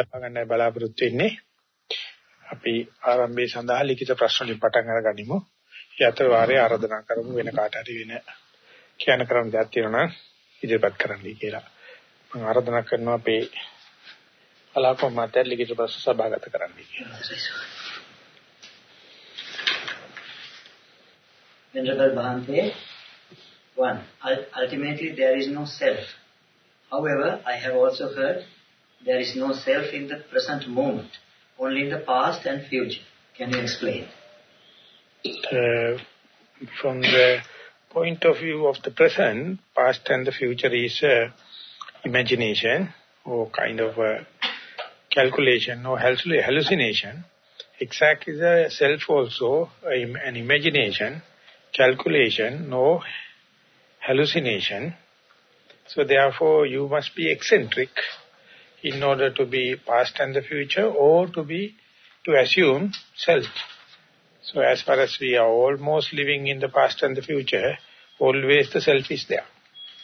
ලබා ගන්නයි බලාපොරොත්තු වෙන්නේ. අපි ආරම්භයේ සඳහා ලිඛිත ප්‍රශ්න වලින් පටන් අරගනිමු. ඒ අතර වාරයේ ආරාධනා කරමු වෙන කාට හරි වෙන කියන්න කරන්න දෙයක් තියෙනවා නම් ඉදිරිපත් කරන්නයි කියලා. මම ආරාධනා කරනවා අපේ අලාප මාතර ලිඛිත ප්‍රශ්න සභාගත කරන්නයි කියලා. Venerable Bhante, one, ultimately there is no self. However, I have also heard there is no self in the present moment, only in the past and future. Can you explain? Uh, from the point of view of the present, past and the future is uh, imagination or kind of a calculation or hallucination. Exact is a self also, an imagination, calculation, no hallucination. So therefore you must be eccentric in order to be past and the future or to be to assume self. So as far as we are almost living in the past and the future, always the self is there.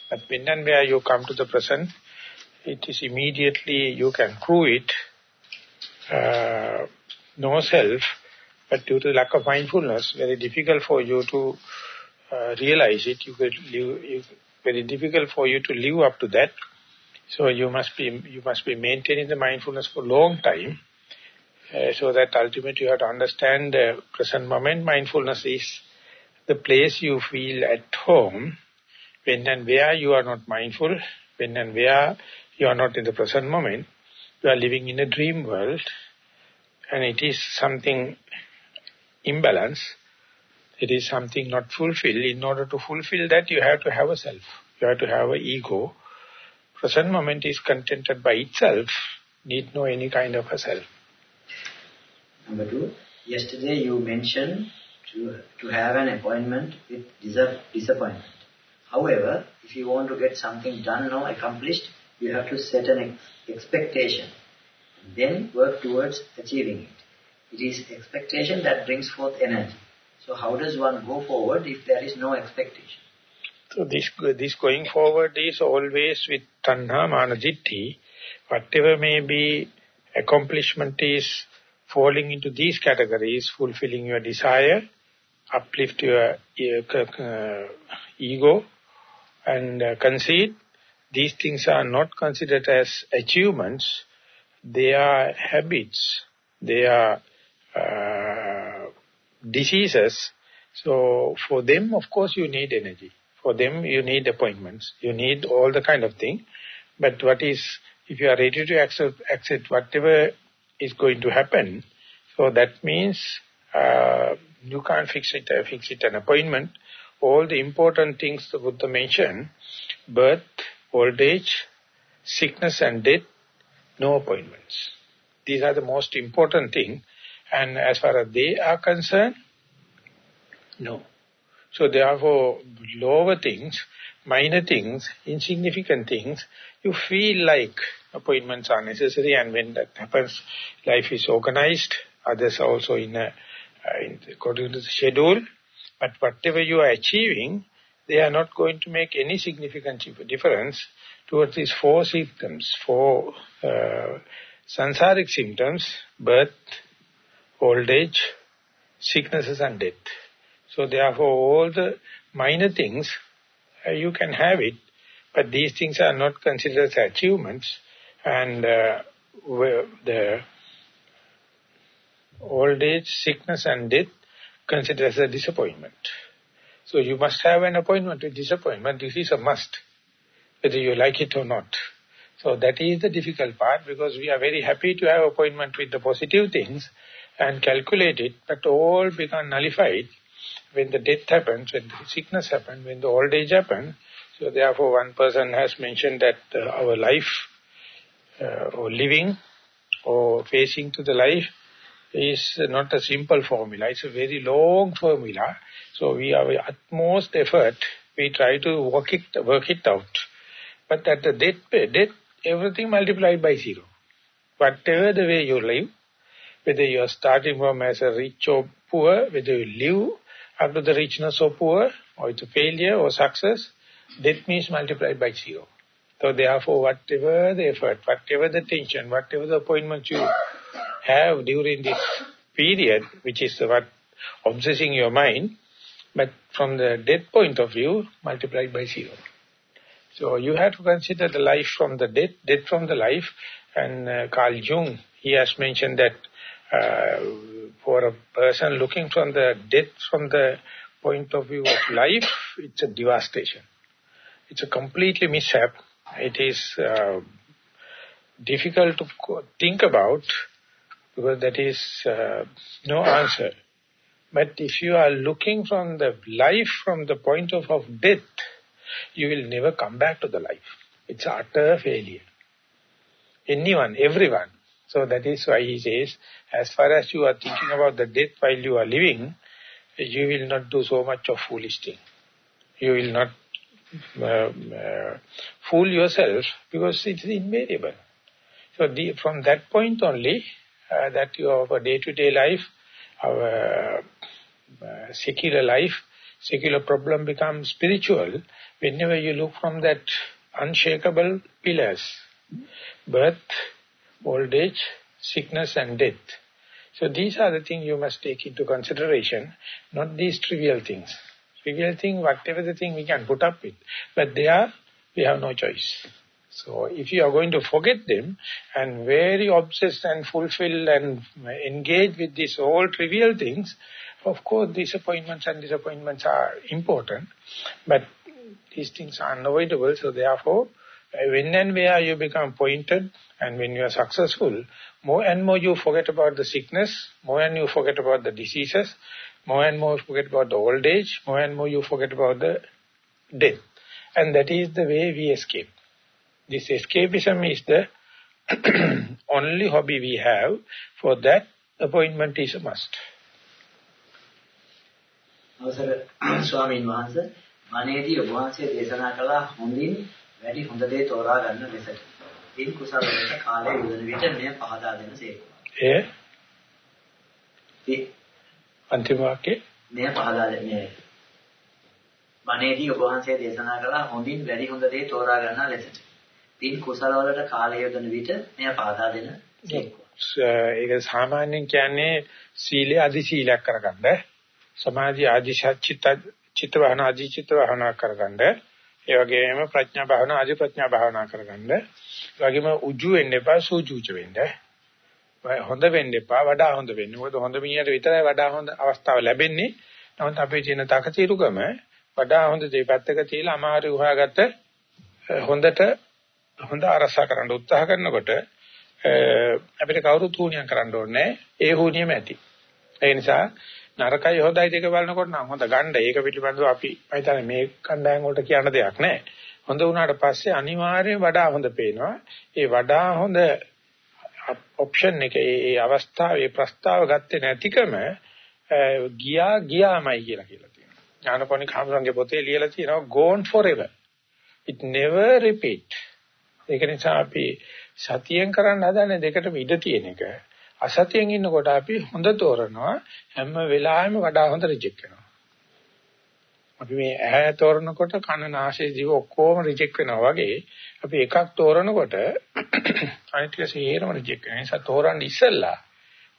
But when and where you come to the present, it is immediately, you can prove it, uh, no self, but due to lack of mindfulness, very difficult for you to uh, realize it. You could live, you, very difficult for you to live up to that. So you must be you must be maintaining the mindfulness for a long time, uh, so that ultimately you have to understand the present moment. Mindfulness is the place you feel at home when and where you are not mindful, when and where you are not in the present moment. You are living in a dream world and it is something imbalance. It is something not fulfilled. In order to fulfill that, you have to have a self. You have to have an ego. Present moment is contented by itself, need no any kind of a self. Number two, yesterday you mentioned to, to have an appointment with disappointment. However, if you want to get something done or accomplished, you have to set an ex expectation. Then work towards achieving it. It is expectation that brings forth energy. So how does one go forward if there is no expectation? So this, this going forward is always with tanha, manajitti. Whatever may be accomplishment is falling into these categories, fulfilling your desire, uplift your uh, ego and uh, conceit. These things are not considered as achievements. They are habits. They are uh, diseases. So for them, of course, you need energy. For them, you need appointments. You need all the kind of thing. But what is, if you are ready to accept, accept whatever is going to happen, so that means uh, you can't fix it, uh, fix it an appointment. All the important things the Buddha mentioned, birth, old age, sickness and death, no appointments. These are the most important thing. And as far as they are concerned, no. So therefore, lower things, minor things, insignificant things, you feel like appointments are necessary and when that happens, life is organized, others also in a uh, according to the schedule, but whatever you are achieving, they are not going to make any significant difference towards these four symptoms, four uh, sansaric symptoms, birth, old age, sicknesses and death. So therefore all the minor things, uh, you can have it, but these things are not considered as achievements and uh, the old age, sickness and death considered as a disappointment. So you must have an appointment with disappointment. This is a must, whether you like it or not. So that is the difficult part because we are very happy to have appointment with the positive things and calculate it, but all become nullified when the death happens, when the sickness happens, when the old age happens. So therefore one person has mentioned that uh, our life uh, or living or facing to the life is not a simple formula. It's a very long formula. So we have utmost effort. We try to work it, work it out. But at the death, death, everything multiplied by zero. Whatever the way you live, whether you are starting from as a rich or poor, whether you live to the richness or poor, or it's a failure or success, death means multiplied by zero. So therefore, whatever the effort, whatever the tension, whatever the appointment you have during this period, which is what obsessing your mind, but from the death point of view, multiplied by zero. So you have to consider the life from the death, death from the life, and uh, Carl Jung, he has mentioned that uh, for a person looking from the death from the point of view of life, it's a devastation. It's a completely mishap. It is uh, difficult to think about because that is uh, no answer. But if you are looking from the life from the point of, of death, you will never come back to the life. It's utter failure. Anyone, everyone. So that is why he says, as far as you are thinking about the death while you are living, you will not do so much of foolish thing. You will not uh, uh, fool yourself because it's invariable. So the, from that point only, uh, that your day-to-day -day life, our uh, secular life, secular problem becomes spiritual, whenever you look from that unshakable pillars, birth, old age, sickness and death. So these are the things you must take into consideration, not these trivial things. Trivial thing, whatever the thing we can put up with. But they are, we have no choice. So if you are going to forget them and very obsessed and fulfill and engage with these all trivial things, of course disappointments and disappointments are important. But these things are unavoidable. So therefore, when and where you become pointed and when you are successful, more and more you forget about the sickness, more and you forget about the diseases, more and more you forget about the old age, more and more you forget about the death. And that is the way we escape. This escapism is the only hobby we have. For that, appointment is a must. අවසර ස්වාමීන් වහන්සේ මනේදී ඔබ වහන්සේ දේශනා කළා හොඳින් වැඩි හොඳ දේ තෝරා ගන්න ලෙසට. ඉන් කුසල වලට කාලය යොදන විට මෙය පහදා දෙන සේක්වා. ඒ ඒ අන්තිම වාක්‍යේ මෙය පහදා දෙන්නේ. මනේදී ඔබ වහන්සේ දේශනා කළා හොඳින් වැඩි හොඳ දේ තෝරා ගන්න ලෙසට. පින් කුසල වලට කාලය යොදන විට මෙය පහදා දෙන සේක්වා. ඒක සාමාන්‍යයෙන් කියන්නේ සීලය අධි සීලයක් කරගන්න. සමාධි ආදි චිත්ත චිත්ත වහන ආදි චිත්ත වහනා කරගන්න. ඒ වගේම ප්‍රඥා භාවනා ආදි ප්‍රඥා භාවනා කරගන්න. ඒ වගේම උජු වෙන්න එපා සූජුච වෙන්න. හොඳ වෙන්න එපා වඩා හොඳ වෙන්න. මොකද හොඳ මිනිහට විතරයි වඩා හොඳ අවස්ථාව ලැබෙන්නේ. නමුත් අපේ තියෙන තකතිරුකම වඩා හොඳ දේ පැත්තක තියලා අමාරු හොයාගත්ත හොඳට හොඳ අරසා කරන්න උත්සාහ කරනකොට අපිට කවුරුත් හුණියම් කරන්න ඕනේ ඒ හුණියම ඇති. ඒ නිසා නරකයි හොඳයි දෙක බලනකොට නම් හොඳ ගන්න. ඒක පිළිබඳව අපි මම හිතන්නේ මේ කණ්ඩායම් වලට කියන්න දෙයක් නැහැ. හොඳ වුණාට පස්සේ අනිවාර්යයෙන් වඩා හොඳ පේනවා. ඒ වඩා හොඳ ඔප්ෂන් එක ඒ අවස්ථාවේ ප්‍රස්තාව ගත්තේ නැතිකම ගියා ගියාමයි කියලා කියලා තියෙනවා. ඥානපෝනික හමුරංගේ පොතේ ලියලා තියෙනවා gone forever. it never repeat. ඒක නිසා අපි සතියෙන් කරන්න හදන්නේ දෙකටම ඉඩ තියෙන එක. අසතියෙන් ඉන්නකොට අපි හොඳ තෝරනවා හැම වෙලාවෙම වඩා හොඳ රිජෙක්ට් කරනවා. අපි මේ ඇහැ තෝරනකොට කන නාසය දිව ඔක්කොම රිජෙක්ට් වෙනවා වගේ අපි එකක් තෝරනකොට අනිත් ටික සියරම රිජෙක්ට් වෙනවා. ඒ නිසා තෝරන්න ඉස්සෙල්ලා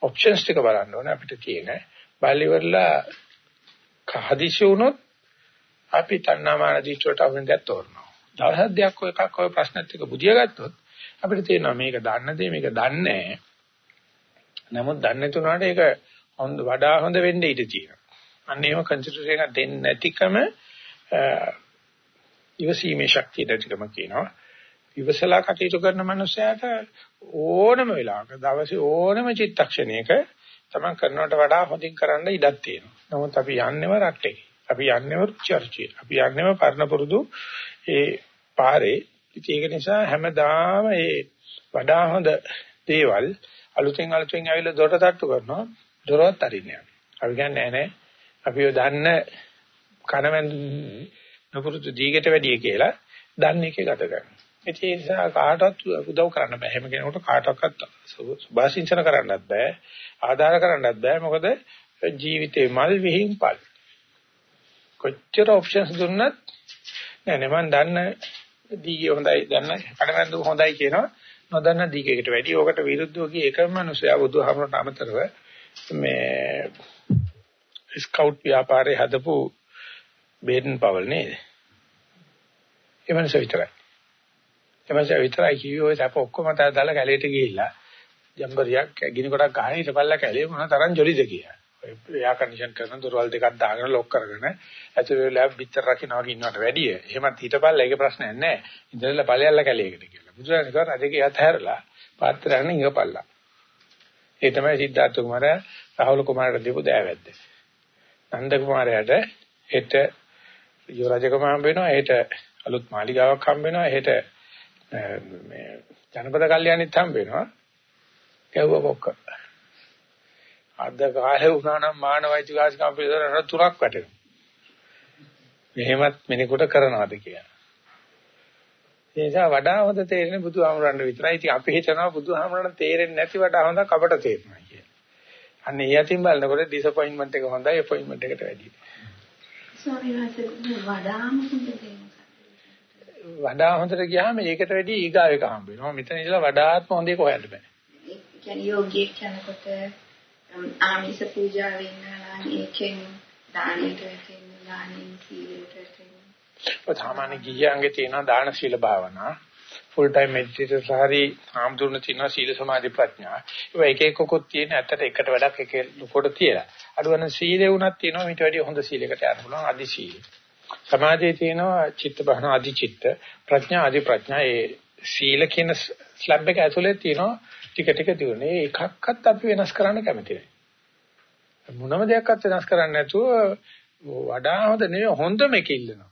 ඔප්ෂන්ස් ටික බලන්න ඕනේ අපිට තියෙන. බැලිවලා කහදිසි වුණොත් අපි තණ්හාමාන දිච්චට අවුෙන්දක් තෝරනවා. දවස් දෙකක් ඔය එකක් ඔය ප්‍රශ්නත් එක්ක බුදියා ගත්තොත් අපිට තේරෙනවා මේක දන්න දේ මේක දන්නේ නැහැ. නමුත් දන්නේ නැතුණාට ඒක හොඳ වඩා හොඳ වෙන්න ඉඩ තියෙනවා. අන්න ඒව කන්සිඩර් එකක් දෙන්නේ නැතිකම ඉවසීමේ ශක්තිය නැතිකම කියනවා. ඉවසලා කටයුතු කරන මනුස්සයාට ඕනම වෙලාවක දවසේ ඕනම චිත්තක්ෂණයක තමන් කරනවට වඩා හොඳින් කරන්න ඉඩක් තියෙනවා. නමුත් අපි යන්නේම රට්ටේ. අපි යන්නේම චර්චේ. අපි යන්නේම පරණ පුරුදු ඒ පාරේ. ඒක නිසා හැමදාම ඒ වඩා හොඳ දේවල් අලුතෙන් අලුතෙන් ඇවිල්ලා දොරට තට්ටු කරනවා දොරවත් අරින්නේ. අපි කියන්නේ නෑ අපි ඔය දන්න කනවැන් නපුරුතු දීගට වැඩිය කියලා දන්න එකේ ගත කරනවා. ඒ නිසා කාටවත් උදව් කරන්න බෑ. හැම කෙනෙකුට කාටවත් සුභාසින්චන කරන්නත් බෑ. ආධාර කරන්නත් බෑ. මොකද ජීවිතේ මල් විහිංපල්. කොච්චර ඔප්ෂන්ස් දුන්නත් නෑ නේ මම දන්න දීගේ හොඳයි දන්න කඩමැන්දු හොඳයි කියනවා නොදන්න දීගයකට වැඩි ඕකට විරුද්ධව ගිය එකම මිනිසයා බුදුහාමරට අමතරව මේ ස්කවුට් ව්‍යාපාරේ හදපු බේඩන් පවල් නේද? එමන්ස විතරයි. එමන්ස විතරයි කිව්වේ සප ඔක්කොම දාලා කැලේට ගිහිල්ලා ජම්බරියක් ගිනි කොටක් ගහන ඊට පල්ලා කැලේ මොන තරම් ජොලිද කියලා. එයා කන්ඩිෂන් කරන දොරවල් දෙකක් දාගෙන ලොක් කරගෙන ඇතුල් වෙලා පිටර රකින්නවා කියනවට වැඩිය. එහෙමත් හිතපල්ලා ඒක ප්‍රශ්නයක් නැහැ. ඉඳලා පළයල්ලා කැලේකට කියලා. බුදුරජාණන් වහන්සේ රජකේ අතහැරලා පාත්‍රයන් ඉඟපල්ලා. ඒ තමයි සිද්ධාර්ථ කුමාරයා රාහුල කුමාරට දීපු දෑවැද්ද. නන්ද කුමාරයාට හෙට යුවරජකම හම්බ වෙනවා. හෙට අලුත් මාලිගාවක් හම්බ වෙනවා. හෙට මේ ජනපද කල්යانيත් හම්බ වෙනවා. කැවුව පොක්ක. අද කාලේ වුණා නම් මානවයිතිකාසිකම් පිළිදරන තුනක් වැටෙනවා. මෙහෙමත් මිනිකට කරනවාද කියලා. ඒ නිසා වඩා හොඳ තේරෙන්නේ බුදුහාමුදුරන් විතරයි. ඉතින් අපි හිතනවා බුදුහාමුදුරන් තේරෙන්නේ නැති වඩා හොඳ කපට තේරෙනවා කියලා. අන්න ඒ අතින් බලනකොට ඩිසපොයින්ට්මන්ට් එක හොඳයි අපොයින්ට්මන්ට් එකට වැඩියි. වඩා හොඳට ගියාම ඒකට වැඩි ඊගාව එක හම්බ වෙනවා. මෙතන ඉඳලා වඩාත්ම හොඳ එක හොයන්න බෑ. ඒ කියන්නේ යෝගී යනකොට ආමිෂ පූජාවෙන් නම් ඒකෙන් දානෙට වෙන දානෙන් සීලයට ඔය සාමාන්‍ය ගිහියන්ගේ තියෙන දාන සීල භාවනා ෆුල් ටයිම් මෙඩිටේටර්ස් හරි ආම්දුන තියෙන සීල සමාධි ප්‍රඥා. ඒවා එක එකකොත් තියෙන ඇත්තට එකට වැඩක් එක ලොකොට තියලා. අඩුවන සීලේ උනත් තියෙනවා ඊට වැඩිය හොඳ සීලයකට යන්න පුළුවන් අදි සීල. සමාධියේ තියෙනවා චිත්ත භාවනා අදි චිත්ත ප්‍රඥා අදි ප්‍රඥා. ඒ සීල කියන ස්ලැබ් එක ඇතුලේ තියෙනවා ටික ටික දිනුනේ. එකක්වත් අපි වෙනස් කරන්න කැමති නැහැ. මොනම දෙයක්වත් වෙනස් කරන්නේ නැතුව වඩා හොඳ නෙවෙයි හොඳ මේක ඉල්ලනවා.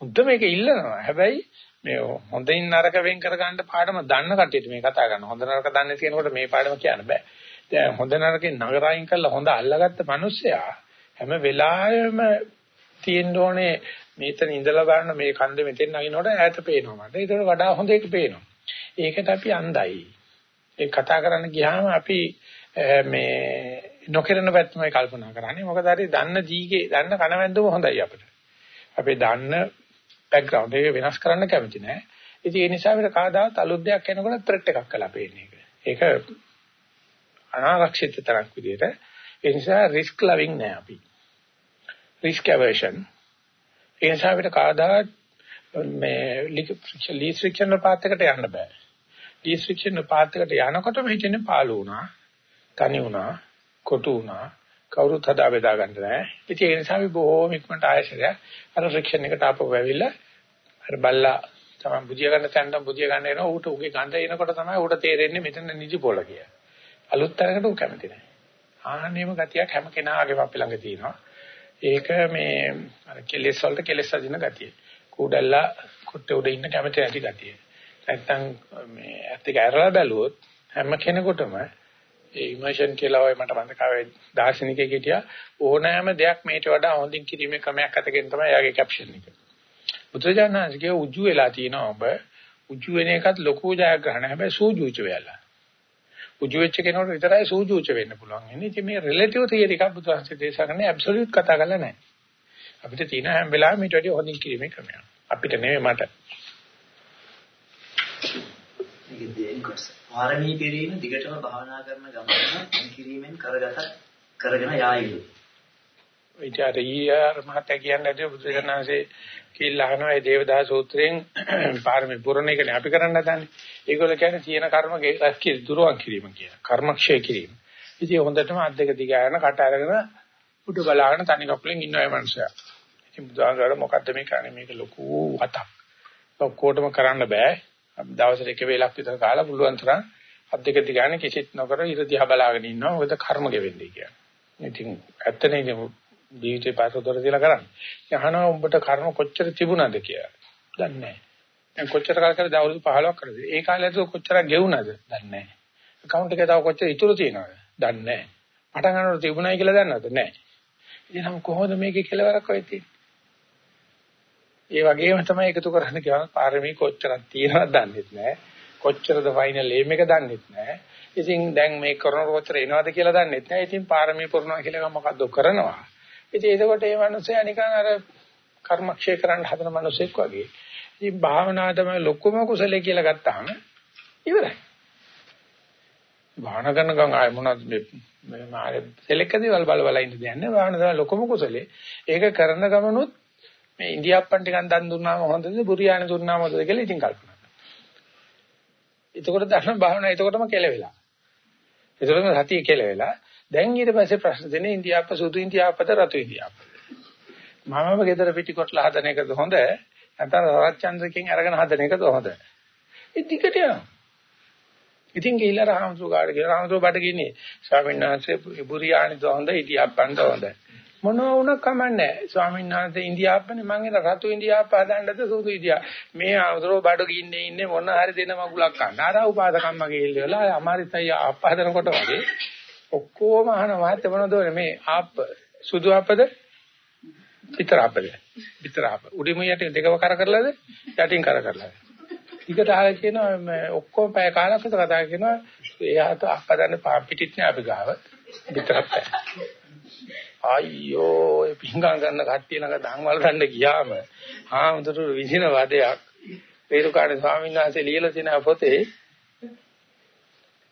හොඳ මේක ඉල්ලනවා. හැබැයි මේ හොඳින් නරක වෙන් කර ගන්න පාඩම දන්න කට්ටියට මේ කතා කරනවා. හොඳ නරක දන්නේ කියනකොට මේ පාඩම කියන්න බෑ. දැන් හොඳ නරකෙන් නගරයින් කරලා හොඳ අල්ලගත්ත මිනිස්සයා හැම වෙලාවෙම තියෙන්න ඕනේ මෙතන ඉඳලා බලන මේ කන්ද මෙතෙන් නගිනකොට ඈත පේනවා මට. ඒකට වඩා හොඳ එක පේනවා. ඒකට අපි අන්දයි. ඒ කතා කරන්න ගියාම අපි මේ නොකිරන පැත්තමයි කල්පනා කරන්නේ. මොකද හරි දන්න දීගේ දන්න කනවැන්දම හොඳයි අපිට. අපේ දන්න බෑග්ග්‍රවුන්ඩ් එක වෙනස් කරන්න කැමති නෑ. ඉතින් ඒ නිසා අපිට කවදාවත් අලුත් දෙයක් එනකොට ත්‍රෙට් එකක් කළා පේන්නේ ඒක. ඒක අනාරක්ෂිත තරක් විදිහට. ඒ නිසා රිස්ක් ලවිං නෑ අපි. රිස්ක් ඇවර්ෂන්. ඒ නිසා අපිට කවදාවත් මේ ලීස් ෆ්‍රික්ෂන් පාත් එකට යන්න බෑ. ලීස් ෆ්‍රික්ෂන් පාත් එකට යනකොටම හිතෙන්නේ පාළු වුණා, තනි වුණා, කොටු වුණා, කවුරුත් හදා බෙදා ගන්න නැහැ. ඉතින් ඒ නිසා අපි බොහෝම ඉක්මනට ආයශරය අර ෆ්‍රික්ෂන් එකට ආපහු වැවිලා අර බල්ලා තමයි බුදිය ගන්න තැනට බුදිය ගන්න එනවා ඌට උගේ ගඳ එනකොට තමයි ඌට තේරෙන්නේ මෙතන නිදි පොළ කියලා. අලුත් තරකට ඌ කැමති නැහැ. ආනේම ගතියක් හැම කෙනාගේම අපි ළඟ තියෙනවා. ඒක මේ අර කෙලෙස් වලට කෙලෙස් අදින ගතිය. කුඩල්ලා කුට්ටේ උඩ ඉන්න කැමති නැති ගතිය. නැත්තම් මේ ඇත්ත එක ඇරලා බැලුවොත් හැම කෙනෙකුටම ඒ ඉමර්ෂන් කියලා ඔය මට මතකයි දාර්ශනිකයෙක් හිටියා ඕනෑම දෙයක් මේට වඩා හොඳින් කිරීමේ ක්‍රමයක් අතගෙන තමයි යාගේ කැප්ෂන් එක. බුදුජානනාංශගේ උජු වෙලා තියෙනවා ඔබ උජු වෙන එකත් ලොකු ජයග්‍රහණ හැබැයි සූජුච වෙලා. උජු වෙච්ච කෙනෙකුට විතරයි සූජුච වෙන්න පුළුවන්. එන්නේ ඉතින් මේ රිලටිව් තියරි එකක් බුදුහාමසේ දේශනා කරන්නේ ඇබ්සලියුට් කතා කරලා නැහැ. අපිට තියෙන හැම වෙලාවෙම ඊට වැඩිය හොඳින් කිරීමේ ක්‍රමයක්. අපිට නෙමෙයි මට. පාරමී පිරීම දිගටම භාවනා කරන ගමන කිරීමෙන් කරගත කරගෙන යා යුතුයි. විචාරියාර මහත්තයා කියන්නේ බුදුසසුනාසේ කියලා අහනවා ඒ දේවදාස සූත්‍රයෙන් පාරමී පුරණ එකනේ අපි කරන්න හදන්නේ. ඒගොල්ලෝ කියන්නේ තියෙන කර්ම රැස්කී දුරවන් කිරීම කියලා. කර්මක්ෂය කිරීම. ඉතින් හොඳටම අත් දෙක දිගාගෙන කට අරගෙන උඩ බලාගෙන තනි කපලෙන් ඉන්න අය මනුස්සයා. ඉතින් බුදුහාමර මොකද්ද මේ කරන්නේ මේක ලොකු වතක්. ඔක්කොටම කරන්න බෑ. දවසට එක වේලක් විතර කාලා පුළුවන් තරම් අත් දෙක දිගානේ කිසිත් නොකර ඉර දිහා බලාගෙන ඉන්නවා. මොකද කර්ම ගෙවෙන්නේ කියලා. ඉතින් ඇත්තනේ ජීවිතේ පාසතොර තියලා කරන්නේ. යහනවා උඹට කර්ම කොච්චර තිබුණාද කියලා. දන්නේ නැහැ. දැන් කොච්චර කාල කරද අවුරුදු 15ක් කරද? ඒ කාලේ කොච්චරක් ගෙවුණාද? දන්නේ නැහැ. account එකේ තව කොච්චර ඉතුරු තියෙනවද? දන්නේ නැහැ. පටන් ගන්නකොට තිබුණයි කියලා දන්නවද? නැහැ. එහෙනම් කොහොමද මේකේ කෙලවරක් වෙයි තියෙන්නේ? ඒ වගේම තමයි එකතු කරන්න කියනවා පාරමී කොච්චරක් තියෙනවද දන්නෙත් නැහැ. කොච්චරද ෆයිනල් එම් එක දන්නෙත් නැහැ. ඉතින් දැන් මේ කරන කොච්චර එනවද කියලා දන්නෙත් නැහැ. ඉතින් පාරමී පුරනවා කියලා මොකද්ද කරනවා. ඉතින් එතකොට මේ මිනිස්සයා නිකන් අර කර්මක්ෂය කරන්න හදන මිනිසෙක් වගේ. ඉතින් භාවනාව තමයි ලොකුම කුසලයේ කියලා ගත්තාම ඉවරයි. භාවනා කරන ගමන් ආය මොනවද මේ මාරේ සෙලෙක්ක දේවල් බල බල ඉන්න දෙන්නේ භාවනා තමයි ලොකුම කුසලයේ. ඒක කරන ගමනොත් මේ ඉන්දියාප්පන් ටිකක් දන් දුන්නාම හොඳද බුරියානි දුන්නාම හොඳද කියලා ඉතින් කල්පනා කරනවා. එතකොට ධර්ම භාවනා එතකොටම කෙලවෙලා. එතකොටම සතිය කෙලවෙලා. දැන් ඊට පස්සේ ප්‍රශ්න දෙන්නේ ඉන්දියාප්ප සුදු ඉන්දියාප්පද රතු ඉන්දියාප්පද. මමම ගෙදර පිටිකොටලා හදන එකද හොඳ නැත්නම් රාජචන්ද්‍රකින් අරගෙන හදන එකද හොඳ? ඒ දිගට යනවා. ඉතින් ගිහිල්ලා රාමතුරු කාට කියලා රාමතුරු බඩ ගින්නේ ස්වාමීන් වහන්සේ බුරියානි දොහොඳ ඉන්දියාප්පන් දොහොඳ. මොනවා වුණා කමන්නේ ස්වාමීන් වහන්සේ ඉන්දියාප්පනේ මං එන රතු ඉන්දියාප්ප හදන්නද සුදු ඉන්දියා. මේ ආමතුරු බඩ ගින්නේ ඉන්නේ මොන හරි දෙන මගුලක් ගන්න. අර උපාදකම්ම ගිහිල්ලා අමාරිතයි ආප්ප හදනකොට වගේ ඔක්කොම අහන වාත් මොනවද මේ ආප්ප සුදු ආප්පද? පිටර ආප්පද? පිටර ආප්ප. උඩින් යට දෙකව කර කරලාද? යටින් කර කරලාද? ඊකට අහලා කියනවා ඔක්කොම පැය කාලක් විතර කතා කරනවා. එයාට අපදන්න පිටිත් නෑ අපි ගාව. විතරක් අයියෝ ඒ පිංගම් ගන්න කට්ටිය ළඟ දන්වල ගන්න ගියාම ආමුදුරු විඳින වදයක් පේරුකාණේ ස්වාමීන් වහන්සේ ලියලා තියෙන පොතේ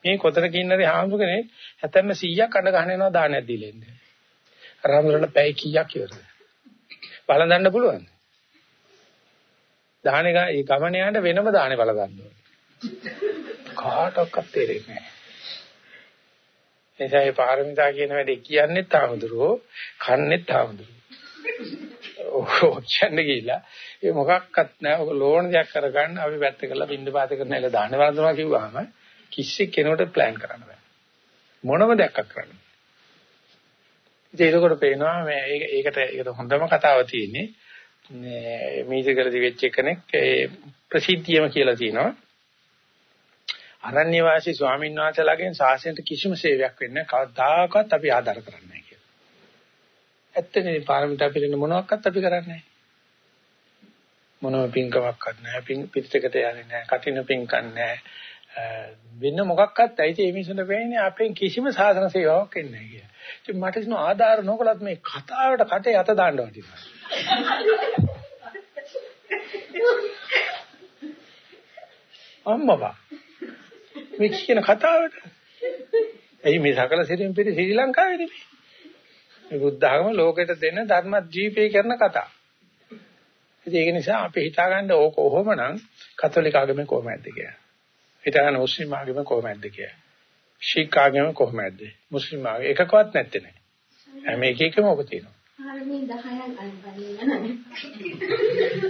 මේ කොතනක ඉන්නද හාමුදුරනේ හැතැම්ම 100ක් අඬ ගන්න යනවා දානයක් දීලා ඉන්නේ. රාමුදුරන්ට පැය කීයක් ඉවරද? බලඳන්න පුළුවන්ද? දාහනේ ඒ ගමන යන්න වෙනම දාහනේ බල ගන්න ඕනේ. කාටවත් තේරෙන්නේ නැහැ. එනිසා මේ පාරමිතා කියන වැඩේ කියන්නේ තාමදුරෝ කන්නේ තාමදුරෝ. ඔව් කියන්නේ ගිහිලා ඒ මොකක්වත් නැහැ. ඔක ලෝණ දෙයක් කරගන්න අපි පැත්ත කරලා බින්ද පාත කරන එක දාහනේ වලඳනවා කිව්වහම කිසි කෙනෙකුට plan කරන්න බෑ. මොනම දෙයක් කරන්න. ඉතින් ඒකකොට පේනවා මේ ඒකට ඒකට හොඳම කතාව තියෙන්නේ මේ මීජකලදී වෙච්ච කෙනෙක් ඒ ප්‍රසිද්ධියම කියලා තියෙනවා. අරණ්‍ය වාසී ස්වාමීන් වහන්සේලාගෙන් සාසනයට කිසිම සේවයක් වෙන්නේ කවදාකවත් අපි ආදර කරන්නේ නැහැ කියලා. ඇත්තනේ පාරමිතා පිළින මොනවාක්වත් අපි කරන්නේ නැහැ. මොනම පින්කමක්වත් නැහැ. පින් පිටතකට යන්නේ නැහැ. කටින පින්කම් නැහැ. වෙන මොකක්වත් ඇයි මේ මිනිසුන්ට වෙන්නේ අපෙන් කිසිම සාසන සේවාවක් වෙන්නේ නැහැ කියලා. ඉතින් මට ඉන්න ආධාර නොකලත් මේ කතාවට කටේ අත දාන්න වටිනවා. අම්මා මේ කියන කතාවට එයි මේ සකල සිරින් පිරි ශ්‍රී ලංකාවේදී මේ බුද්ධ ආගම ලෝකෙට දෙන ධර්ම ජීපේ කරන කතා. ඉතින් ඒක නිසා අපි හිතාගන්න ඕක කොහොමනම් කතෝලික ආගමෙන් කොහොමද කියලා. හිතාගන්න මුස්ලිම් ආගමෙන් කොහොමද කියලා. ශීක් ආගමෙන් කොහොමද? මුස්ලිම් ආගම එකකවත් නැත්තේ නෑ. හැම එකකම ඔබ තියෙනවා. කාර්මී 10ක් අල්බනින්න නෑ.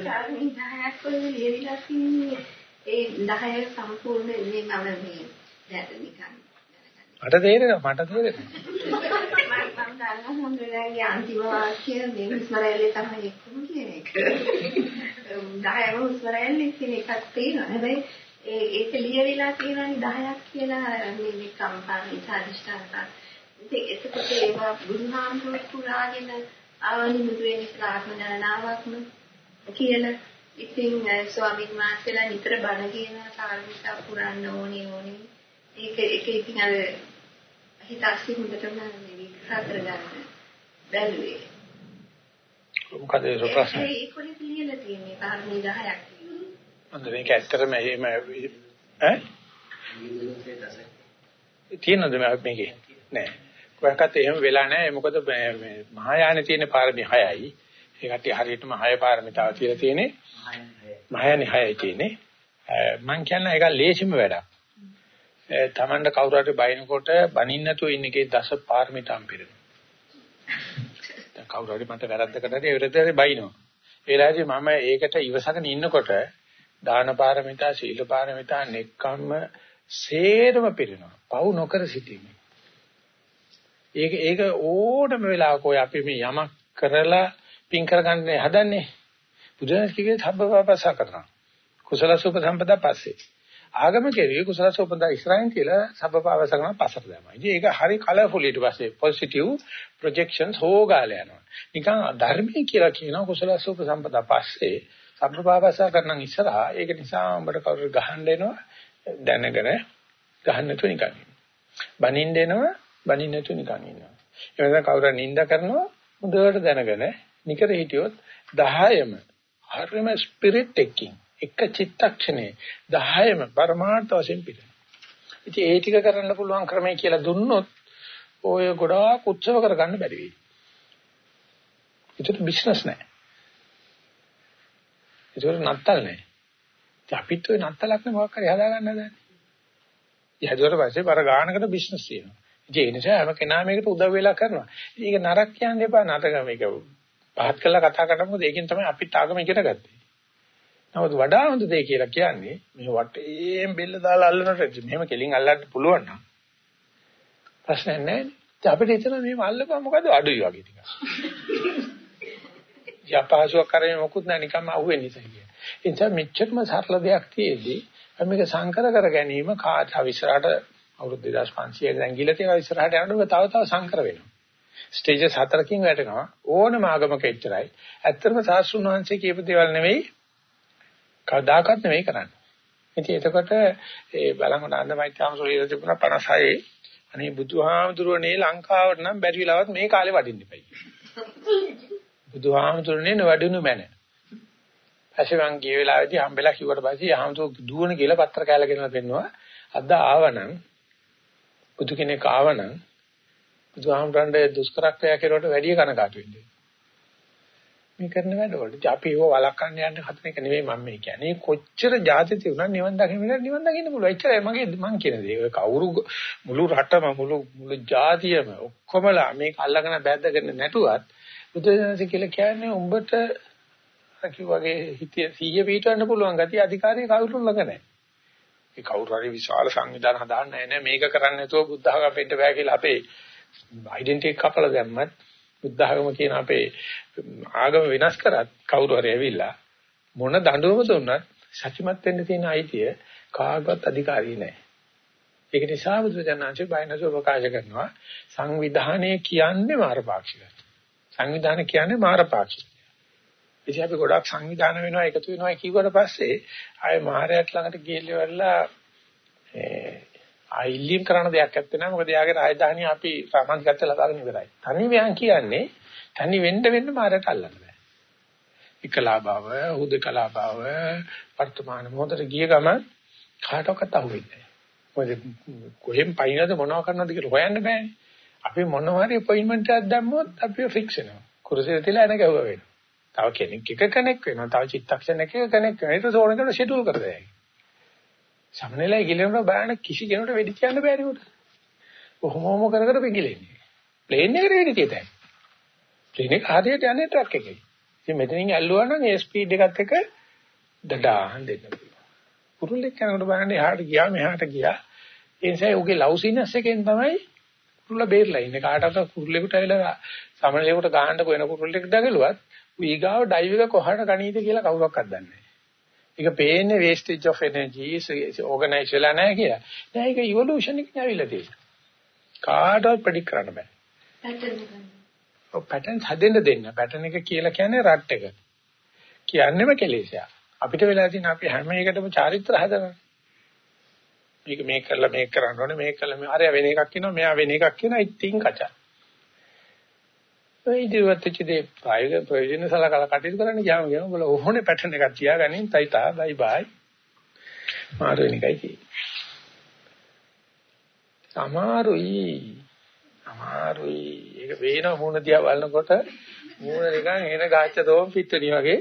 කාර්මී 10ක් වල ලියවිලා තින්නේ ඒ 10 සම්පූර්ණ මේ මම මේ දැන් නිකන් මට තේරෙනවා මට තේරෙනවා. මම දන්න හොඳලාගේ අන්තිම වාක්‍ය මේ හුස්මරැල්ලේ තමයි එක්කම කියන එක. 10ම හුස්මරැල්ලේ කියන එකක් තියෙනවා. හැබැයි ඒ ඒක ලියවිලා තියෙනවානේ 10ක් කියලා මේ මේ කම්පාරි සාදිෂ්ඨාන ඉතින් එතකොට ඒවා බුදුහාමුදුරුවෝ පුරාගෙන ආවනි ආත්ම ගණනාවක්ම කියලා ඉතින් ස්වාමීන් වහන්සේලා නිතර බණ කියන කාරණා පුරන්න ඕනේ ඕනේ. ඒක ඒක ඉතින් අර හිත අස්සි හොඳටම මේ විග්‍රහ කරගන්න බැලුවේ. මොකද ඒ ප්‍රශ්න? ඒක කොහෙද ලියලා තියෙන්නේ? කාරණේ 10ක් තියෙනවා. හොඳ මේක ඇත්තටම එහෙම ඈ? තියෙනවද මේකේ? නෑ. කොහකට එහෙම වෙලා නැහැ. මොකද මේ මහායානේ තියෙන පාරමී 6යි. ඒ කට්ටිය හරියටම 6 පාරමිතාව කියලා තියෙන්නේ. මහායානේ 6යි තියෙන්නේ. මම කියන්නේ ඒක ලේසිම වැඩක්. තමන්ට කවුරු හරි බයිනකොට බනින්න නැතුව ඉන්න එකේ දස පාරමිතාම් පිරෙනවා. දැන් කවුරු හරි මට වැරද්දකට හරි විරදට බයිනවා. ඒ වෙලාවේදී මම ඒකට ඉවසගෙන ඉන්නකොට දාන පාරමිතා, සීල පාරමිතා, නෙක්ඛම්ම සේරම පිරෙනවා. පව් නොකර සිටීමේ. ඒක ඒක ඕනම වෙලාවක ඔය අපි මේ යමක් කරලා පින් කරගන්න හදන්නේ. බුදුරජාණන් කිව්වේ සබ්බපාපස කරනවා. කුසල සුප සම්පදා පස්සේ. ආගම කෙරුවේ කුසල සුපදා ඉස්සරහින් කියලා සබ්බපාපස කරනවා පස්සට දැම්මා. ඉතින් ඒක හරි කලර්ෆුල් ඊට පස්සේ පොසිටිව් ප්‍රොජෙක්ෂන්ස් හොගාල යනවා. නිකන් ධර්මයේ කියලා කියනවා කුසල සුප සම්පදා පස්සේ සබ්බපාපස කරනන් ඉස්සරහා ඒක නිසා උඹට කවුරු ගහන්න එනවා දැනගෙන ගහන්න නැතුව නිකන්. බනින්න එනවා බනින්න නැතුව නිකන් ඉන්නවා. ඒ වෙනදා කවුරු නින්දා කරනවා හොඳට දැනගෙන නිකර හිටියොත් 10ම හරිම ස්පිරිට් එකකින් එක චිත්තක්ෂණේ 10ම පරමාර්ථ වශයෙන් පිටෙනවා. ඉතින් ඒ ටික කරන්න පුළුවන් ක්‍රමය කියලා දුන්නොත් ඔය ගොඩාක් උත්සව කරගන්න බැරි වෙයි. ඒකට බිස්නස් නැහැ. ඒකට නත්තල් නැහැ. අපිත් ඔය නත්තලක් නේ මොකක් හරි හදාගන්න හදන්නේ. ඉහදුවට පස්සේ බර ගානකට බිස්නස් තියෙනවා. ඒ නිසා හැම කෙනාම මේකට උදව් වෙලා කරනවා. ඒක නරක කියන්නේ එපා නරක මේක පහත් කළා කතා කරනකොට මොකද ඒකෙන් තමයි අපිත් ආගම ඉගෙන ගත්තේ. නමුත් වඩා හොඳ දෙය කියලා කියන්නේ මේ වටේම බෙල්ල දාලා අල්ලනට මෙහෙම කෙලින් අල්ලන්න පුළුවන් නම් ප්‍රශ්නයක් නැහැ. අපිට හිතන මේ මල්ලපුවා මොකද අඩුයි වගේ ටිකක්. යපාසුවක් කරේ මොකුත් නැහැ නිකම්ම අහුවෙන්නේ නිසා කිය. ඒ නිසා මෙච්චරම සරල දෙයක් තියේදී මේක සංකර කර ගැනීම කාට ඉස්සරහට අවුරුදු 2500 දැන් ගිල තියෙනවා ඉස්සරහට යනකොට තව තව සංකර වෙනවා. ස්ටේජස් හතරකින් වැටෙනවා ඕනම ආගමක එච්චරයි. ඇත්තටම සාස්ෘණ වංශයේ කියපු දේවල් නෙවෙයි කවදාකවත් නෙවෙයි කරන්නේ. ඉතින් එතකොට ඒ බලංගොඩ අන්දමයිත්‍යාමසෝලිය තිබුණා 56 අනේ බුදුහාමුදුරනේ ලංකාවට නම් බැරි වෙලාවත් මේ කාලේ වඩින්න ඉපයි. බුදුහාමුදුරනේ නවඩුණු මැන. ඇසේ මං ගිය වෙලාවේදී හම්බෙලා කිව්වට පස්සේ ආහම්තු දුවන කියලා පත්‍ර කැල ගෙනලා පෙන්නවා. අද ආවනම් බුදු කෙනෙක් ආවනම් බුදුහාමුදුරන්ගේ දුෂ්කර ක්‍රියා කෙරුවට වැඩි කනකාට වෙන්නේ. මේ කරන වැඩවලට අපි ඒව වළක්වන්න යන්න හදන එක නෙවෙයි මම මේ කියන්නේ. කොච්චර જાති තිබුණා නිවන් දකින්න නිවන් දකින්න පුළුවන්. එච්චරයි මගේ මං කියන දේ. ඔය කවුරු මුළු රටම මුළු මුළු ජාතියම ඔක්කොමලා මේක අල්ලගෙන බැද්දගෙන නැටුවත් බුදුදහම කියලා කියන්නේ උඹට කිව්වාගේ හිතේ සීය පිටවන්න පුළුවන් ගතිය අධිකාරිය කවුරු ළඟ නැහැ. ඒ කවුරු හරි විශාල සංවිධාන හදාන්න නැහැ මේක කරන්න නැතුව බුද්ධ ධර්ම පෙන්න බෑ කියලා අපේ ඩෙන්ටිටි කපල දැම්මත් බුද්ධ ධර්ම කියන අපේ ආගම වෙනස් කරත් කවුරු හරි ඇවිල්ලා මොන දඬුවම දුන්නත් සත්‍යමත් වෙන්න තියෙන අයිතිය කාගවත් අධිකාරිය නැහැ. ඒක නිසා බුදුජානනාංශය බයනසෝ ප්‍රකාශ කරනවා සංවිධානය කියන්නේ මාරපාක්ෂිකයි. සංවිධාන කියන්නේ මාරපාක්ෂික. ඉතින් අපි ගොඩක් සංවිධාන වෙනවා එකතු වෙනවා කිව්වට පස්සේ ආයේ මහරයට ළඟට ගිහිල්ලා ආයිලිම් කරන දෙයක් නැත්තේ නෑ මොකද යාගේ රාජධානිය අපි සමාජගත ලබාගෙන ඉවරයි. තනි වයන් කියන්නේ තනි වෙන්න වෙන්න මාරයට අල්ලන්න බෑ. එකලා බව, හුදකලා බව, වර්තමාන මොහොතට ගිය ගම කාටවත් අහුවෙන්නේ නෑ. මොකද කොහෙන් පයින්නද මොනව කරනවද කියලා හොයන්න බෑනේ. අපි මොනවා හරි අපොයින්ට්මන්ට් එකක් දැම්මොත් අපි ෆික්ස් වෙනවා. කුරුසියේ තියලා එන ගැහුවා වෙනවා. තව කෙනෙක් එක කෙනෙක් වෙනවා. තව චිත්තක්ෂණයක කෙනෙක් වෙනවා. ඒක සෝරන කරන ෂෙඩියුල් කරදයි. සමනලයි ගිලෙනකොට බෑන කිසි කෙනෙකුට වෙඩි කියන්න බෑනේ උට. කොහොමම කර කර පිගිලෙන්නේ. ප්ලේන් එකට වෙඩි තියතයි. ප්ලේන් එක ආදියට යන්නේ ට්‍රක් එකේ. ඉතින් මෙතනින් ඇල්ලුවා නම් ඒ ස්පීඩ් එකත් එක්ක දඩාහන් දෙන්න පුළුවන්. කුරුල්ලෙක් යනකොට බලන්නේ එහාට ගියා මෙහාට ගියා. ඒ නිසා උගේ ලව්සිනස් එකෙන් තමයි කුරුල්ල බේරලා ඉන්නේ. කාටවත් කුරුල්ලෙකුට ඇවිල්ලා සමනලෙකුට ගහන්න කොන කුරුල්ලෙක් දගලුවත් ඊගාව ඩයිව් එක කොහට ගණීද කියලා කවුරක්වත් දන්නේ නැහැ. ඒක පේන්නේ wastage of energy organize වෙලා නැහැ කියලා. දැන් ඒක evolution එකකින් ඇවිල්ලා තියෙනවා. කාටවත් predict කරන්න බෑ. ඔව් pattern හදෙන්න දෙන්න. pattern එක කියලා කියන්නේ රට් එක. කියන්නේම කෙලෙසයක්. අපිට වෙලා තියෙන අපි හැම එකටම චාරිත්‍ර හදනවා. මේක මේක කරලා මේක කරන්න ඕනේ මේක කළා මේ අරයා වෙන එකක් කියනවා මෙයා වෙන එකක් කියනවා ඉතින් කචා. ඉදිරියට චිතේ ප්‍රායෝගික ප්‍රයෝජන සලකලා කටයුතු කරන්න ගියාම ගියාම බල ඕනේ පැටර්න් එකක් තියාගනින් තයිතා බයි බයි. මාරු වෙන එකයි තියෙන්නේ. අමාරුයි. අමාරුයි. ඒක වේන මොන දිහා බලනකොට මූණ නිකන් එන ගාච්ඡ දෝම් පිටණි වගේ.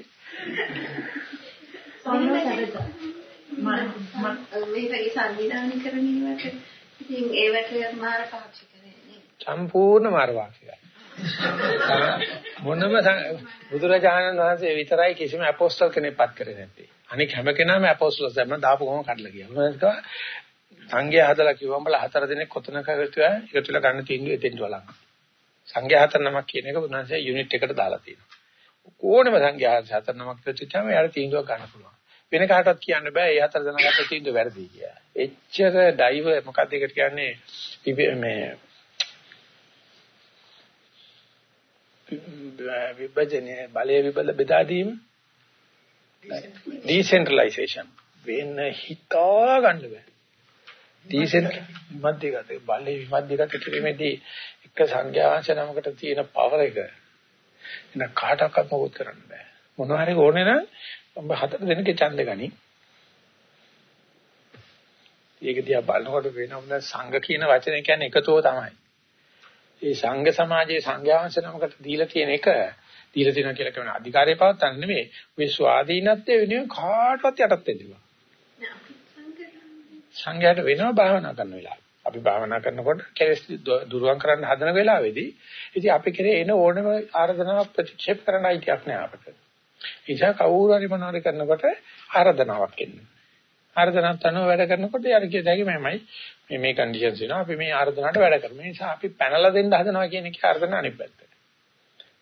මම මේකේ සංවිධානීකරණයට ඉතින් ඒවට මාර පාක්ෂික නේ. සම්පූර්ණ මාර පාක්ෂිකයි. මොනම බුදුරජාණන් වහන්සේ විතරයි කිසිම අපොස්තල් කෙනෙක්පත් කරේ නැත්තේ. අනික හැම කෙනාම අපොස්තල් දැම්ම දාපු ගමන් කඩලා ගියා. මොනවද සංඝයා හදලා කිව්වම උඹලා හතර දිනක් කොතනක එකතුවා එකතුල ගන්න තීන්දුව එතෙන්ට වලක්. සංඝයා හතර නමක් කියන එක බුදුන්සේ යුනිට් එකට දාලා තියෙනවා. ඕනම සංඝයා හතර නමක් ප්‍රතිචාම යාට තීන්දුවක් ගන්න පුළුවන්. වෙන කාටවත් කියන්න බෑ ඒ හතර දෙනා ගත්ත තීන්දුව වැරදි කියලා. එච්චර ඩයිවර් මොකක්ද ඒකට කියන්නේ මේ විභජනය බලය විබල බෙදා දීම ඩිසෙන්ට්‍රලයිසේෂන් වෙන හිතා ගන්න බෑ ඩිසෙන්ට් මධ්‍යගත බලය විමධ්‍යගත කිරීමේදී එක සංඛ්‍යාංශ නමකට තියෙන පවර එක එන කාටවත් මොකොත් කරන්න බෑ මොනවා හරි ඕනේ නම් ඔබ හතර දෙනෙක්ගේ ඡන්ද ගනි. ඒක දිහා බලනකොට වෙනවා සංඝ කියන වචනේ කියන්නේ එකතෝ තමයි. ඒ සංඝ සමාජයේ සංඝයාංශ නමකට දීලා තියෙන එක දීලා තියෙනවා කියලා කියන අධිකාරිය පවත්තන්න නෙමෙයි. මේ ස්වාධීනත්වයේ වෙනුවෙන් කාටවත් යටත් වෙන්නවා. සංඝයාට වෙනවා භාවනා කරන වෙලාව. අපි භාවනා කරනකොට කෙලස් දුරුවන් කරන්න හදන වෙලාවේදී ඉතින් අපි කරේ එන ඕනම ආරාධනාවක් ප්‍රතික්ෂේප කරන්න අයිතියක් නෑ අපිට. ඒ නිසා කවුරු හරි මොනවාරි කරනකොට ආරාධනාවක් එන්නේ. ආර්ධනාවක් තනව වැඩ කරනකොට යාර කියත හැකි මමයි මේ මේ කන්ඩිෂන්ස් වෙනවා අපි මේ ආර්ධනාවට වැඩ කරමු. ඒ නිසා අපි පැනලා දෙන්න හදනවා කියන එක ආර්ධන අනිත් පැත්ත.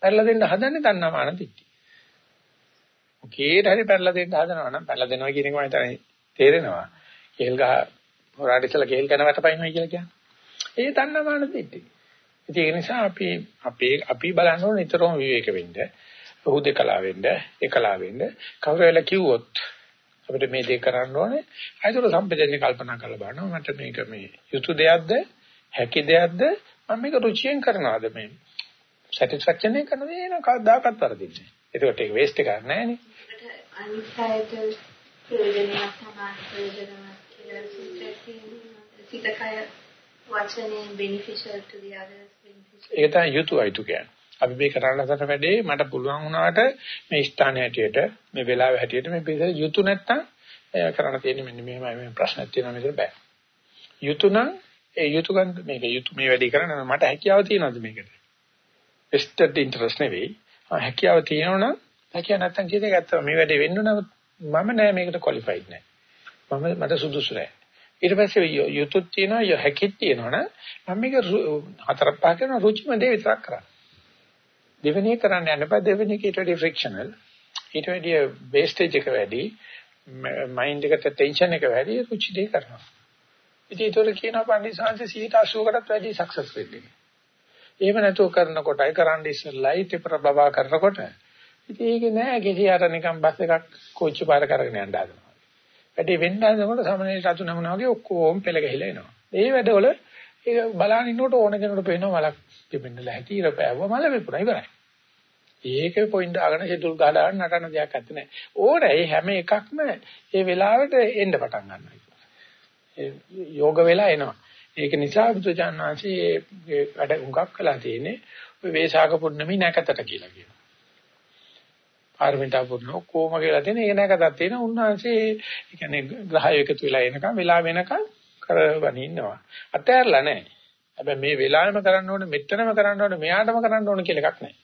පැනලා දෙන්න හදන්නේ තණ්හාමාන දිට්ඨිය. ඔකේට හරි පැනලා දෙන්න හදනවා නම් පැනලා දෙනවා කියන එක මම හිතන්නේ තේරෙනවා. කේල් ගහ හොරාට ඉස්සලා කේල් කන වැටපයින්නවා කියලා කියන්නේ. ඒ තණ්හාමාන දිට්ඨිය. ඉතින් ඒ නිසා අපි අපේ අපි බලන්න ඕනේ නිතරම විවේක වෙන්න, උහුදකලා වෙන්න, එකලා වෙන්න. කවුරු වෙලා කිව්වොත් අපිට මේ දේ කරන්න ඕනේ. ඒතර සම්පජන්‍ය කල්පනා කරලා බලනවා මට මේක මේ යුතු දෙයක්ද, හැකි දෙයක්ද, මම මේක රුචියෙන් කරනවාද මේ සැටිස්ෆැක්ෂන් එක කරනද එන කවදාකවත් වරදින්නේ. ඒකට ඒක වේස්ට් එකක් නැහැ නේ. අනිත් අයට ප්‍රයෝජනයක් තමයි ප්‍රයෝජනවත් කියලා සිතකය වචනේ beneficial to the others beneficial. ඒක තමයි යුතුයයි කියන්නේ. අපි මේ කරන්න හදන වැඩේ මට පුළුවන් වුණාට මේ ස්ථාන හැටියට මේ වෙලාව හැටියට මේ පිළිසෙ යුතු නැත්තම් කරන්න තියෙන්නේ මෙන්න මෙහෙමයි මේ ප්‍රශ්නක් තියෙනවා මේකට බෑ. යුතු නම් ඒ යුතු ගන්න මේක යුතු මේ වැඩේ කරන්න මට හැකියාව තියෙනවද මේකට? vested interest නෙවෙයි. හැකියාව තියෙනවනම් හැකියාව නැත්තම් කියන එක ඇත්තම මේ වැඩේ වෙන්න නම් මම නෑ මේකට qualified නෑ. මම මට සුදුසු නෑ. ඊට පස්සේ යුතුත් තියෙනවා හැකියත් තියෙනවනම් මම මේක හතර පහ කරන රුචිම දේ විතරක් කරන්නේ. දෙවෙනි එක කරන්න යන්න බෑ දෙවෙනි එක ඊට වැඩි ෆ්‍රික්ෂනල් ඊට වැඩි වේස්ටේජ් එක වැඩි. මයින්ඩ් එකට ටෙන්ෂන් එක වැඩි. රුචි දෙක කරනවා. ඉතින් ඒතර කියනවා පන්දිසාංශ 180කටත් වැඩි සක්සස් වෙන්නේ. එහෙම නැතුව කරනකොටයි කරන්න ඉස්සෙල්ලයි ටිපර බබා කරනකොට. ඉතින් ඒක නෑ. කිසි අර නිකන් බස් එකක් කෝච්චි පාර කරගෙන යන්න හදනවා. වැඩි වෙන්න හදනකොට සමනලට අතු නමුනා වගේ ඔක්කොම පෙළ ගහලා එනවා. ඒ වැඩවල ඒක බලන ඉන්නකොට ඕන කෙනෙකුට පේනවා මලක් දෙපෙන්නලා හැටි ඉර පෑවුවා මල වෙපුණා ඉවරයි. ඒකේ පොයින්ට් දාගෙන ෂෙඩියුල් ගහලා නටන දෙයක් නැත්තේ නෑ. ඕනේ මේ හැම එකක්ම ඒ වෙලාවට එන්න පටන් ගන්නවා. ඒ යෝග වෙලා එනවා. ඒක නිසා බුදුචාන් වහන්සේ වැඩ උඟක් කළා තියෙන්නේ ඔය වේසාක පුර්ණමි නැකතට කියලා කියනවා. පාරමිතා පුර්ණ කොහොම කියලා තියෙන ඒ නැකතක් තියෙන උන්වහන්සේ ඒ කියන්නේ ග්‍රහය එකතු වෙලා එනකම් වෙලා වෙනකම් කරවගෙන ඉන්නවා. අතෑරලා නැහැ. හැබැයි මේ වෙලාවෙම කරන්න ඕනේ, මෙතනම කරන්න ඕනේ, මෙයාටම කරන්න ඕනේ කියලා එකක් නැහැ.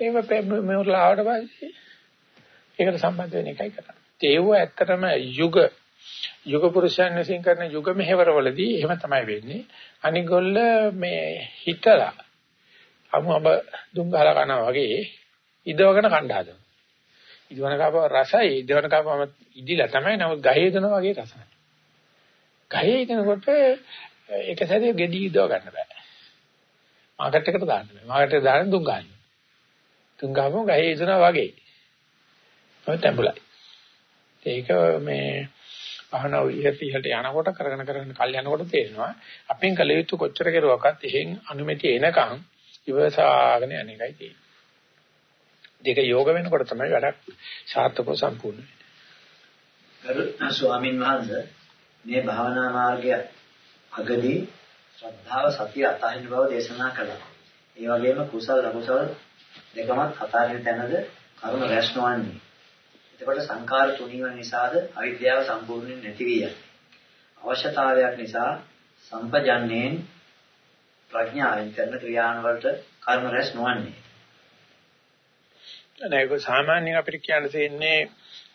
ඒක මෙවුරලා ආවට පස්සේ ඒකට සම්බන්ධ වෙන එකයි කරන්නේ. ඒව ඇත්තටම යුග යුග පුරුෂයන් විසින් කරන යුග මෙහෙවරවලදී එහෙම තමයි වෙන්නේ. අනිගොල්ල මේ හිතලා අමුඹ දුම් ගහලා කනවා වගේ ඉදවගෙන කණ්ඩා හදනවා. ඉදවන කපව රසයි ඉදවන කපවම ඉදිලා තමයි නමුත් ගහේ දෙනවා වගේ රසයි. ගහේ ඉනකොට ඒක සැරේ ගෙඩි ඉදව ගන්න බෑ. මාකට් එකට දාන්න බෑ. මාකට් එකට දාන්න දුම් ගන්න. දුම් ගාවම ගහේ ඉදනවා වගේ. ඔය තැඹුලයි. ඒක මේ අහනව ඉහත ඉහට යනකොට කරගෙන කරගෙන කල් යනකොට තේරෙනවා අපෙන් කල යුතු කොච්චර කෙරුවක්වත් එහෙන් අනුමැතිය එනකන් ඉවසාගෙන යන එකයි තියෙන්නේ. දෙක යෝග වෙනකොට තමයි වැඩක් සාර්ථකව සම්පූර්ණ වෙන්නේ. ගරු ස්වාමින් වහන්සේ මේ භාවනා මාර්ගය අගදී ශ්‍රද්ධාව සතිය අතහරින බව දේශනා කළා. ඒ වගේම කුසල අකුසල දෙකමත් අතහරින තැනද කර්ම රැස් නොවන්නේ. එතකොට සංකාර තුනීම නිසාද අවිද්‍යාව සම්පූර්ණයෙන් නැති වී යන්නේ. අවශ්‍යතාවයක් නිසා සම්පජන්නේන් ප්‍රඥාවෙන් කරන ක්‍රියාන් වලට කර්ම රැස් නොවන්නේ. නෑ ඒක සාමාන්‍යයෙන් අපිට කියන්න තියෙන්නේ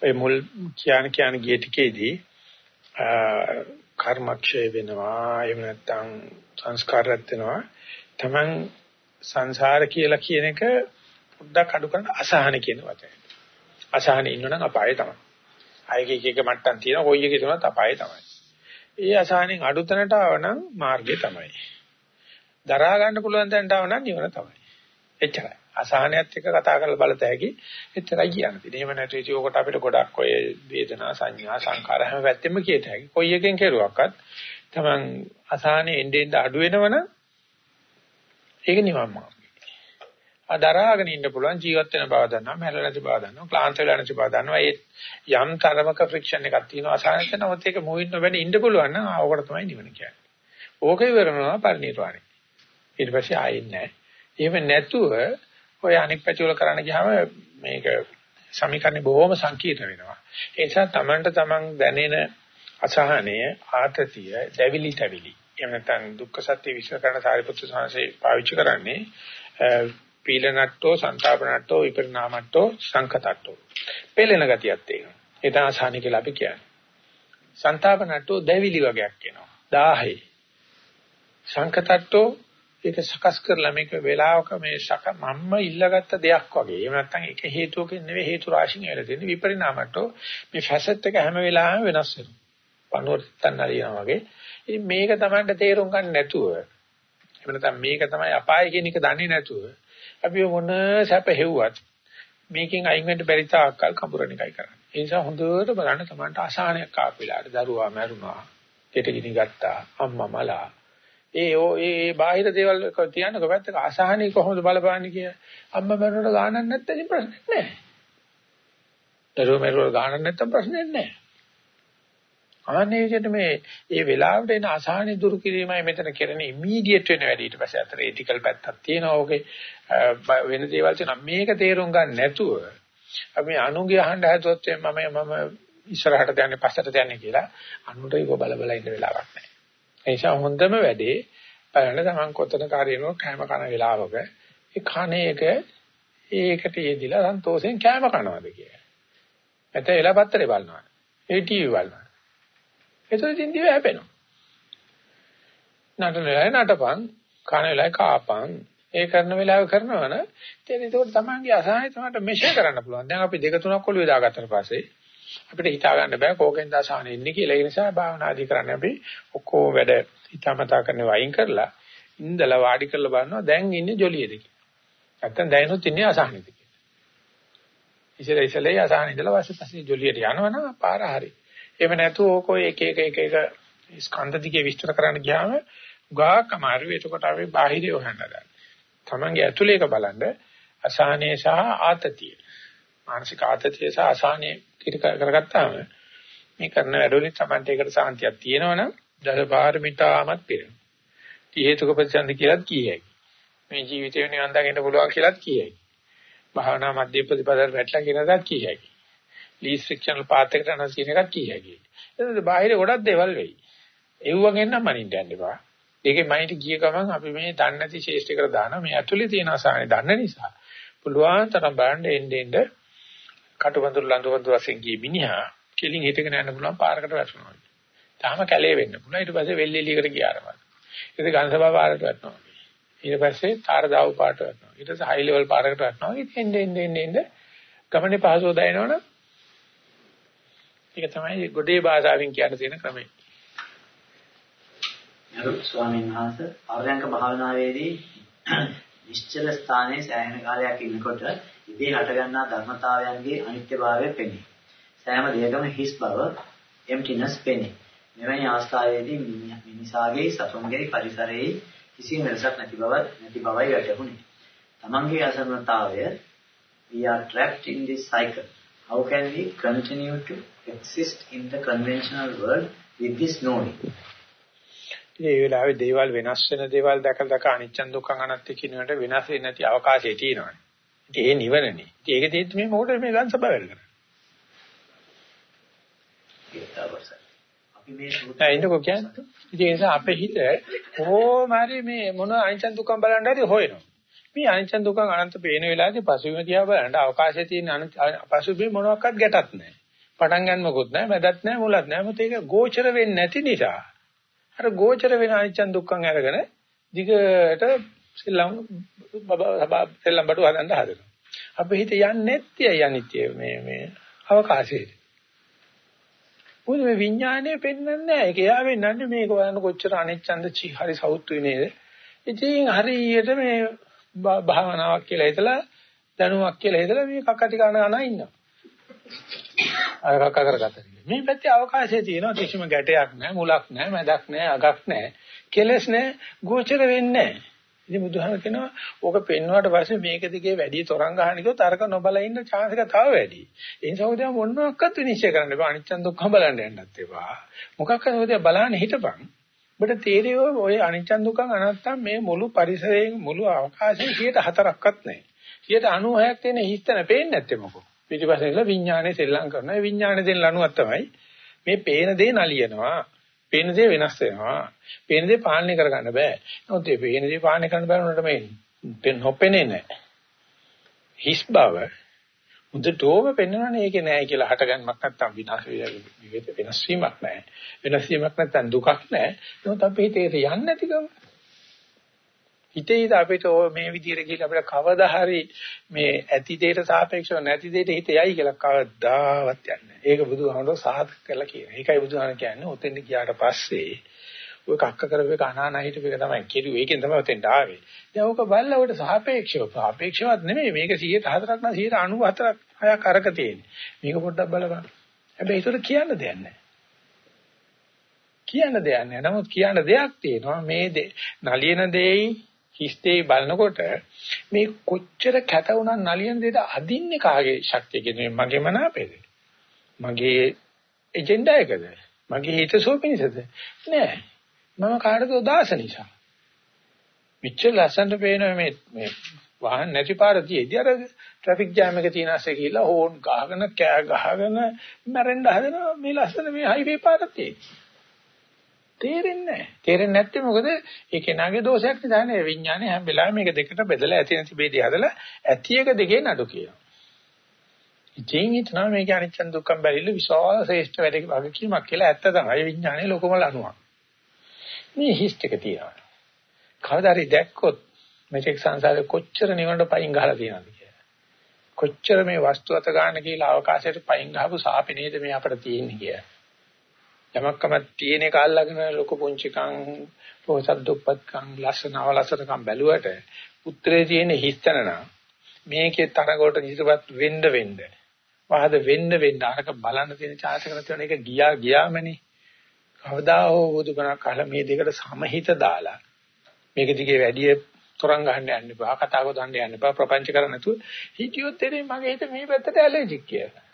ඔය මුල් කියන කියන ගිය ටිකේදී කර්මක්ෂය වෙනවා එහෙම නැත්නම් සංස්කාරයක් වෙනවා. Taman සංසාර කියලා කියන එක පොඩ්ඩක් අඩු කරන අසහන කියන වචනේ අසහනේ ඉන්නවනම් අපායේ තමයි. ආයෙක එක එක මට්ටම් තියෙනවා කොයි එකේ තුනත් අපායේ තමයි. ඒ අසහනෙන් අඩු තැනට ආවනම් මාර්ගය තමයි. දරා ගන්න පුළුවන් තැනට ආවනම් නිවන තමයි. එච්චරයි. අසහනයත් එක්ක කතා කරලා බලත හැකි එච්චරයි කියන්නේ. එහෙම නැතු ඉතින් ඔකට අපිට ගොඩක් ඔය වේදනා සංඥා සංකාර හැම පැත්තෙම කියත හැකි. කොයි එකෙන් කෙරුවක්වත් තමන් අසහනේ එන්නේ එන්නේ අඩු වෙනවනම් ඒක නිවන් මාර්ගය. දරාගෙන ඉන්න පුළුවන් ජීවත් වෙන බව දන්නවා මැරෙලා නැති බව දන්නවා ක්ලාන්ත වෙලා නැති බව දන්නවා ඒ යම් තරමක ෆ්‍රික්ෂන් එකක් තියෙනවා අසහනක නමුත් ඒක මොවින් නොවෙන්න ඉන්න පුළුවන් නම් ආවකට තමයි නිවන කියන්නේ ඕක ඉවරනවා පරිණිරවාණය ඊට පස්සේ ආයෙත් නැහැ එහෙම නැතුව ඔය අනික් පැති වල කරන්න ගියාම මේක සමීකරණේ බොහොම සංකීර්ණ වෙනවා. ඒ නිසා Tamanට Taman දැනෙන අසහනය ආතතිය දැවිලි තැවිලි එහෙම නැත්නම් දුක්ඛ සත්‍ය විශ්ල කරන සාරිපුත්‍ර සාංශේ පාවිච්චි කරන්නේ පීලනට්ටෝ සංතාපනට්ටෝ විපරිණාමට්ටෝ සංකතට්ටෝ. පෙළෙන ගතියක් තියෙනවා. ඒ තමයි අසහනය කියලා අපි කියන්නේ. සංතාපනට්ටෝ දැවිලි වගේක් වෙනවා 1000 සංකතට්ටෝ ඒක සකස් කරලා මේක වෙලාවක මේ සක මම්ම ඉල්ලගත්ත දෙයක් වගේ. එහෙම නැත්නම් ඒක හේතුවකින් නෙවෙයි හේතු රාශියෙන් වෙලා තියෙන්නේ විපරිණාමට්ටෝ මේ ෆැසට් එක හැම වෙලාවෙම වෙනස් වෙනවා. පනෝත්තන් හරියනවා වගේ. ඉතින් මේක Tamanට තේරුම් ගන්න නැතුව එහෙම නැත්නම් මේක තමයි අපාය කියන එක දන්නේ නැතුව අපි මොන සැප හෙව්වත් මේකෙන් අයින් වෙන්න බැරි තාක්කල් කඹරණ එකයි කරන්නේ. ඒ නිසා හොඳට බලන්න Tamanට අසහනයක් ආපු වෙලාවට දරුවා මැරුණා. කෙට ගිනි ගත්තා. අම්මා මලා. ඒ ඒ බාහිර දේවල් තියන්නකො පැත්තක අසහනී කොහොමද බලපාන්නේ කිය. අම්මා මැරුණට ගානක් නැත්නම් ප්‍රශ්නේ නැහැ. දරුවා මැරුණට ගානක් නැත්නම් ප්‍රශ්නේ නැහැ. අනේ විදිහට මේ ඒ වෙලාවට එන අසහනෙ දුරු කිරීමයි මෙතන කරන ඉමීඩියට් වෙන වැඩ ඊට පස්සේ අතර ඒතිකල් පැත්තක් තියෙනවා ඕකේ වෙන දේවල් තියෙනවා මේක තේරුම් ගන්න නැතුව අපි අනුගේ අහන්න හැදුවොත් මම මම ඉස්සරහට යන්නේ පස්සට යන්නේ කියලා අනුන්ට ඒක බල බල ඉන්න වෙලාවක් නැහැ ඒ නිසා හොඳම වැඩේ බලන්න තමන් කොතන කාර්යනෝ කෑම කන වෙලාවක ඒ කණේක ඒකට යෙදිලා සන්තෝෂෙන් කෑම කනවාද කියලා. නැත්නම් එළපත්තරේ බලනවා. ඒ ටීවී බලනවා. එතනදී දිව හැපෙනවා. නටන වෙලාවේ නටපන්, කන වෙලාවේ කාපන්, ඒ කරන වෙලාව කරනවන. ඉතින් ඒකට තමන්ගේ අසහනය තමයි මෙෂර් කරන්න පුළුවන්. දැන් අපි දෙක තුනක් ඔළුවේ දාගත්තට පස්සේ අපිට හිතා ගන්න බෑ කෝකෙන්ද අසහනෙ ඉන්නේ කියලා. ඒ නිසා භාවනාදී කරන්නේ අපි ඔක්කොම වැඩ හිතාමතා කරන වයින් කරලා ඉඳලා වාඩි කරලා බලනවා දැන් ඉන්නේ ජොලියේද කියලා. නැත්තම් දැනුත් ඉන්නේ අසහනෙද කියලා. ඉතින් ඉතලේ අසහනෙ ඉඳලා වාසිය පස්සේ ජොලියට යනවනම් පාර හරියි. එහෙම නැතුව ඕක එක එක එක එක ස්කන්ධ දිගේ විස්තර කරන්න ගියාම ගාක් අමාරු එතකොට අපි බාහිරය හොයන්න ගන්න. තමන්ගේ ඇතුළේ එක බලන්න අසහනය සහ ආතතිය. මානසික ආතතිය සහ අසහනය කරගත්තාම මේ කරන වැඩවලින් තමන්ට ඒකට සාන්තියක් තියෙනවනම් දස පාරමිතාමත් පිරෙනවා. ටි හේතුක ප්‍රතිසන්දි කියලාත් කියයි. මේ ජීවිතේ නිවන් දකින්න පුළුවන් කියලාත් කියයි. භාවනා මධ්‍ය ප්‍රතිපදාවට වැටලා කියනදාත් කියයි. ලීස් ෆ්‍රික්ෂනල් පාත් එකට යනවා කියන එකක් කිය හැකියි. එතකොට බාහිර ගොඩක් දේවල් වෙයි. එව්වගෙන් නම් මනින්න යන්න එපා. ඒකේ මයින්ඩ් ගිය ගමන් අපි මේ දන්නේ නැති ශේෂ්ඨයකට දානවා. මේ ඇතුලේ තියෙන අසහනේ දන්න නිසා. පුළුවන් තරම් බලන්න එන්නේ එන්නේ කටුබඳුරු ලඳුබඳුරු වශයෙන් ගිය මිනිහා කෙලින් හිටගෙන යන්න පුළුවන් පාරකට වැටෙනවා. තාම කැලේ වෙන්න පුළුවන්. ඊට පස්සේ වෙල්ෙලියකට ගියාරම. ඊට ගංශබා පාරට වැටෙනවා. ඊට පස්සේ තාරදාව පාරට වැටෙනවා. ඊට පස්සේ හයි ලෙවල් පාරකට වැටෙනවා. ඉතින් එන්නේ එන්නේ එන්නේ ගමනේ පහසුව දැනෙනවනේ ඒක තමයි ගොඩේ භාෂාවෙන් කියන්න තියෙන ක්‍රමය. නරු ස්වාමීන් වහන්සේ ආර්යංක භාවනාවේදී නිශ්චල ස්ථානයේ සෑහෙන කාලයක් ඉන්නකොට ඉදී හටගන්නා ධර්මතාවයන්ගේ අනිත්‍යභාවය පෙනේ. සෑම දෙයකම හිස් බව emptiness පෙනේ. මෙවැනි අවස්ථාවේදී මිනිසාගේ සතුන්ගේ පරිසරයේ කිසිම වෙනසක් නැති බව නැති බවයි වැටහුණේ. තමන්ගේ අසරණතාවය we are trapped in this cycle. How can we continue to exist in the conventional world with this knowing. මේ වෙලාවේ දේවල් වෙනස් වෙන දේවල් දැක දැක අනිච්ච දුක්ඛ අනත්ත කියනකට වෙනස් වෙන්නේ නැති අවකාශය තියෙනවානේ. ඒ නිවනනේ. ඉතින් ඒක තේත් මේ මොකටද මේ ගන්න සබ වෙල්ල. අපි මේ සූත්‍රය ඉන්නකෝ කියන්නේ. ඉතින් ඒ නිසා අපේ හිත කොහොම හරි මේ මොන අනිච්ච දුක්ඛ බලන්න හරි හොයනවා. මේ අනිච්ච දුක්ඛ අනන්ත පේන වෙලාවේදී පසුබිම දිහා බලන්න අවකාශයේ තියෙන පසුබිම මොනවාක්වත් ගැටක් නැහැ. පටන් ගන්නකොත් නැහැ, මැදත් නැහැ, මුලත් නැහැ. මොකද ඒක ගෝචර වෙන්නේ නැති නිසා. අර ගෝචර වෙන අනිච්ච දුක්ඛං අරගෙන දිගට සෙල්ලම් බබා සෙල්ලම් බඩු හදන්න හදනවා. අපේ හිත යන්නේ නැත්තේ අනිත්‍ය මේ මේ අවකාශයේ. මොකද මේ විඥානය පෙන්වන්නේ නැහැ. ඒක යා වෙන්නන්නේ මේක බලන්න කොච්චර අනිච්චන්ද චි හරි සෞත්තුයි නේද? ඉතින් හරියට මේ භාවනාවක් කියලා හිතලා දැනුමක් කියලා හිතලා මේ කක්කටි කන අනා ඉන්නවා. අර කක්ක කරගත්තා. මේ පැත්තේ අවකාශය තියෙනවා කිසිම ගැටයක් නැහැ, මුලක් නැහැ, මැදක් නැහැ, අගක් නැහැ. කෙලස් නැහැ, ගෝචර වෙන්නේ නැහැ. ඉතින් බුදුහාම කියනවා ඕක පෙන්වුවාට පස්සේ මේක දිගේ වැඩි තරංග ගන්න කිව්වොත් අරක නොබල ඉන්න chance එක තව වැඩි. ඒ නිසා ඔය මොනවාක්වත් විනිශ්චය කරන්න එපා. අනිච්චන් දුක්ඛ බලන්න යන්නත් එපා. මොකක් හරි ඔය බලන්න හිටපන්. ඔබට තේරෙව ඔය අනිච්චන් දුක්ඛ අනත්තම් මේ මුළු පරිසරයෙන් මුළු අවකාශයෙන් 104ක්වත් නැහැ. 96ක් තියෙන හිස්තන පේන්නේ නැත්තේ මොකෝ. පිටිපස්සේ ඉන්න විඥානේ සෙල්ලම් කරනවා. ඒ විඥානේ දෙන ලණුවක් තමයි මේ පේන දේ නලියනවා. පේන දේ වෙනස් වෙනවා. පේන දේ පාලනය කරගන්න බෑ. නමුත් මේ පේන දේ පාලනය කරන්න බැරි වුණාට මේ නොපෙනේ නැහැ. හිස් බව මුදටෝම පෙන්වනනේ ඒකේ නෑ කියලා හටගන්නමක් නැත්තම් විනාශ විවිධ වෙනස් වීමක් නෑ. වෙනස් වීමක් නැත්තම් දුකක් නෑ. නමුත් අපි හිතේ යන්නේ නැතිකම. හිතේ අපිට මේ විදිහට ගිහිල්ලා අපිට කවදා හරි මේ ඇති දෙයට සාපේක්ෂව නැති දෙයට හිත යයි කියලා කවදාවත් යන්නේ නැහැ. ඒක බුදුහාමුදුරුවෝ සාධක කරලා කියන. ඒකයි බුදුහාම කියන්නේ ඔතෙන්ට ගියාට පස්සේ ඔය කක්ක කරපේක අනානා හිටපේක තමයි කිරුවේ. ඒකෙන් තමයි ඔතෙන්ට ආවේ. දැන් ඕක බලලා ඔකට සාපේක්ෂව සාපේක්ෂවත් නෙමෙයි මේක 104ක් නම් 194ක් හයක් අරක තියෙන්නේ. මේක පොඩ්ඩක් බලපන්. හැබැයි ඒකට කියන්න දෙයක් නැහැ. කියන්න දෙයක් නැහැ. නමුත් කියන්න දෙයක් තියෙනවා මේ නලියන දෙයි හිස්තේ බලනකොට මේ කොච්චර කැත වුණා නලියන දෙයට අදින්නේ කාගේ ශක්තිය කියන්නේ මගේ මනාපේද මගේ එජෙන්ඩා එකද? මගේ හිතසෝ පිණිසද? නෑ. මම කාටද උදාස නිසා? මිච්ඡ ලස්සනට පේන මේ මේ වාහන නැති පාර තියේදී අර ට්‍රැෆික් ජෑම් එක තියෙන ඇස්සේ ගිහිල්ලා හෝන් ගහගෙන කෑ ගහගෙන මැරෙන්න හදනවා. මේ ලස්සන මේ හයිවේ පාරක් තියෙන්නේ. තේරෙන්නේ නැහැ. තේරෙන්නේ නැත්තේ මොකද? ඒ කෙනාගේ දෝෂයක් නිසා නේ විඥානේ හැම වෙලාවෙම මේක දෙකට බෙදලා ඇති නැති බෙදී හදලා ඇති එක දෙකේ නඩු කියනවා. ඉතින් හිතනවා මේක අනිච්ච දුක්ඛම් බැරිල විශාල ශ්‍රේෂ්ඨ වැඩක වගකීමක් කියලා ඇත්ත තමයි විඥානේ ලොකම ලනුවක්. මේ හිස්ට් එක තියෙනවා. කවදා හරි දැක්කොත් මේක සංසාරේ කොච්චර නිවනට පයින් ගහලා තියෙනවද කියලා. කොච්චර මේ වස්තු අත ගන්න කියලා අවකාශයට පයින් ගහපු සාපේ නේද මේ අපිට තියෙන්නේ කියලා. යමක්කම තියෙන එක අල්ලගෙන ලොකු පුංචිකම් පොසත් දුප්පත්කම් ලස්සනව ලස්සනකම් බැලුවට උත්තරේ තියෙන හිස්තන නම් මේකේ තරගොට නිතරවත් වෙන්න වෙන්න වහද වෙන්න වෙන්න අරක බලන්න තියෙන chance එක නැතිවන එක ගියා ගියාමනේ. කවදා හෝ බුදුබණ කල මේ දෙකට සමහිත දාලා මේක දිගේ වැඩි තරංග ගන්න යන්න එපා කතා කරන්න යන්න එපා ප්‍රපංච කරන්න නැතුව හිතියොත් එනේ මගේ හිත මේ පැත්තට ඇලර්ජික් කියලා.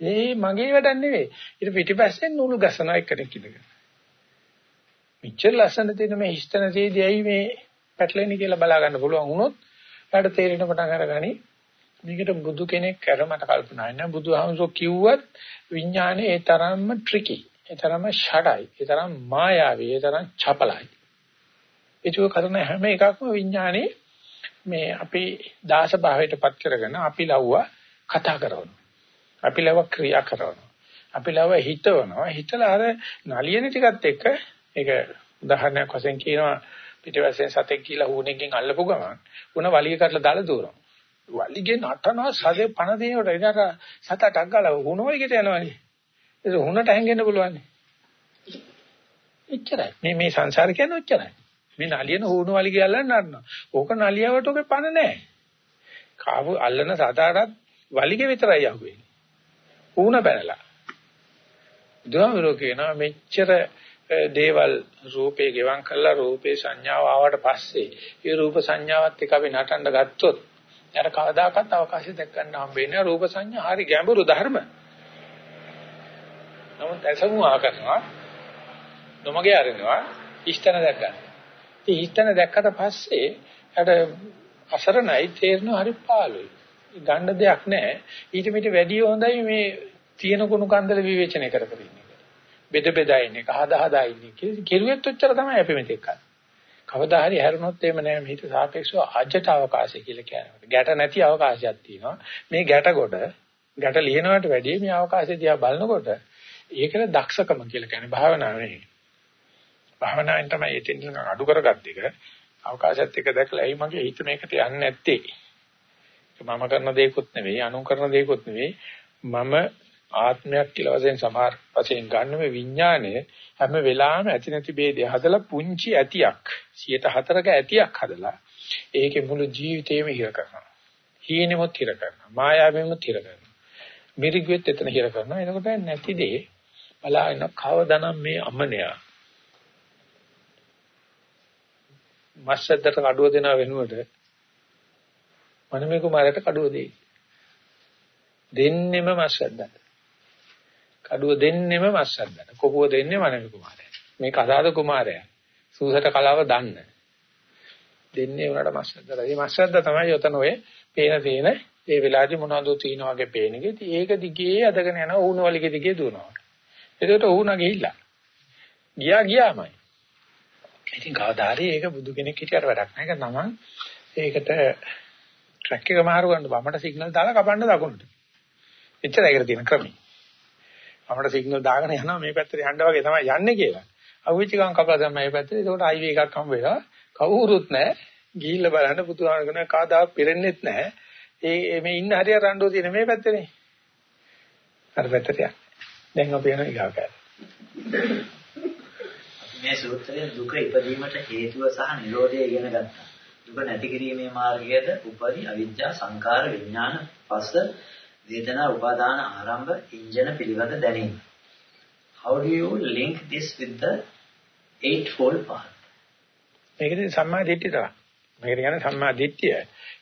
ඒ මගේ වැඩක් නෙවෙයි. ඊට පිටිපස්සෙන් නූල් ගසනවා එකට කිදගෙන. මෙච්චර ලස්සන තියෙන මේ හිස්තන තේදී ඇයි මේ පැටලෙන්නේ කියලා බලා ගන්න පුළුවන් වුණොත් ඊට තේරෙන පටන් අරගනි මේකට බුදු කෙනෙක් කර මට කල්පනා වෙනවා බුදුහාමුදුරුවෝ කිව්වත් විඥානේ ඒ තරම්ම ට්‍රිකි ඒ තරම්ම ෂඩයි ඒ තරම් මායාවී ඒ තරම් චපලයි ඒක කරන හැම එකක්ම විඥානේ මේ අපි දාස භාවයටපත් කරගෙන අපි ලව්වා කතා කරනවා අපි ලව ක්‍රියා කරනවා. අපි ලව හිතවනවා. හිතලා අර නලියන ටිකත් එක්ක ඒක උදාහරණයක් වශයෙන් කියනවා පිටිවැසෙන් සතෙක් කියලා හුණෙන්ගෙන් අල්ලපු ගමන් උණ වලිය කරලා දාලා දూరుනවා. වලිගේ නටනවා සදේ පණ දෙනකොට එදාට සතටක් ගාලා හුණ වලියට යනවානේ. ඒක හුණට හැංගෙන්න පුළුවන්. එච්චරයි. මේ මේ සංසාර කියන්නේ ඔච්චරයි. මේ නලියන හුණ වලිය අල්ලන්න නටනවා. ඕක නලියවට ඔගේ පණ නැහැ. කාව අල්ලන සතාටත් වලිගේ විතරයි අහුවෙන්නේ. ඌණ බැලලා. බුදුහාමුදුරුවෝ කියනවා මෙච්චර දේවල් රූපේ ගෙවම් කළා රූපේ සංඥාව ආවට පස්සේ ඒ රූප සංඥාවත් එක්ක අපි නටන්න ගත්තොත් යාර කවදාකවත් අවකාශය දැක් ගන්න හම්බෙන්නේ රූප සංඥා හරි ගැඹුරු ධර්ම. නමුත් ඇසමුවා කරනවා නොමගේ අරිනවා ඉෂ්ඨන දැක් ගන්න. ඉතින් ඉෂ්ඨන දැක්කට පස්සේ අර අසරණයි තේරෙනවා හරි පාළුයි. ගන්න දෙයක් නැහැ. ඊට මිට වැඩිය හොඳයි මේ තියෙන කුණු කන්දල විවේචනය කර කර ඉන්න එක. බෙද බෙදා ඉන්න එක, හදා හදා ඉන්න එක. කෙරුවෙත් ඔච්චර තමයි අපි මෙතෙක් කරන්නේ. කවදා හරි හැරුණොත් එහෙම නෑ මේක සාපේක්ෂව අජට අවකාශය කියලා කියනවා. ගැට නැති අවකාශයක් තියෙනවා. මේ ගැට කොට ගැට ලියනවට වැඩිය මේ අවකාශය දිහා බලනකොට ඒකල දක්ෂකම කියලා කියන්නේ භාවනාවේ. භාවනාවෙන් තමයි එතෙන් අඩු කරගත්ත එක. අවකාශයත් එක දැකලා එයි මගේ හිත මේකට යන්නේ නැත්තේ. මම කරන දේකුත් නෙවෙයි අනුන් කරන දේකුත් නෙවෙයි මම ආත්මයක් කියලා වශයෙන් සමහර වශයෙන් ගන්න මේ විඥානය හැම වෙලාවෙම ඇති නැති ભેදය හදලා පුංචි ඇතියක් 104ක ඇතියක් හදලා ඒකේ මුළු ජීවිතේම හිර කරනවා. හීනෙමුත් හිර කරනවා. මායාවෙමුත් හිර කරනවා. මිරිගුවෙත් එතන හිර කරනවා. එතකොට නැති දේ බලාගෙන කවදානම් මේ අමනයා මස්සද්දට කඩුව දෙනව වෙනුවට මනමේ කුමාරයට කඩුව දෙයි. දෙන්නෙම මස්සද්දට. කඩුව දෙන්නෙම මස්සද්දට. කොපුව දෙන්නේ මනමේ කුමාරයට. මේ කසාද කුමාරයා. සූසට කලාව දන්න. දෙන්නේ උනට මස්සද්දට. මේ මස්සද්ද තමයි යතන ඔය පේන තේන ඒ වෙලාවේදී මොනවද තියෙන වගේ පේනගේ. ඒක දිගේ අදගෙන යන ඌණ වලිගේ දිගේ දුවනවා. එතකොට ඌණ ගිහිල්ලා. ගියා ගියාමයි. ඉතින් කවදාහරි ඒක බුදු කෙනෙක් හිටියට වැඩක් නැහැ. ඒක තමන් ඒකට ට්‍රැක් එක මාරු ගන්න බමට සිග්නල් දාලා කපන්න දකුණට. එච්චරයි ඒකට තියෙන ක්‍රමය. බමට සිග්නල් දාගෙන යනවා මේ පැත්තට යන්න වගේ තමයි යන්නේ කියලා. අවුච්ච ගමන් කපලා දැම්ම මේ පැත්තට. ඒකට හයිවේ එකක් හම්බ වෙලා කවුරුත් නැහැ. ගිහිල්ලා බලන්න පුතුහාමගෙන කාදාවක් පිරෙන්නෙත් නැහැ. ඒ මේ ඉන්න හරිය රණ්ඩෝ තියෙන මේ පැත්තනේ. අර පැත්තට යන්න. දැන් අපි යන ඊගාව කෑල්ල. මේ සූත්‍රයේ දුක ඉපදීමට හේතුව සහ නිරෝධය ඉගෙන ගත්තා. දුක නැති කිරීමේ මාර්ගයද උපරි අවිද්‍යා සංකාර විඥාන පස්ස වේදනා උපාදාන ආරම්භ ඉන්ජන පිළිවෙත දැනීම. How do you link this with the eightfold path? මේකදී සම්මා දිට්ඨිය තමයි. මේකට කියන්නේ සම්මා දිට්ඨිය.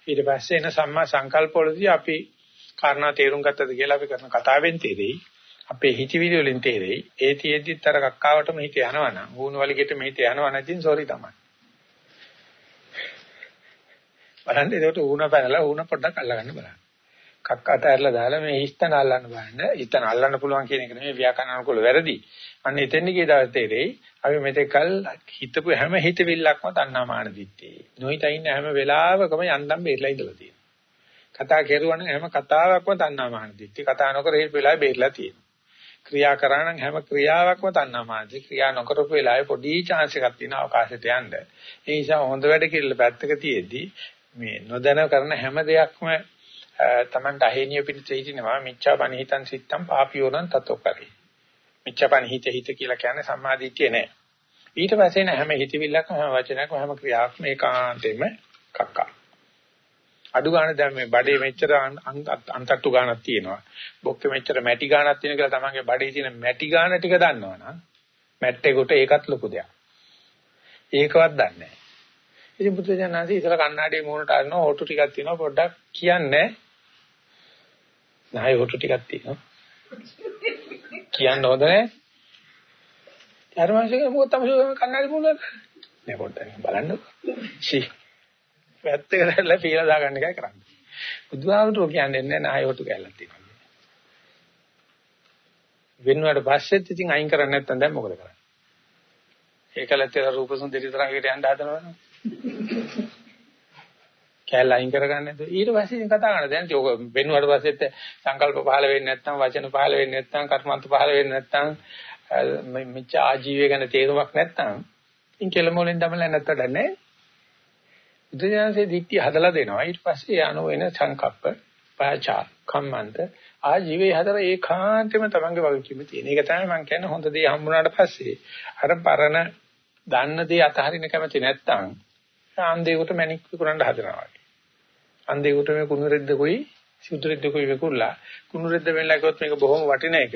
ඊට පස්සේ එන සම්මා සංකල්පවලදී අපි කාරණා තේරුම් ගත්තද කියලා අපි කරන කතාවෙන් තේරෙයි. අපේ හිතවිලි වලින් තේරෙයි. ඒ තියෙද්දිත් අර කක්කාවටම හිත යනවනම්, වුණ වලිගෙට මෙහිත යනවා නැතිනම් සෝරි තමයි. බලන්න ඒකට ඌණ පැනලා ඌණ පොඩ්ඩක් අල්ලගන්න බලන්න. කක්ක අතහැරලා දාලා මේ හිස්තන අල්ලන්න බලන්න. හිස්තන අල්ලන්න පුළුවන් කියන එක නෙමෙයි ව්‍යාකරණ අනුකූල වැරදි. අන්න එතෙන් ගිය දවස් තේරෙයි අපි මෙතෙක්කල් හිතපු හැම හිතවිල්ලක්ම තණ්හාමාන දිත්තේ. නොහිතා ඉන්න හැම වෙලාවකම යන්දම් බේරලා ඉඳලා තියෙනවා. කතා කෙරුවා නම් හැම කතාවක්ම තණ්හාමාන දිත්තේ. කතා නොකර හිට වෙලාවේ බේරලා තියෙනවා. ක්‍රියා කරා නම් හැම ක්‍රියාවක්ම තණ්හාමාන දිත්තේ. ක්‍රියා නොකරපු වෙලාවේ පොඩි chance එකක් තියෙන අවකාශයට යන්න. ඒ නිසා හොඳ වැඩ කියලා පැත්තක තියේදී මේ නොදැන කරන හැම දෙයක්ම තමන්ට අහේනිය පිණිස හිටිනවා මිච්ඡා පනිහිතං සිත්තං පාපියෝනං තතෝ කරේ. මිච්ඡා පනිහිත හිත කියලා කියන්නේ සම්මාදිට්ඨිය නෑ. ඊට පස්සේ නෑ හැම හිතවිල්ලක්ම හැම වචනයක්ම හැම ක්‍රියාවක්ම ඒකාන්තෙම කක්කා. අඩු ගන්න දැන් මේ බඩේ මෙච්චර අන්තට්ටු ගානක් තියෙනවා. බොක්කේ මෙච්චර මැටි ගානක් තියෙන කියලා තමන්ගේ බඩේ තියෙන මැටි ගාන ටික දන්නවනම් මැට්ටේකට ඒකත් ලොකු දෙයක්. ඒකවත් දන්නේ නැහැ. ඉතින් බුදුජානනාංශي ඉතල කණ්ණාඩියේ මූණට අරනවා හොටු ටිකක් තියෙනවා පොඩ්ඩක් කියන්නේ. නැහැ හොටු ටිකක් තියෙනවා කියන්න හොඳ නැහැ ධර්මංශික මොකද තමයි කණ්ණාඩි මූණට නෑ පොඩ්ඩක් බලන්න. ෂි. වැත්තකටලා පීලා දාගන්න එකයි කරන්නේ. බුදුහාමුදුරුවෝ කියන්නේ නැහැ නාය හොටු කැල්ලක් තියෙනවා වෙනුවට පස්සෙත් ඉතින් අයින් කරන්නේ නැත්නම් දැන් මොකද කරන්නේ? ඒකලත් රූප සුන්දරී තරංගයට යන්න හදනවනේ. කැලල අයින් කරගන්න නැතුව. ඊට පස්සේ ඉතින් කතා කරනවා. දැන් ඒක වෙනුවට පස්සෙත් සංකල්ප පහළ වෙන්නේ නැත්නම් වචන පහළ වෙන්නේ නැත්නම් කර්මන්ත පහළ වෙන්නේ නැත්නම් මෙච්ච ආජීවය ගැන තේරුමක් නැත්නම් ඉතින් කෙලමොලෙන් දමලා නැත්තට නැහැ. බුදුජානසේ දික්ටි හදලා දෙනවා. ඊට පස්සේ යano වෙන සංකප්ප පාචා කම්මන්ත ආජීවයේ හතර ඒකාන්තෙම තමන්ගේ වගකීම තියෙන. ඒක තමයි මම කියන්නේ හොඳ දේ හම්බුනාට පස්සේ. අර පරණ දන්න දේ අතහරින්න කැමති නැත්නම් අන්දේකට මැණික් විකුණන්න හදනවා වගේ. අන්දේකට මේ කුණු රෙද්දකුයි සුදු රෙද්දකුයි විකුණලා කුණු රෙද්ද වෙන්නලා කිව්වොත් මේක බොහොම වටින එක.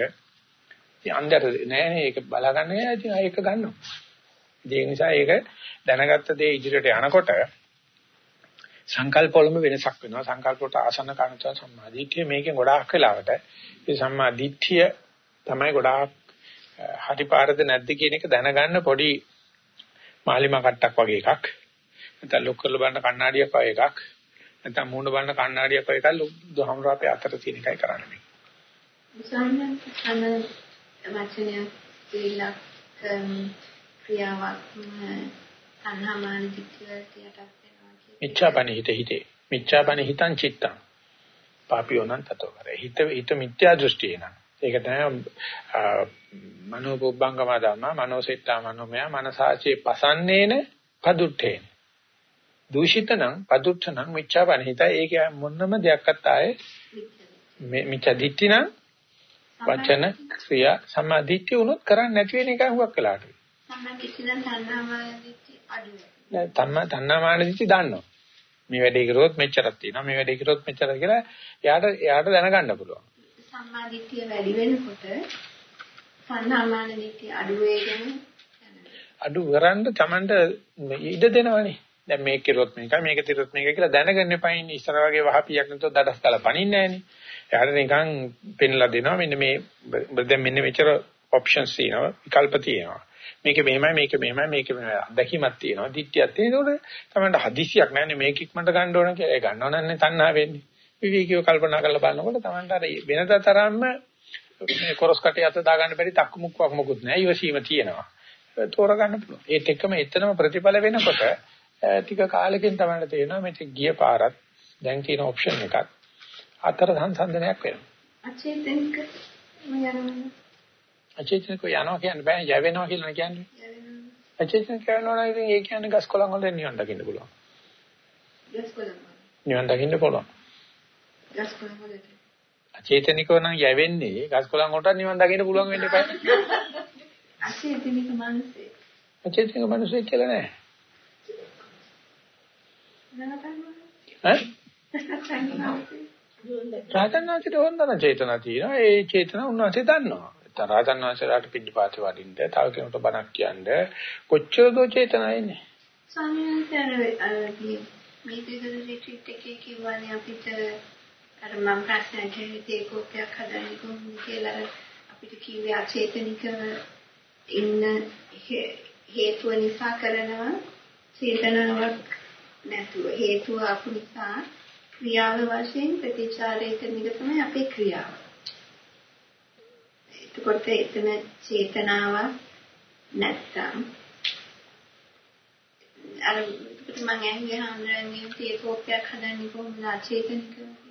ඉතින් අන්දයට නෑ නේ ඒක බලාගන්න නෑ ඉතින් ඒක ගන්නවා. ඒ නිසා ඒක දැනගත්ත දේ ඉදිරියට යනකොට සංකල්ප වලම වෙනසක් වෙනවා. සංකල්ප වලට ආසන්න කාරණා සම්මාදිට්ඨිය මේකෙන් ගොඩාක් වෙලාවට මේ සම්මාදිට්ඨිය තමයි ගොඩාක් හරි පාරද නැද්ද කියන එක දැනගන්න පොඩි මාලිමා කට්ටක් වගේ එකක්. නැත්නම් ලොක් කරලා බලන කණ්ණාඩියක් වගේ එකක්. නැත්නම් මූණ බලන කණ්ණාඩියක් වගේ එකක් දුහමර අපේ අතර තියෙන එකයි කරන්නේ. උසන්න අන වචනය කියලා ක්‍රියාවක් තණ්හාමාන කියන්නේ. මිච්ඡාපණ හිත හිතේ. මිච්ඡාපණ හිතං චිත්තං. පාපියෝනං තතෝ කරේ. හිත හිත මිත්‍යා දෘෂ්ටිය නං. ඒක තමයි මනෝපොබ්බංගම ධම්ම මනෝසෙට්ටා මනෝමය මනසාචේ පසන්නේන පදුට්ඨේන දූෂිතනම් පදුට්ඨනම් මිච්ඡාපනිත ඒක මොනම දෙයක්වත් ආයේ මිච්ඡා දිට්ඨිනම් වචන ක්‍රියා සම්මාදිට්ඨිය උනොත් කරන්නේ නැති වෙන එකයි හුඟක් වෙලාට තණ්හාමානදිට්ඨි දන්නවා. මේ වැඩේ කරොත් මෙච්චරක් තියෙනවා. මේ වැඩේ කරොත් මෙච්චරක් කියලා එයාට එයාට දැනගන්න පුළුවන්. සම්මාදිට්ඨිය වැඩි වෙනකොට සන්නාමාන දිට්ඨිය අඩු වේගෙන අඩු කරන්න Tamanට ඉඩ දෙනවනේ. දැන් මේක කිරොත් මේකයි මේක තිරොත් මේකයි කියලා දැනගන්න එපයින් ඉස්සර වගේ වහපියක් නැතුව දඩස් කළා පනින්නේ නැහනේ. එයාට නිකන් පෙන්ලා දෙනවා මෙන්න මේ දැන් මෙන්න මෙච්චර ඔප්ෂන්ස් තියෙනවා විකල්ප තියෙනවා. මේක මෙහෙමයි මේක මෙහෙමයි මේක මෙහෙමයි අත්දැකීමක් තියෙනවා දිට්ඨියක් තියෙනවා. ඒකට තමයි හදිසියක් නැන්නේ මේක ඉක්මනට ගන්න ඕන කියලා. ඒ ගන්නව නැන්නේ තණ්හා වෙන්නේ. විවිධකව කල්පනා කරලා බලනකොට තමයි අර වෙනද තරම්ම මේ කොරස් කටේ අත දාගන්න බැරි තක්කු මුක්කක් මොකුත් නැහැ. ඊවසීම තියෙනවා. තෝරගන්න පුළුවන්. ඒත් එක්කම එතනම ප්‍රතිඵල වෙනකොට ටික කාලෙකින් තමයි තේරෙනවා මේක ගිය පාරත් දැන් තියෙන ඔප්ෂන් එකක් අතර සංසන්දනයක් වෙනවා. අචේතනික යනවා. අචේතනික යනවා කියන්නේ බෑ යවෙනවා කියලා කියන්නේ. අචේතනික යනවා නම් ඉතින් ඒ කියන්නේ ගස් කොළන් වලින් නිවන් දකින්න පුළුවන්. ගස් කොළන්. නිවන් දකින්න පුළුවන්. ගස් කොළන් වලට. අචේතනිකව නම් යවෙන්නේ ගස් කොළන් වලට නිවන් දකින්න පුළුවන් වෙන්න එපා. අචේතනික මනසේ. අචේතනික මනසේ කියලා නෑ. ඈ? රාතන් වහන්සේට හොඳන චේතනා තියෙනවා. ඒ චේතන උන්වහන්සේ දන්නවා. රාතන් වහන්සේලාට පිටිපස්සේ වඩින්න, තව කෙනෙකුට බණක් කියන්න කොච්චර දෝ චේතනා එන්නේ. ස්වාමීන් මේ දෙකේ රිට්‍රීට් එකේ කිව්වනේ අපිට අර මම ප්‍රශ්න කෙරෙහිදී කෝපයක් හදන්න කොහොමද කියලා අපිට කිව්වේ අචේතනිකව ඉන්න හේතුව නිසා කරනවා චේතනාවක් නැතුව හේතුව අපු නිසා ක්‍රියාව වශයෙන් ප්‍රතිචාරය කරන එක තමයි අපේ ක්‍රියාව. එතකොට එතන චේතනාවක් නැත්තම් අර මම ඇහුවේ හඳුනන්නේ තේ කෝපයක් හදන්නේ කොහොමද අචේතනිකව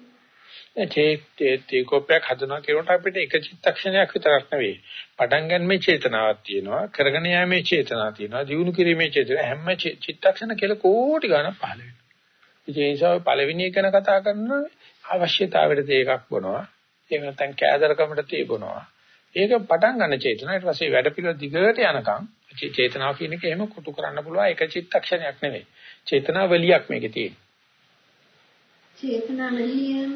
ඒ කෝපයක් හදනවා කියනකොට අපිට එක චිත්තක්ෂණයක් විතරක් නෙවෙයි. පටන් ගන්නමේ චේතනාවක් තියෙනවා, කරගෙන යෑමේ චේතනාවක් තියෙනවා, දිනු කිරීමේ චේතනාව හැම චිත්තක්ෂණ කියලා කෝටි ගණන් පහළ වෙනවා. ඒ නිසා පළවෙනි එක ගැන කතා කරන අවශ්‍යතාවයට තේ එකක් බොනවා. එහෙම නැත්නම් කෑදරකමට තේ බොනවා. ඒක පටන් ගන්න චේතනාව ඊට පස්සේ වැඩ පිළිවෙල දිගට යනකම් චේතනාව කියන එක එහෙම කුතු කරන්න පුළුවන් එක චිත්තක්ෂණයක් නෙවෙයි. චේතනාවලියක් මේකේ තියෙන්නේ. චේතනාවලියම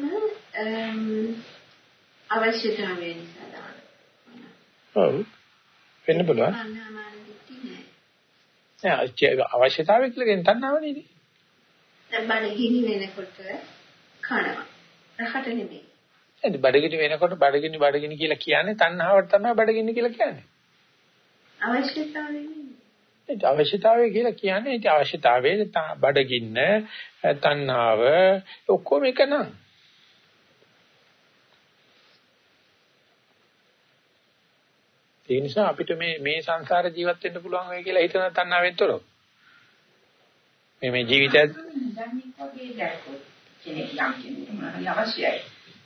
අවශ්‍යතාවය නිසා දාන. ඔව්. වෙන්න පුළුවන්. නෑ අවශ්‍යතාවය කියලා කියන තණ්හාව නෙවෙයි. දැන් බඩගිනි වෙනකොට කනවා. රහට නෙමෙයි. එද බඩගිනි වෙනකොට බඩගිනි බඩගිනි කියලා කියන්නේ තණ්හාවට තමයි බඩගිනි කියලා කියන්නේ. අවශ්‍යතාවය නෙමෙයි. අවශ්‍යතාවය කියලා කියන්නේ ඒ අවශ්‍යතාවයේ බඩගින්න තණ්හාව ඔක්කොම එක නං. ඒ නිසා අපිට මේ මේ සංසාර ජීවත් වෙන්න පුළුවන් වෙයි කියලා හිතන තණ්හාවෙන් තොරව. මේ මේ ජීවිතය දැන් වගේ දැක්කොත් කෙනෙක් යම් කෙනෙකුට මොනවාරි අවශ්‍යයි.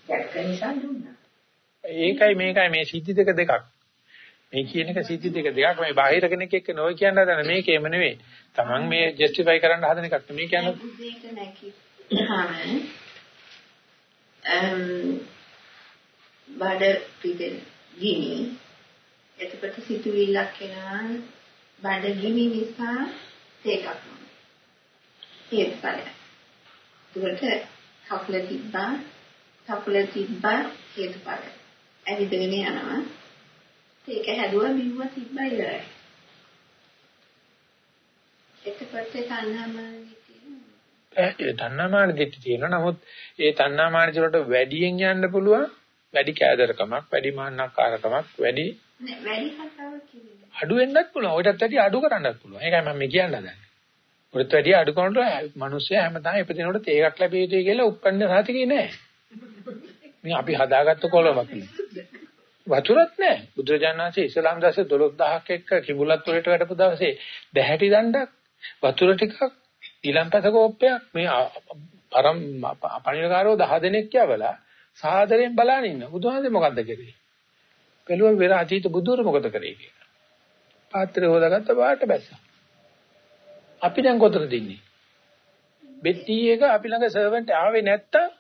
දැක්ක නිසා දුන්නා. ඒකයි මේකයි මේ සිද්ධි දෙක දෙකක්. මේ කියන එක සිද්ධි දෙක දෙකක් මේ බාහිර කෙනෙක් එක්ක නොයි කියන්න හදන මේකේම නෙවෙයි. Taman මේ ජස්ටිෆයි කරන්න හදන එකක් නෙමෙයි කියන්නේ. ඒක නැකි. අම් බඩ පිටේ ගිනි එතකොට සිතුවිල්ලක් එනවා බඩ ගිනි නිසා ඒකක් ඒක බලය. ඒකට කකුල තිබ්බා කකුල තිබ්බා හේතුඵල. ඇවිදගෙන යනවා. ඒක හැදුවා බිව්ව තිබ්බා ඉවරයි. එතකොට තණ්හාමාන දෙටි තියෙනවා. නමුත් ඒ තණ්හාමාන වලට වැඩියෙන් යන්න පුළුවන්. වැඩි කෑදරකමක්, වැඩි මාන්නකාරකමක්, වැඩි නෑ වැඩි කතාවක් කිව්වේ. අඩු වෙන්නත් පුළුවන්. ඔයටත් වැඩි අඩු කරන්නත් පුළුවන්. ඒකයි මම මේ කියන්න හදන්නේ. ඔයටත් වැඩි අඩු කරනකොට මිනිස්සයා හැමදාම ඉපදිනකොට තේකක් ලැබෙයි යුතුයි කියලා උප්පන්න සාතිකේ නෑ. මේ අපි හදාගත්ත කොළමක් නේ. වතුරත් නෑ. බුදුරජාණන් වහන්සේ ඉස්ලාම් දාසේ 12000ක් එක්ක කිඹුලත් වලට වැඩපු දවසේ දැහැටි දණ්ඩක් වතුර ටිකක් ඊලම්පස කෝප්පයක් මේ පරම් පණිවිඩකාරෝ 10 දෙනෙක් යවලා සාදරයෙන් බලන ඉන්න. බුදුහාමේ මොකද්ද කරේ? පෙළුව පෙර අතීත බුදුර මොකද කරේ කියලා. පාත්‍රය හොදාගත්ත පාට බැස්සා. අපි දැන් කොතනද ඉන්නේ? බෙට්ටි එක අපි ළඟ සර්වන්ට් ආවේ නැත්තම්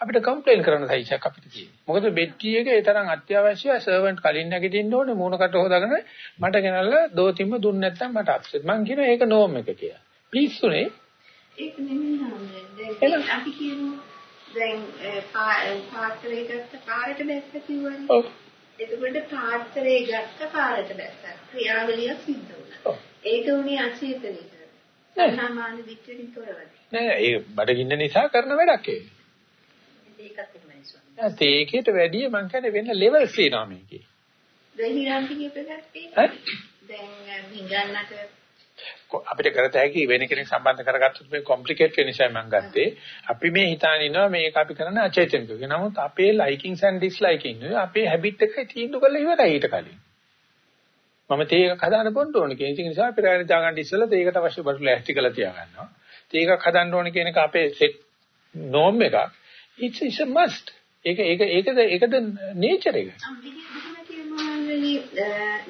අපිට කම්ප්ලේන් කරන්න සයිසක් අපිට තියෙනවා. මොකද බෙට්ටි එක ඒ තරම් අත්‍යවශ්‍යයි සර්වන්ට් කලින් නැගිටින්න ඕනේ මූණකට හොදාගෙන මට ගෙනල්ලා දෝතිම්ම දුන්න නැත්තම් මට අප්සෙට්. මං කියනවා ඒක නෝම් එක කියලා. පිස්සුනේ. ඒක නෙමෙයි දැන් අපි කියනවා දැන් පාත්‍රය ගත්ත පාරට බැස්ස කිව්වනේ. ඔව්. එතකොට පාත්‍රය ගත්ත පාරට බැස්සා. ක්‍රියාවලියක් සිද්ධ වුණා. ඒක උනේ අචේතනික. දිට්ඨියෙන් තොරවද? නෑ ඒ බඩගින්න නිසා කරන වැඩක් ඒක. ඒකත් එහෙමයි ස්වාමී. තේකේට වැඩිය මං කියන්නේ වෙන ලෙවල්ස් තියෙනවා මේකේ. දැන් හිරන්ති කියපේකක් ඈ? තියෙනවා. දැන් හිඟන්නට කො- අපිට කරත හැකි වෙන කෙනෙක් සම්බන්ධ කරගත්තොත් මේ කොම්ප්ලිකේට් වෙන නිසා මම ගත්තේ. අපි මේ හිතාන ඉන්නවා මේක අපි කරන අචේතනිකව. නමුත් අපේ ලයිකින්ස් ඇන්ඩ් ඩිස්ලයිකින් අපේ හැබිට් එකයි තීන්දුව කරලා ඉවරයි ඊට කලින්. මම තේ එකක් හදාන්න බොන්න ඕනේ කියන එක නිසා අපි රැයට දාගන්න ඉස්සෙල්ලා තේකට අවශ්‍ය බටු ලෑස්ති කරලා තියාගන්නවා. තේ එකක් හදන්න ඕනේ කියන එක අපේ සෙට් නෝම් එකක්. It's it's a must. ඒක ඒක ඒකද ඒකද නේචර් එක.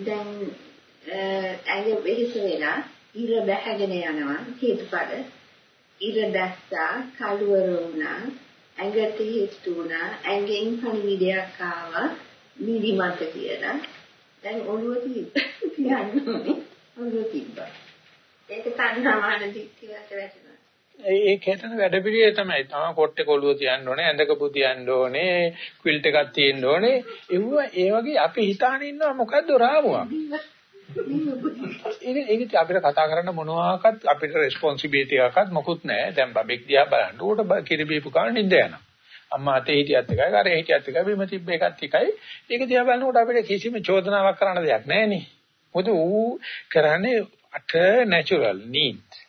දැන් ඇඟ වෙහෙස වෙලා ඉර බැහැගෙන යනවා හේතුඵල. ඉර දැස්සා කළුවර වුණා ඇඟට හිස්තු වුණා ඇඟෙන් පණිවිඩයක් ආවා නිදිමත කියලා. දැන් ඔළුව තියන්නේ ඔළුව තිබ්බා. ඒක තණ්හාමාන දික්තියට වැටෙනවා. ඒ කැටන වැඩ පිළිවෙල තමයි. තම කොට්ටේ කොළුව තියන්න ඕනේ, ඇඳක පුතියන්න ඕනේ, ක්විල්ට් එකක් තියෙන්න ඕනේ. ඒව ඒ වගේ අපි හිතාන ඉන්නවා මොකද්ද රාමුවක්. ඒක ඒක අපිට කතා කරන්න මොනවාක්වත් අපිට රෙස්පොන්සිබිලිටි එකක්වත් මොකුත් නැහැ. දැන් බබෙක් දිහා බලන්න උඩ කිරි බීපු කාණ නිඳ යනවා. අම්මා අතේ හිටියත් එකයි, කරේ හිටියත් එකයි, බිම තිබ්බ එකත් එකයි. ඒක දිහා බලනකොට අපිට කිසිම චෝදනාවක් කරන්න දෙයක් නැහැ නේ. මොකද ඌ කරන්නේ අට නැචරල් නීඩ්.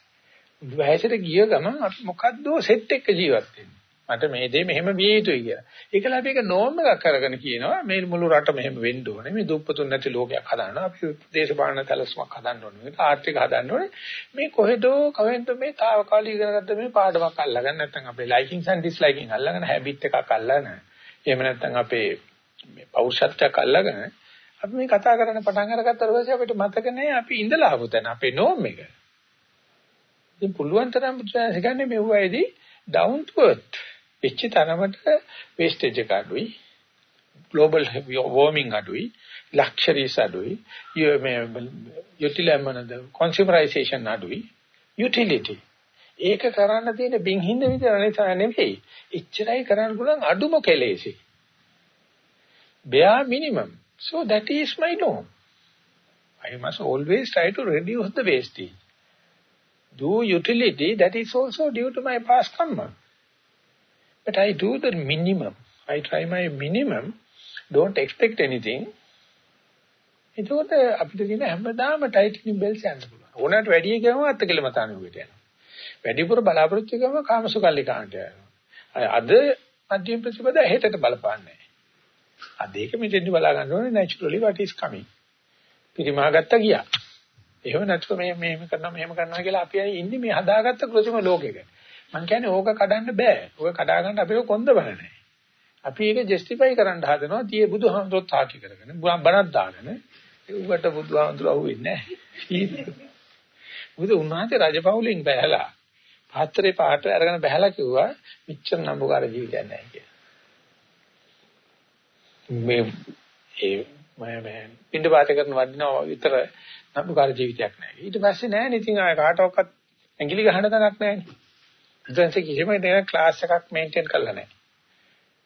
වයසට ගිය ගමන් අපි මොකද්ද සෙට් එක ජීවත් වෙන්නේ. මට මේ දේ මෙහෙම විය යුතුයි කියලා. ඒකල අපි ඒක නෝම් එකක් කරගෙන කියනවා මේ මුළු රට මෙහෙම වෙන්න ඕනේ. මේ දුප්පතුන් නැති ලෝකයක් හදන්න අපි දේශපාලන තලස්මක් හදන්න ඕනේ. මේක ආර්ථික හදන්න ඕනේ. මේ කොහෙදෝ කවෙන්ද මේ తాවකාලික ඉගෙන ගත්ත මේ පාඩමක් අල්ලගන්න නැත්නම් අපේ ලයිකින්ස් ඇන්ඩ් ඩිස්ලයිකින් අල්ලගෙන හැබිට් එකක් අල්ලගෙන එහෙම නැත්නම් අපේ මේ පෞරුෂත්වයක් අල්ලගෙන අපි මේ කතා කරන්න පටන් අරගත්තාට පස්සේ අපිට මතක නැහැ අපි ඉඳලා ආපු තැන අපේ නෝම් එක. ඉතින් පුළුවන් තරම් පුදුසාස ගන්න මේ වයිදී down to earth වෙච්ච තරමට wastage එක අඩුයි. Global warming අඩුයි. Luxuries අඩුයි. මේ utilization consumerization අඩුයි. Utility. ඒක කරන්න තියෙන බින් හිඳ විතර නෙවෙයි. එච්චරයි කරන්න පුළුවන් අඩුම කෙලෙසි. Bare minimum. So that is my norm. I must always try to reduce the wastage. Do utility, that is also due to my past karma. But I do the minimum. I try my minimum. Don't expect anything. එතකොට අපිට තියෙන හැමදාම ටයිටනින් bells යන්න පුළුවන්. ඕනකට වැඩි ගියම අත්ති කියලා මතාන උගට යනවා. වැඩිපුර බලාපොරොත්තු ගියම කාමසුකල්ලි කාණ්ඩ යනවා. අද මධ්‍යම ප්‍රතිපද හෙටට බලපාන්නේ නැහැ. අද ඒක මෙතෙන්දි බලා ගන්න ඕනේ naturally what is coming. පිරිමාගත්ත ගියා. එහෙම නැත්නම් මේ මෙහෙම කරනවා මෙහෙම කරනවා කියලා අපි ඉන්නේ මේ හදාගත්ත කෘත්‍රිම ලෝකෙක. මං කියන්නේ ඕක කඩන්න බෑ. ඕක කඩා ගන්න අපිට කොන්ද බල නැහැ. අපි ඒක ජස්ටිෆයි කරන්න හදනවා. tie බුදුහාමුදුරුවෝ තාකි කරගෙන බණක් දාගෙන උගට බුදුහාමුදුරුවෝ අහුවෙන්නේ නැහැ. බුදු උන්වහන්සේ රජපෞලෙන් බැහැලා පාත්‍රේ පාට අරගෙන බැහැලා කිව්වා මිච්ඡර නම්බුකාර ජීවිතයක් නැහැ කියලා. මේ ඒ මම පින්ඩ පාත කරන වදිනවා විතර නම්බුකාර ජීවිතයක් නැහැ. ඊට පස්සේ නැහැ නේ ඉතින් ආය කාටවත් ඇඟිලි ගහන්න තැනක් නැහැ නේ. ඊට කිසිම දෙයක් ක්ලාස් එකක් මේන්ටේන් කරලා නැහැ.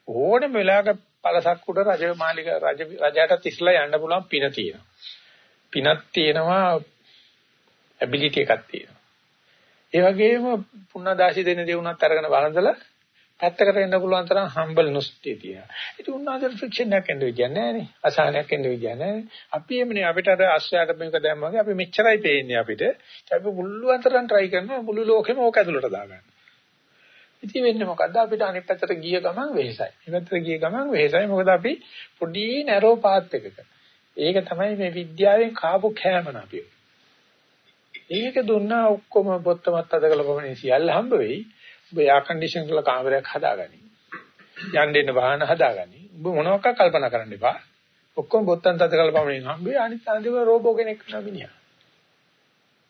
ඕනෙම වෙලාවක පළසක් උඩ රජ මාලික රජ රජයාටත් ඉස්ලා යන්න පුළුවන් පින තියෙනවා. පිනක් තියෙනවා ඇබිලිටි එකක් තියෙනවා. ඒ වගේම පුණ්‍යදාසි දෙන දේ උනත් අරගෙන බලඳලා පැත්තකට එන්න පුළුවන් තරම් හම්බල් නොස්ටි තියෙනවා. ඒක උන්වහන්සේ ෆ්‍රික්ෂන් එකක් එන්න විදියක් නැහැ නේ. අසහනයක් එන්න විදියක් නැහැ. අපි එමුනේ අපිට අර අස්සයට මේක දැම්ම වගේ අපි මෙච්චරයි පේන්නේ අපිට. අපි පුළුවන් තරම් try කරනවා මුළු ලෝකෙම ඕක ඇතුළට දාගන්න. ඉතින් වෙන්නේ මොකද්ද අපිට අනිත් පැත්තට ගිය ගමන් වෙහෙසයි. මේ පැත්තට ගිය ගමන් වෙහෙසයි. මොකද අපි පොඩි නැරෝ පාත් එකක. ඒක තමයි මේ විද්‍යාවෙන් කාපු කෑමන අපි. ඒක දුන්නා ඔක්කොම බොත්තමත් අදකල පමණින් සියල්ල හම්බ වෙයි. ඔබ යා කන්ඩිෂන් කරලා කාමරයක් හදාගනි. යන්න දෙන්න වාහන හදාගනි. ඔබ මොනවාක් කල්පනා කරන්න එපා. ඔක්කොම බොත්තම් අදකල පමණින් හම්බ වෙයි. අනිත් අන්තිම රෝබෝ කෙනෙක් වෙනවා මිනිහා.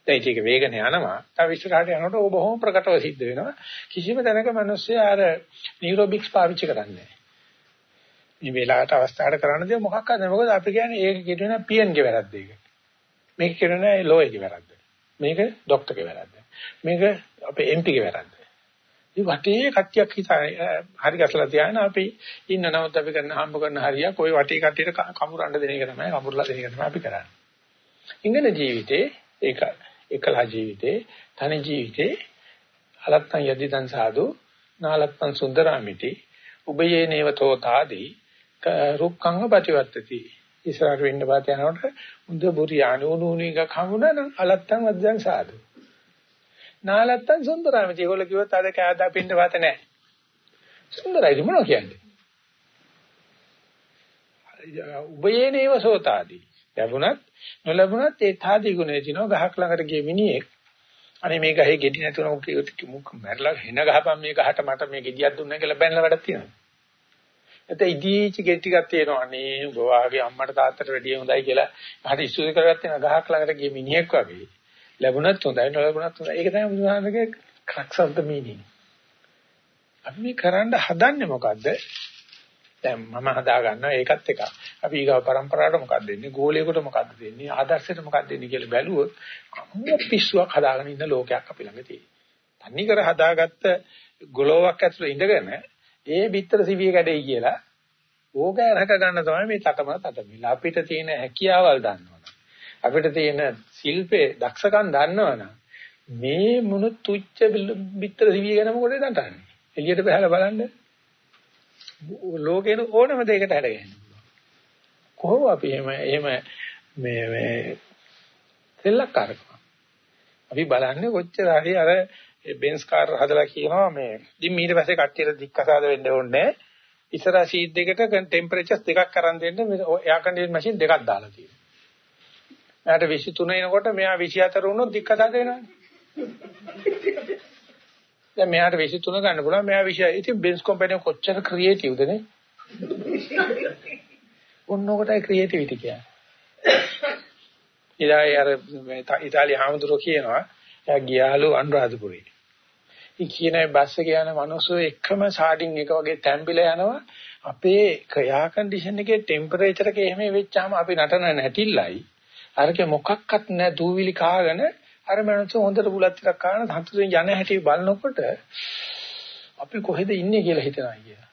දැන් ඒක වේගන යනවා. තව ඉස්සරහට යනකොට ඔබ බොහොම ප්‍රකටව සිද්ධ වෙනවා. කිසිම තැනක මිනිස්සු අර නියුරොබික්ස් පාවිච්චි කරන්නේ නැහැ. මේ වෙලාවට අවස්ථාවට කරන්න දේ මොකක් හරි මොකද අපි කියන්නේ ඒක කියනවා පියන්ගේ වැරද්ද ඒක. මේක කියනවා ලෝයගේ වැරද්ද. මේක ડોක්ටර්ගේ වැරද්ද. මේක අපේ එම්පීගේ වැරද්ද. මේ වටේ කට්ටියක් හිතා හරි ගැසලා තියාගෙන අපි ඉන්න. නමුත් අපි කරන හම්බ කරන හරියක් ওই වටේ කට්ටියට කමුරන්න දෙන එක තමයි කමුරලා දෙන එක තමයි අපි කරන්නේ. ඉංගන ජීවිතේ ඒක එකලා ජීවිතේ තනි ජීවිතේ අලත්තන් යදිදන් සාදු නාලත්තන් සුන්දරාමිති උබයේ නේවතෝ තාදී රුක්ඛංග ප්‍රතිවත්තති ඉස්සරහට වෙන්න පාත යනකොට උඳ බුරි ආනෝනෝනි එකක් හමුනා නම් අලත්තන් වද්දන් සාදු. නාලත්තන් සුන්දරාමිති ඒගොල්ලෝ කිව්වොත් අද කෑදා පින්න පාත නැහැ සුන්දරයි මොනවා කියන්නේ උබයේ නේවසෝතාදී ලැබුණත් නොලැබුණත් ඒ තාදී ගුණේ තිනවා ගහක් ළඟට ගිය මිනිහෙක් අනේ මේ ගහේ ගෙඩි නැතුන මුක් මැරලා හෙන ගහපන් මේ ගහට මට මේ ගෙඩියක් දුන්නා කියලා බැනලා වැඩක් තියෙනවා. එතෙ ඉදීච ගෙඩි ටිකක් තියෙනවා. අනේ ගෝවාගේ අම්මට තාත්තට වැඩිය හොඳයි කියලා හරි ඉස්සුවි කරගත්තේ ගහක් ළඟට ගිය මිනිහෙක් වගේ. ලැබුණත් හොඳයි නොලැබුණත් හොඳයි. ඒක තමයි බුදුහාමගේ crux of the meaning. අපි මේ කරන්න හදන්නේ මොකද්ද? දැන් මම හදා ගන්නවා ඒකත් එකක්. අපි ඊගා પરම්පරාවට මොකක්ද දෙන්නේ? ගෝලයකට මොකක්ද දෙන්නේ? ආදර්ශයට මොකක්ද දෙන්නේ කියලා බැලුවොත් අම්මෝ පිස්සුවක් හදාගෙන ඉන්න ලෝකයක් අපි ළඟ තියෙනවා. තනි කර හදාගත්ත ගොලෝවක් ඇතුළේ ඉඳගෙන ඒ බිත්තර සිවිය කැඩෙයි කියලා ඕක රැක ගන්න තමයි මේ තටමන තටමිල. අපිට තියෙන හැකියාවල් දන්නවනම් අපිට තියෙන ශිල්පේ දක්ෂකම් දන්නවනම් මේ මොන තුච්ච බිත්තර සිවිය ගැන මොකටද දන්ටන්නේ? එළියට බහලා බලන්න. ලෝකේන ඕනම දෙයකට හැඩගැහෙන්න පුළුවන්. කොහොම අපි එහෙම එහෙම මේ මේ සෙල්ලක්කාරකම. අපි බලන්නේ කොච්චර හරි අර බෙන්ස් කාර් හදලා කියනවා මේ ඉතින් ඊට පස්සේ කට්ටියට දික්කසාද වෙන්න ඕනේ ඉස්සරහා සීට් දෙකට ටෙම්පරේචර්ස් දෙකක් කරන් දෙන්න එයා කන්ඩිෂන් මැෂින් දෙකක් දාලා තියෙනවා. එයාට 23 එනකොට මෙයා 24 වුණොත් දික්කසාද වෙනවනේ. දැන් මෙයාට 23 ගන්න පුළුවන් මෙයා 20. ඉතින් බෙන්ස් කම්පැනි කොච්චර ක්‍රියේටිව්ද නේ? ඔන්නෝකටයි ක්‍රියේටිවිටි කියන්නේ. ඉදායි අර ඉතාලි හාමුදුරුවෝ කියනවා එයා ගියාලු අනුරාධපුරේ. ඉතින් කියන බස් එකේ යන මිනිස්සු එකම සාඩින් එක වගේ තැම්බිලා යනවා අපේ ක්‍රියා කන්ඩිෂන් එකේ ටෙම්පරේචර් එක එහෙම වෙච්චාම අපි නටන නැටිල්ලයි අරකේ මොකක්වත් නැ දූවිලි කාගෙන අර මනස හොඳට බුලත් ටිකක් කාන හතුරෙන් යන හැටි බලනකොට අපි කොහෙද ඉන්නේ කියලා හිතනවා කියලා.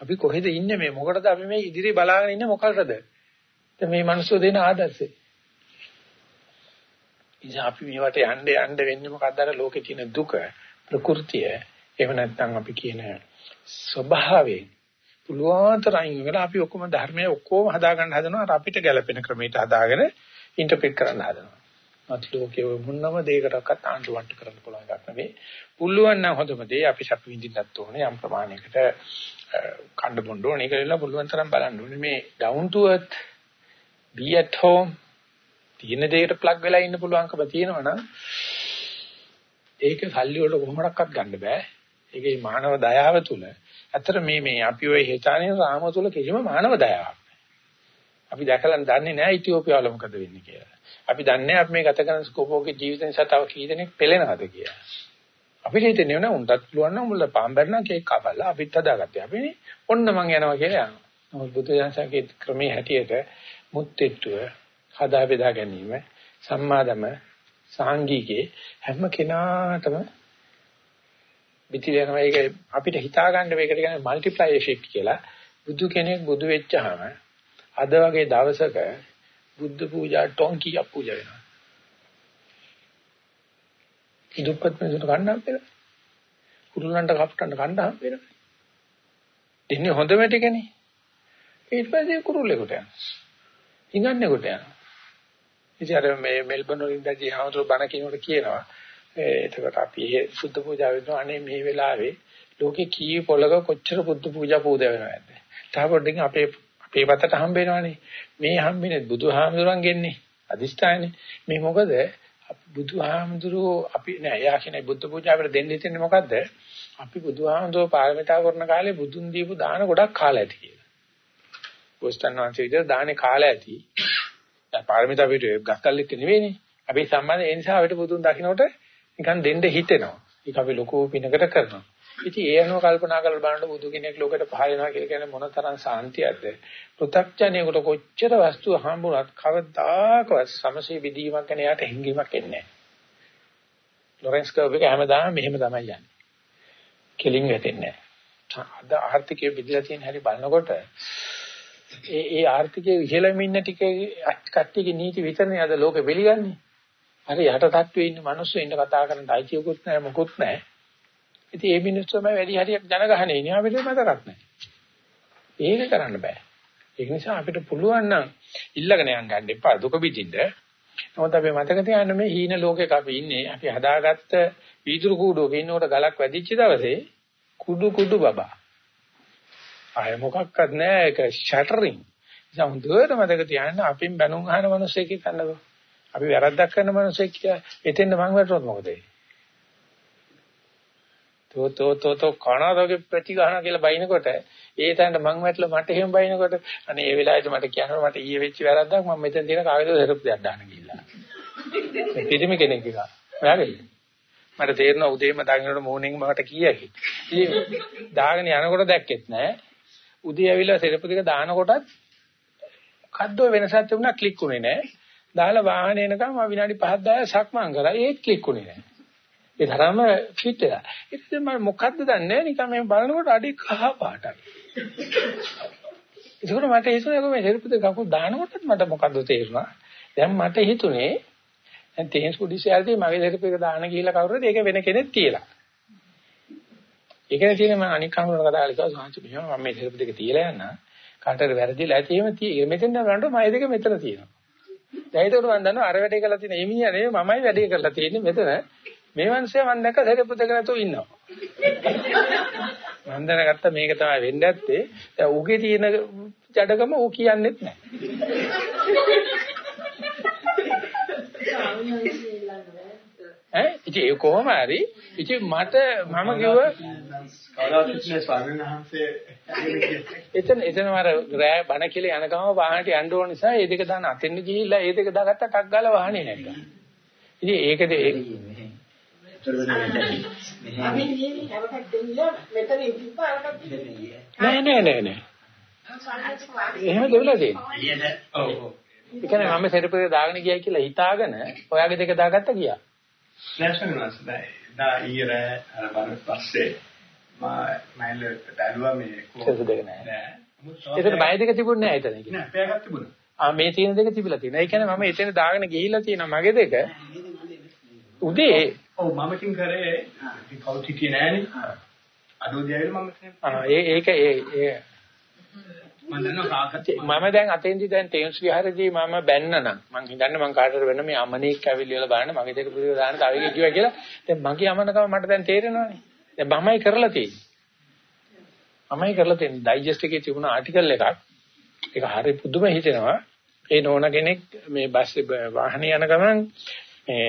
අපි කොහෙද ඉන්නේ මේ මොකටද අපි මේ ඉදිරිය බලාගෙන ඉන්නේ මොකටද? මේ මිනිස්සු දෙන ආදර්ශේ. ඉතින් අපි මේවට යන්න යන්න වෙන්නේ මොකද්ද අර ලෝකේ තියෙන දුක ප්‍රകൃතිය එහෙම නැත්නම් අපි කියන ස්වභාවයෙන් පුළුවන් තරම් වෙලා අපි ඔක්කොම ධර්මයේ ඔක්කොම හදාගන්න හදනවා අපිට ගැළපෙන ක්‍රමයට හදාගෙන ඉන්ටර්ප්‍රිට් කරන්න හදනවා. අත් ලෝකයේ මොනම දෙයකටවත් ආණ්ඩුවට කරන්න පුළුවන් එකක් නෙවෙයි. පුළුවන් නම් හොඳම දේ අපි සතු විඳින්නත් ඕනේ යම් ප්‍රමාණයකට කණ්ඩ බොන්න ඕනේ. ඒක වෙලා පුළුවන් තරම් බලන්න ඕනේ. මේ down to earth be at home තියෙන දෙයකට ප්ලග් වෙලා ඉන්න පුළුවන්කම තියෙනවනම් ඒක සල්ලි වල කොහොමඩක්වත් ගන්න බෑ. ඒකේ මානව දයාව තුල ඇත්තට මේ මේ අපි ඔය හිතානේ රාම තුල කිසිම මානව දයාවක් අපි දැකලා දන්නේ නැහැ ඉතියෝපියාවල මොකද වෙන්නේ කියලා. අපි දන්නේ අපි මේ ගත කරන ස්කෝපෝගේ ජීවිත නිසා තව කී දෙනෙක් පෙළෙනවද කියලා. අපිට හිතෙන්නේ නෑ උන්ටත් පුළුවන් නම් මුල පාම්බරණ කේක් කපලා අපිත් හදාගත්තේ. අපි නේ ඔන්න මං යනවා කියලා යනවා. නමුත් බුදු දහමේ ක්‍රමයේ හැටියට මුත්widetildeව හදා බෙදා ගැනීම සම්මාදම සාංගිකේ හැම කෙනාටම පිටිල යනවා ඒක අපිට හිතා ගන්න මේකට කියන්නේ মালටිප්ලයි ඉෆෙක්ට් කියලා. බුදු කෙනෙක් බුදු වෙච්චාම අද වගේ දවසක බුද්ධ පූජා ටොන්කියක් පූජා වෙනවා. ඉදුප්පත් මිනිසුන්ට ගන්න හම්බෙනවා. කුරුල්ලන්ට කප්ටන්ට ගන්න හම්බෙනවා. ඉන්නේ හොඳම ටිකනේ. ඊට පස්සේ කුරුල්ලෙකුට යනවා. හිඟන්නේකට යනවා. ඉතින් අර මේ මෙල්බන් වලින් දැජි හවුතුරු බණ කියනකොට කියනවා එතකොට අපි මේ සුද්ධ පූජා වෙනවා අනේ මේ වෙලාවේ ලෝකේ කී පොළක කොච්චර බුද්ධ පූජා පූජා වෙනවද? තාපොඩ්ඩින් අපේ අපේ වතට හම්බ වෙනවනේ. මේ හම්බෙන්නේ බුදුහාමුදුරන්ගෙන්නේ අදිෂ්ඨානේ. මේ මොකද බුදුහාමුදුරෝ අපි නෑ එයා කියන්නේ බුද්ධ පූජාවට දෙන්න හිතන්නේ මොකද්ද? අපි බුදුහාමුදුරෝ පාරමිතා කරන කාලේ බුදුන් දීපු දාන ගොඩක් කාලා ඇති කියලා. ගෝස්තන් වහන්සේ විතර දානේ කාලා ඇති. දැන් පාරමිතා පිටේ ගස්කල්ලෙක් නෙවෙයිනේ. අපි සම්බන්ධ ඒ නිසා අපිට බුදුන් දකින්නට නිකන් දෙන්න හිතෙනවා. ඒක අපි ලොකු පිනකට කරනවා. ඉතින් ඒ අනුව කල්පනා කරලා බලනකොට බුදු කෙනෙක් ලෝකෙට පහළ වෙනවා කියලා කියන්නේ මොන තරම් සාන්තියක්ද? පෘථග්ජනයෙකුට කොච්චර වස්තු හම්බුණත් කවදාකවත් සමසේ විදීමක් ගැන යාට හිංගීමක් එන්නේ නැහැ. ලොරෙන්ස් කර්ව් එක හැමදාම මෙහෙම තමයි යන්නේ. කෙලින් වැටෙන්නේ නැහැ. අද ආර්ථිකයේ විදිලා තියෙන හැටි බලනකොට ඒ ඒ ආර්ථිකයේ ඉහළම ඉන්න ටිකේ කට්ටියගේ නීති විතරනේ අද ලෝකෙ පිළිගන්නේ. අර යට තට්ටුවේ ඉන්න මිනිස්සු ඉන්න කතා කරන්න අයිතියකුත් නැහැ මොකුත් නැහැ. ඉතින් මේ මිනිස්සු තමයි වැඩි හරියක් ජනගහනේ ඉන්නේ අපිට මතකත් නැහැ. ඒක කරන්න බෑ. ඒක නිසා අපිට පුළුවන් නම් ඉල්ලගෙන යන්න ගන්න එපා දුක විඳින්න. නමුත් අපි මතක තියාගන්න මේ හීන ලෝකෙක අපි ඉන්නේ. අපි හදාගත්ත වීදුරු කූඩුවක ඉන්නකොට ගලක් වැදිච්ච දවසේ කුඩු කුඩු බබා. ආය මොකක්වත් නැහැ ඒක ෂටරින්. නිසා හොඳට මතක තියාගන්න අපින් බැනුම් අහන මිනිස්සෙක් ඉන්නකෝ. අපි වැරද්දක් කරන මිනිස්සෙක් කියලා එතෙන්ද මං වැටුනොත් මොකද වෙන්නේ? තෝ තෝ තෝ තෝ කනදෝගේ ප්‍රතිගහන කියලා බයිනකොට ඒ තැනට මං වැටලා මට එහෙම බයිනකොට අනේ ඒ වෙලාවේදී මට කියනවා මට ඊයේ වෙච්ච වැරද්දක් මම මෙතන තියෙන කාගෙද හරප් දෙයක් දාන්න ගිහිල්ලා. පිටිමි කෙනෙක් එක. ඔයාගේ මට තේරෙනවා උදේම දාගෙනට මෝර්නින්ග් මකට කීයකි. ඉතින් දාගෙන යනකොට දැක්කෙත් නෑ. උදේ ඇවිල්ලා සෙරපු දෙක දානකොටත් කද්දෝ වෙනසක් තිබුණා ක්ලික් උනේ නෑ. දාලා වාහනේ එනකම් මම විනාඩි 5ක් 10ක් සක්මන් කරා ඒත් ක්ලික් උනේ නෑ. ඒ තරම ෆිට වෙලා. ඉතින් මම මොකද්ද දන්නේ නිකන් මේ බලනකොට අඩි කහ පාටයි. ඒකෝර මට හිතුණා මේ හෙරුපත කකුල් දානකොටත් මට මොකද්ද තේරුණා. දැන් මට හිතුනේ දැන් තේන්ස් කුඩිසියල්දී මගේ හෙරුපත දාන ගිහිල්ලා කවුරුද ඒක වෙන කෙනෙක් කියලා. ඒකනේ තියෙන්නේ මම අනික් කනුවර කතා කරලා කිව්වා සාංශ මෙහෙම මම මේ හෙරුපත දෙක තියලා යන්න. කාටද වැරදිලා ඇති එහෙම තියෙන්නේ. මෙතෙන් නරනකොට මම දෙක මෙතන තියෙනවා. දැන් ඒකට මම දන්නවා අර වැඩේ කරලා තියෙන එමිණියා නෙවෙයි මමයි වැඩේ කරලා තියෙන්නේ මෙතන. මේ මිනිස්සයා මම දැක්ක සෙරප්පු දෙක නැතුව ඉන්නවා. මම දැනගත්තා මේක තමයි වෙන්නේ නැත්තේ. දැන් ඌගේ තියෙන ජඩකම ඌ කියන්නේත් නැහැ. ඈ ඉතින් ඒ කොහොම හරි ඉතින් මට මම කිව්වා එතන එතන අර රෑ බණ කියලා යන ගම වාහනට යන්න ඕන නිසා ඒ දෙක දාන අතෙන් ගිහිල්ලා ඒ දෙක දාගත්ත ටක් ගාලා වාහනේ නැග්ගා. ඉතින් ඒකද නෑ නෑ නෑ නෑ. එහෙම දෙවිලා තියෙන්නේ. ඔව් ඒ කියන්නේ මම සෙරපේ දාගෙන ගියයි කියලා හිතාගෙන ඔයාගේ දෙක දාගත්ත ගියා. නැස්දා දා ඊර අර බර පස්සේ මා මයිල බැලුවා මේ සෙරපු දෙක නෑ. නෑ. එතන බය දෙක තිබුණේ නෑ එතන. නෑ පෑගත් තිබුණා. ආ මේ තියෙන දෙක තිබිලා තියෙනවා. ඒ කියන්නේ මම එතන දාගෙන ගිහිල්ලා තියෙනවා මගේ දෙක. උදේ ඔව් මම ඉතින් කරේ කවුත් හිටියේ නෑනේ. අදෝදී ආවිල මම ආ ඒ ඒක ඒ ඒ මම දන්නවා මම දැන් අතෙන්දි දැන් තේන්ස් විහාරදී මම බැන්නනම් මං හිතන්නේ මං කාටද වෙන මේ අමනේක් ඇවිල්ලා බලන්න මගේ දෙක පුදුක දාන්න කවෙක කිව්වා කියලා. දැන් මගේ අමනකම මට දැන් තේරෙනවානේ. දැන් මමයි කරලා තියෙන්නේ. මමයි කරලා තියෙන්නේ. ඩයිජෙස්ට් එකේ තිබුණ ආටිකල් එකක්. ඒක හරි පුදුම හිතෙනවා. ඒ නෝන කෙනෙක් මේ බස් වාහනේ යන ගමන් මේ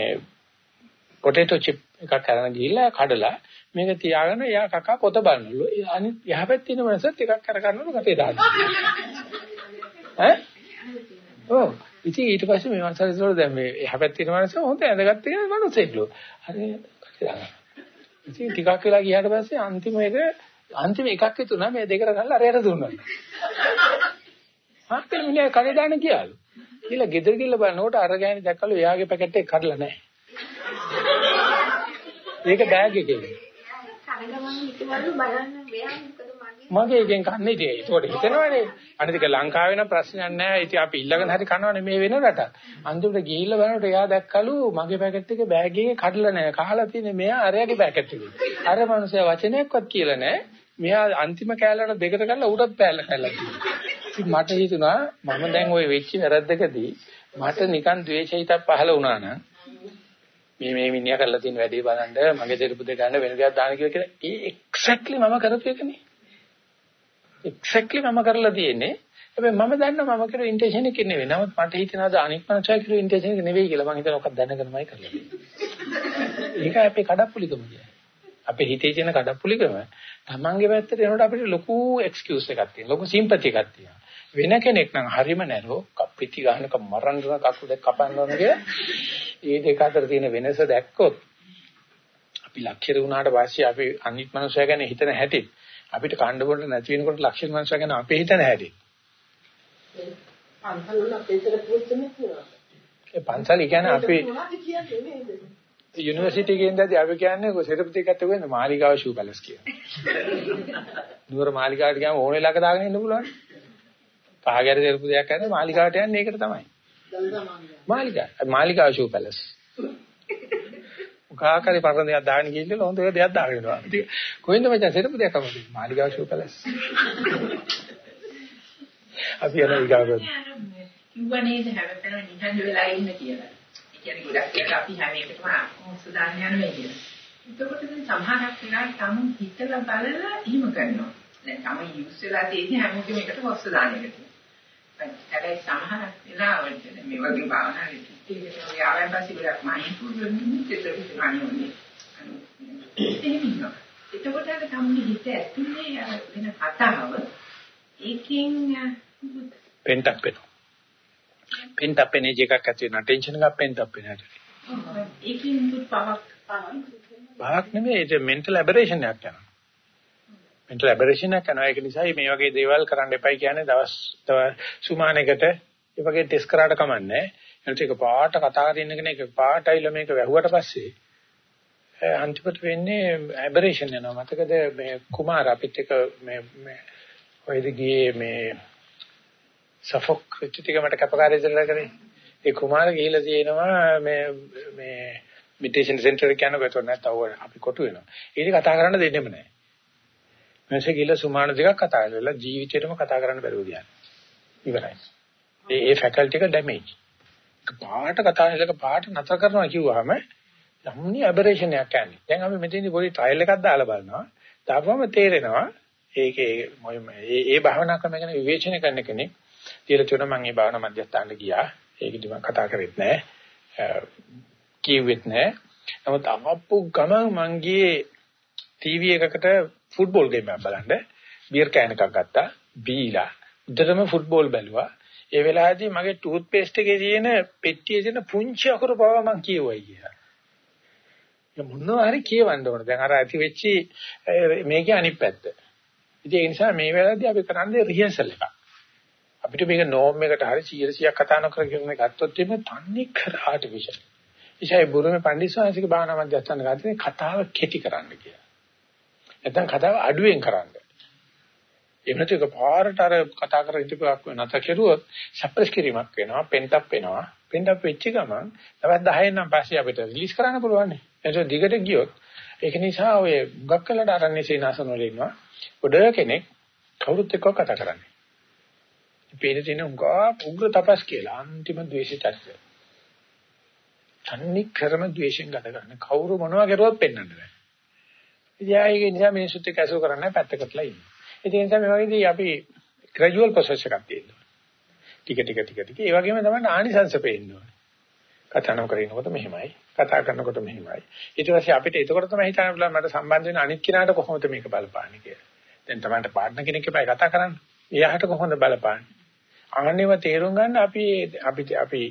පොටේටෝ චිප් එකක් අරන් ගිහිල්ලා කඩලා මේක තියාගෙන එයා කකා පොත බලනලු. අනිත් යහපැත්තේ ඉන්න මනසත් එකක් කර ගන්නලු කටේ දාන්න. ඈ? ඔව්. ඉතින් ඊට පස්සේ මේ වංශාලිසවල දැන් මේ යහපැත්තේ ඉන්න මනස හොඳ ඇඳගත්ත කෙනෙක් මනුස්සෙක්ලු. හරි කටේ දාන්න. ඉතින් ටිකක් වෙලා ගියාට පස්සේ අන්තිම එක අන්තිම එකක් හිතුණා මේ දෙකට ගහලා අරයට දුන්නා. හත්කල මිනිහා කඩේ දාන්න ගියාලු. ඊළ ගෙදර ගිහලා බලනකොට අර ගෑණි දැක්කලු එයාගේ පැකට් එක කඩලා නැහැ. ඒක බෑග් එකේ. කනගමන් හිතවලු බලන්න මෙයා මොකද මගේ මගේ එකෙන් කන්නේ ඉතින් ඒකට හිතනවනේ. අනිතික ලංකාවේ නම් ප්‍රශ්නයක් නැහැ. ඉතින් අපි ඉල්ලගෙන හරි කනවනේ මේ වෙන රට. අන්තිමට ගිහිල්ලා බලනකොට එයා දැක්කලු මගේ පැකට් එකේ බෑග් එකේ කඩලා නැහැ. කහලා තියෙන්නේ මෙයා අරයාගේ පැකට් එකේ. අර මනුස්සයා වචනයක්වත් කියලා නැහැ. මෙයා අන්තිම කෑල්ලට දෙකට කරලා උඩත් පෑල්ල කළා. ඉතින් මට හිතුණා මම දැන් ওই වෙච්ච වැරද්දකදී මට නිකන් ද්වේෂයිතක් පහළ වුණා නම් මේ මේ මිනිහා කරලා තියෙන වැඩේ බලන්න මගේ දෙරුපු දෙක ගන්න වෙන දෙයක් දාන්න කියලා කියලා ඒ එක්සැක්ට්ලි මම කරපු එකනේ. එක්සැක්ට්ලි මම කරලා තියෙන්නේ. හැබැයි මම දන්නවා මම කරේ ඉන්ටෙන්ෂන් එක නෙවෙයි. නමුත් මට හිතෙනවා අනික් මනුස්සයා කරේ ඉන්ටෙන්ෂන් එක නෙවෙයි කියලා මම හිතන ඔක්ක දැනගෙනමයි කරලා තියෙන්නේ. ඒක අපේ කඩප්පුලිකම කියන්නේ. අපේ හිතේ තියෙන කඩප්පුලිකම තමන්ගේ පැත්තට එනකොට අපිට ලොකු එක්ස්කියුස් එකක් තියෙනවා. ලොකු සිම්පති එකක් තියෙනවා. වෙන කෙනෙක් නම් හරිම නැරෝ කප්පිටි ගන්නක මරන්න කකුල දෙක ඕන කියලා ඒ දෙක අතර තියෙන වෙනස දැක්කොත් අපි ලක්ෂර වුණාට පස්සේ අපි අනිත් මනුස්සයා ගැන හිතන හැටි අපිට කණ්ඩ බොන්න නැති වෙනකොට ලක්ෂර මනුස්සයා ගැන අපේ හිතන හැටි පන්සල් වල අපේ ඉතල පුරුද්දනේ තියෙනවා. ඒ පන්සල කියන්නේ අපි නේද? යුනිවර්සිටි එකේ ඉඳලා අපි කියන්නේ සෙරප්ති එකත් වෙන්නේ මාලිගාව ෂූ පැලස් කියලා. නුවර මාලිගාවට ගියාම ඕන වෙලාවක දාගෙන ඉන්න පුළුවන්. පහගැර සෙරප්පු දෙයක් කරන්නේ මාලිගාවට යන්නේ ඒකට තමයි. දල්දා මාන්නේ. මාලිගා මාලිගාව ෂූ පැලස්. මොකාකාරී පරණ දෙයක් දාගෙන ගිහිල්ලා හොඳ දෙයක් දාගෙන එනවා. ඉතින් කොහෙන්ද මචං සෙරපු දෙයක් අමද? මාලිගාව ෂෝ පැලස්. අපි යන ඊගාවට. කිව්වා නේද හැමතැනම නිහඬ වෙලා ඉන්න කියලා. ඒ කියන්නේ ගොඩක් වෙලාවට අපි හැම එකටම සුදාන් යනවා කියලා. එතකොට දැන් සමහරක් වෙලාවට තමුන් හිතලා බලලා එහෙම කරනවා. දැන් තමයි යූස් වෙලා තියෙන්නේ හැමෝටම එකට හොස්ස දාන එකට. හැබැයි සමහරක් වෙලාවට මේ වගේ භාවනා විදිහට ඔය ආවෙන් පස්සේ ගොඩක් මයින්ඩ්ෆුල් වෙන්නේ චිත්ත විඥානෝනේ. එතකොට අර තමයි හිත ඇතුලේ වෙන කතාව ඒකෙන් පෙන්ටප් වෙනවා. පෙන්ටප් එනර්ජි එකක් ඇති වෙනවා. ටෙන්ෂන් එකක් පෙන්ටප් වෙනවා. ඒකෙන් දුක් පවක් පවක් නෙමෙයි ඒක මෙන්ටල් ඇබරේෂන් එකක් යනවා. මෙන්ටල් ඇබරේෂන් එකක් යනවා. ඒක නිසා මේ වගේ දේවල් කරන්න එපයි කියන්නේ දවස් සුමානයකට ඒ වගේ ටෙස්ට් කරාට කමන්නේ. එනට ඒක පාට කතා කරගෙන ඉන්න කෙනෙක් පාටයිල මේක වැහුවට පස්සේ අන්තිමට වෙන්නේ ඇබරේෂන් යනවා. මතකද මේ කුමාර අපිත් එක මේ මේ ඔයද ගියේ මේ සෆොක් ටික මට කැපකාරී ඉඳලා කරේ. ඒ කුමාර ගිහිලා තියෙනවා මේ මේ මෙඩිටේෂන් සෙන්ටර් එක යනකොට නැත්නම් අපි කොටු වෙනවා. ඒක කතා කරන්න දෙන්නෙම නැහැ. මනසේ ගිහිල්ලා සුමාන දෙකක් කතා කරලා ජීවිතේටම කතා කරන්න බැරුව ගියා. ඉවරයි. ඒ ඒ ෆැකල්ටි එක ඩැමේජ්. පාට කතා කරනක පාට නතර කරනවා කිව්වහම යම්නි ඇබරේෂන් එකක් යන්නේ. දැන් අපි මෙතනදී පොඩි ට්‍රයිල් එකක් දාලා බලනවා. දාපුවම තේරෙනවා ඒකේ ඒ ඒ භාවනා ක්‍රම ගැන විවේචනය කරන කෙනෙක් කියලා තුන මම මේ භාවනා මධ්‍යස්ථානට ගියා. ඒකදී මම කතා කරෙත් නෑ. කිව්වෙත් නෑ. නමුත් අමප්පු ගමන් මං ගියේ ටීවී එකකට ෆුට්බෝල් ගේම් එකක් බලන්න. බියර් කෑන් එකක් ගත්තා. බීලා. උඩටම ෆුට්බෝල් බැලුවා. ඒ වෙලාවේදී මගේ ටූත් පේස්ට් එකේ තියෙන පෙට්ටියේ තියෙන පුංචි අකුරු පවා මං කියවයි කියලා. මොනවා හරි කියවන්න ඕන. දැන් අර ඇති වෙච්චි මේකේ අනිත් පැත්ත. ඉතින් ඒ නිසා මේ වෙලාවේදී අපි කරන්නේ රිහර්සල් එකක්. අපිට මේක නෝම් එකට හරි 100ක් කතා නොකර කියන ගත්තොත් එimhe තන්නේ කර ආටිෆිෂල්. ඉතින් බුරුමේ පඬිස්සවාසික භාවනා මධ්‍යස්ථාන ගාතේ කතාව කෙටි කරන්න කියලා. නැත්නම් කතාව අඩුවෙන් කරන්න. එහෙම නැත්නම් ඒක පාරට අර කතා කර හිටපුවක් නැත කෙරුවොත් සප්‍රෙස් කිරීමක් වෙනවා, පෙන්ටප් වෙනවා. පෙන්ටප් වෙච්ච ගමන් තවත් 10 නම් පස්සේ අපිට රිලීස් කරන්න පුළුවන් නේ. ඒක දිගට ගියොත් ඒක නිසා ඔය මුගක් කළට අරන්නේ සීනාසන වල ඉන්නවා. ගොඩ කෙනෙක් කවුරුත් එක්ක කතා කරන්නේ. පේන තියෙන උගා උග්‍ර තපස් කියලා අන්තිම ද්වේෂ චර්ය. තන්නේ කරම ද්වේෂෙන් ගත කරන කවුරු මොනවා කරුවත් පෙන්වන්න බෑ. ඉතින් ආයේ නිසා මිනිස්සුත් එක්ක ඇසුර කරන්නේ පැත්තකටලා ඉන්නේ. ඉතින් ඒ නිසා මේ වගේදී අපි ග්‍රැජුවල් ප්‍රොසෙස් එකක් තියෙනවා. ටික ටික ටික ටික ඒ වගේම තමයි ආනිසංශ පේන්න ඕනේ. කතා නොකර ඉන්නකොට මෙහෙමයි. කතා කරනකොට මෙහෙමයි. ඊට පස්සේ අපිට එතකොට තමයි හිතන්න පුළුවන් මට සම්බන්ධ වෙන අනිත් කෙනාට කොහොමද මේක බලපාන්නේ කියලා. දැන් තමයි පාර්ට්නර් කෙනෙක් එපයි කතා කරන්න. එයාට කොහොමද බලපාන්නේ? අනේව තේරුම් ගන්න අපි අපි අපි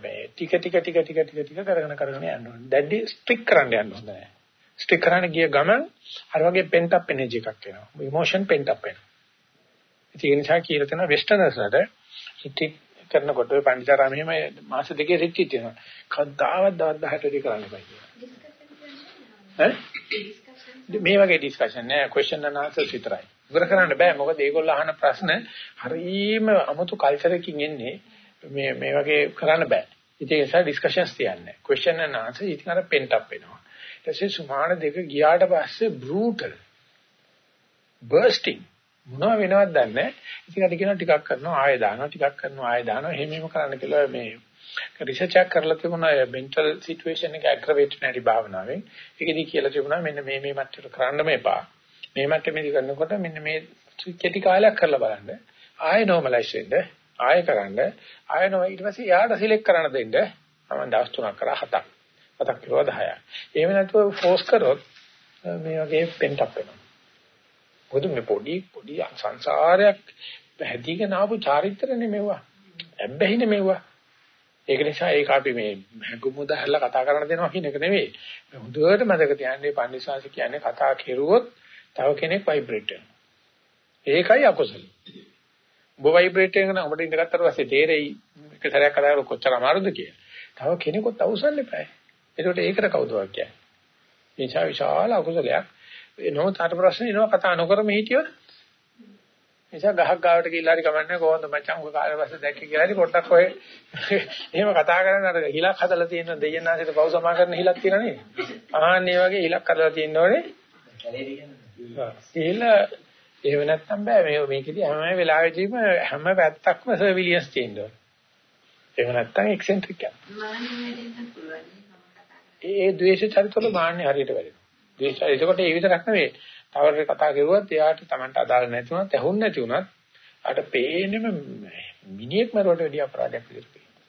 මේ ටික ටික ටික ටික ටික ටික කරගෙන කරගෙන යන්න ඕනේ. දැඩි ස්ට්‍රික් කරන්න යන්න හොඳ නැහැ. ස්ට්‍රික් කරන්න ගිය ගමන් අර වගේ පෙන්ට් අප් එනර්ජි එකක් එනවා. ඉමෝෂන් පෙන්ට් අප් වෙනවා. ඒ නිසා කියලා තියෙන වෙස්ටර්නර්ස්ලට ස්ට්‍රික් කරනකොට ඔය පන්දිතරා මෙහෙම මාස දෙකේ රිට්‍රීට් වෙනවා. කවදාවත් දවස් 10ට වැඩි කරන්න බෑ කියලා. මේ වගේ ඩිස්කෂන් නෑ ක්වෙස්චන් and answers විතරයි. ඉවර කරන්න බෑ මොකද ඒගොල්ලෝ අහන ප්‍රශ්න හරීම අමුතු කල්චර් එකකින් එන්නේ මේ මේ වගේ කරන්න බෑ. ඉතින් ඒ නිසා ඩිස්කෂන්ස් තියන්නේ. ක්වෙස්චන් and answer ඉතින් අර පෙන්ට් අප් වෙනවා. ඊට පස්සේ සුමාන දෙක ගියාට පස්සේ බෲටල් බර්ස්ටිං මොනව වෙනවද දන්නේ නැහැ. ඉතින් අද කියනවා ටිකක් කරනවා ආයෙ දානවා ටිකක් කරනවා ආයෙ දානවා එහෙම එහෙම කරන්න කියලා මේ රිසර්ච් එකක් කරලා තිබුණා මෙන්ටල් සිටුේෂන් එක ඇග්‍රවේට් නැති භාවනාවෙන්. ඒකෙදි කියලා තිබුණා මෙන්න මේ මේ මට්ටමට කරන්න මේපා. මේ මට්ටමේදී කරනකොට මෙන්න මේ කෙටි කාලයක් කරලා බලන්න. ආයෙ normalize වෙන්න. ආයෙ කරන්න. ආයෙ නෝ ඊට පස්සේ යාට සිලෙක්ට් කරන්න දෙන්න. මම දවස් තුනක් කරා හතක්. මතක් කරුවා 10ක්. එහෙම නැතුව ෆෝස් කරොත් මේ වගේ පෙන්ටක් වෙනවා. මොකද මේ පොඩි පොඩි සංසාරයක් පැහැදිගෙන ආපු චාරිත්‍රනේ මෙවුවා. ඇබ්බැහිනේ මෙවුවා. ඒක නිසා ඒක අපි මේ හැඟුමුද හැල්ලා කතා කරන්න දෙනවා කියන එක නෙවෙයි. මේ හොඳට මතක තියාගන්න පන්සිවාස කියන්නේ කතා කෙරුවොත් තව කෙනෙක් ভাইබ්‍රේට් ඒකයි අකුසල. ඔබ ভাইබ්‍රේට් වෙන උඹට ඉඳගත්තට පස්සේ තේරෙයි එක සැරයක් කතා කරලා කොච්චර අමාරුද කියලා. තව කෙනෙකුත් අවසන් දෙපায়ে. ඒකට ඒකට කවුද කියන්නේ? ඒ නිසා විශාල අකුසලයක්. ඒ නෝතාට ප්‍රශ්න එනවා කතා නොකරම හිටියොත් නිසා ගහක් ගාවට ගිහිල්ලා හරි කමන්නේ කොහොමද මචං ඔය කාලේ පස්සේ දැක්කේ කියලා හරි පොඩ්ඩක් ඔය එහෙම කතා කරන අර හිලක් හදලා තියෙන දෙයන්නාසිට පව් සමා කරන හිලක් තියෙන නේද? ආන්නේ වගේ හිලක් හදලා තියෙනෝනේ. හිල එහෙම නැත්තම් බෑ මේ මේකෙදි හැම වෙලාවෙදීම හැම පැත්තක්ම සර්විලියන්ස් තියෙනවා. එහෙම නැත්තම් එක්සෙන්ට්‍රික් යනවා. ඒ ද්වේෂ චරිතවල මාන්නේ හරියට වැඩෙනවා. ද්වේෂ එතකොට ඒ විතරක් නෙවෙයි. තවර කතා කරුවත් එයාට Tamanට අදාළ නැති වුණත් ඇහුන් නැති වුණත් අර පේන්නේම මිනිහෙක් මරුවට වැඩි අපරාධයක් විදිහට පේනවා.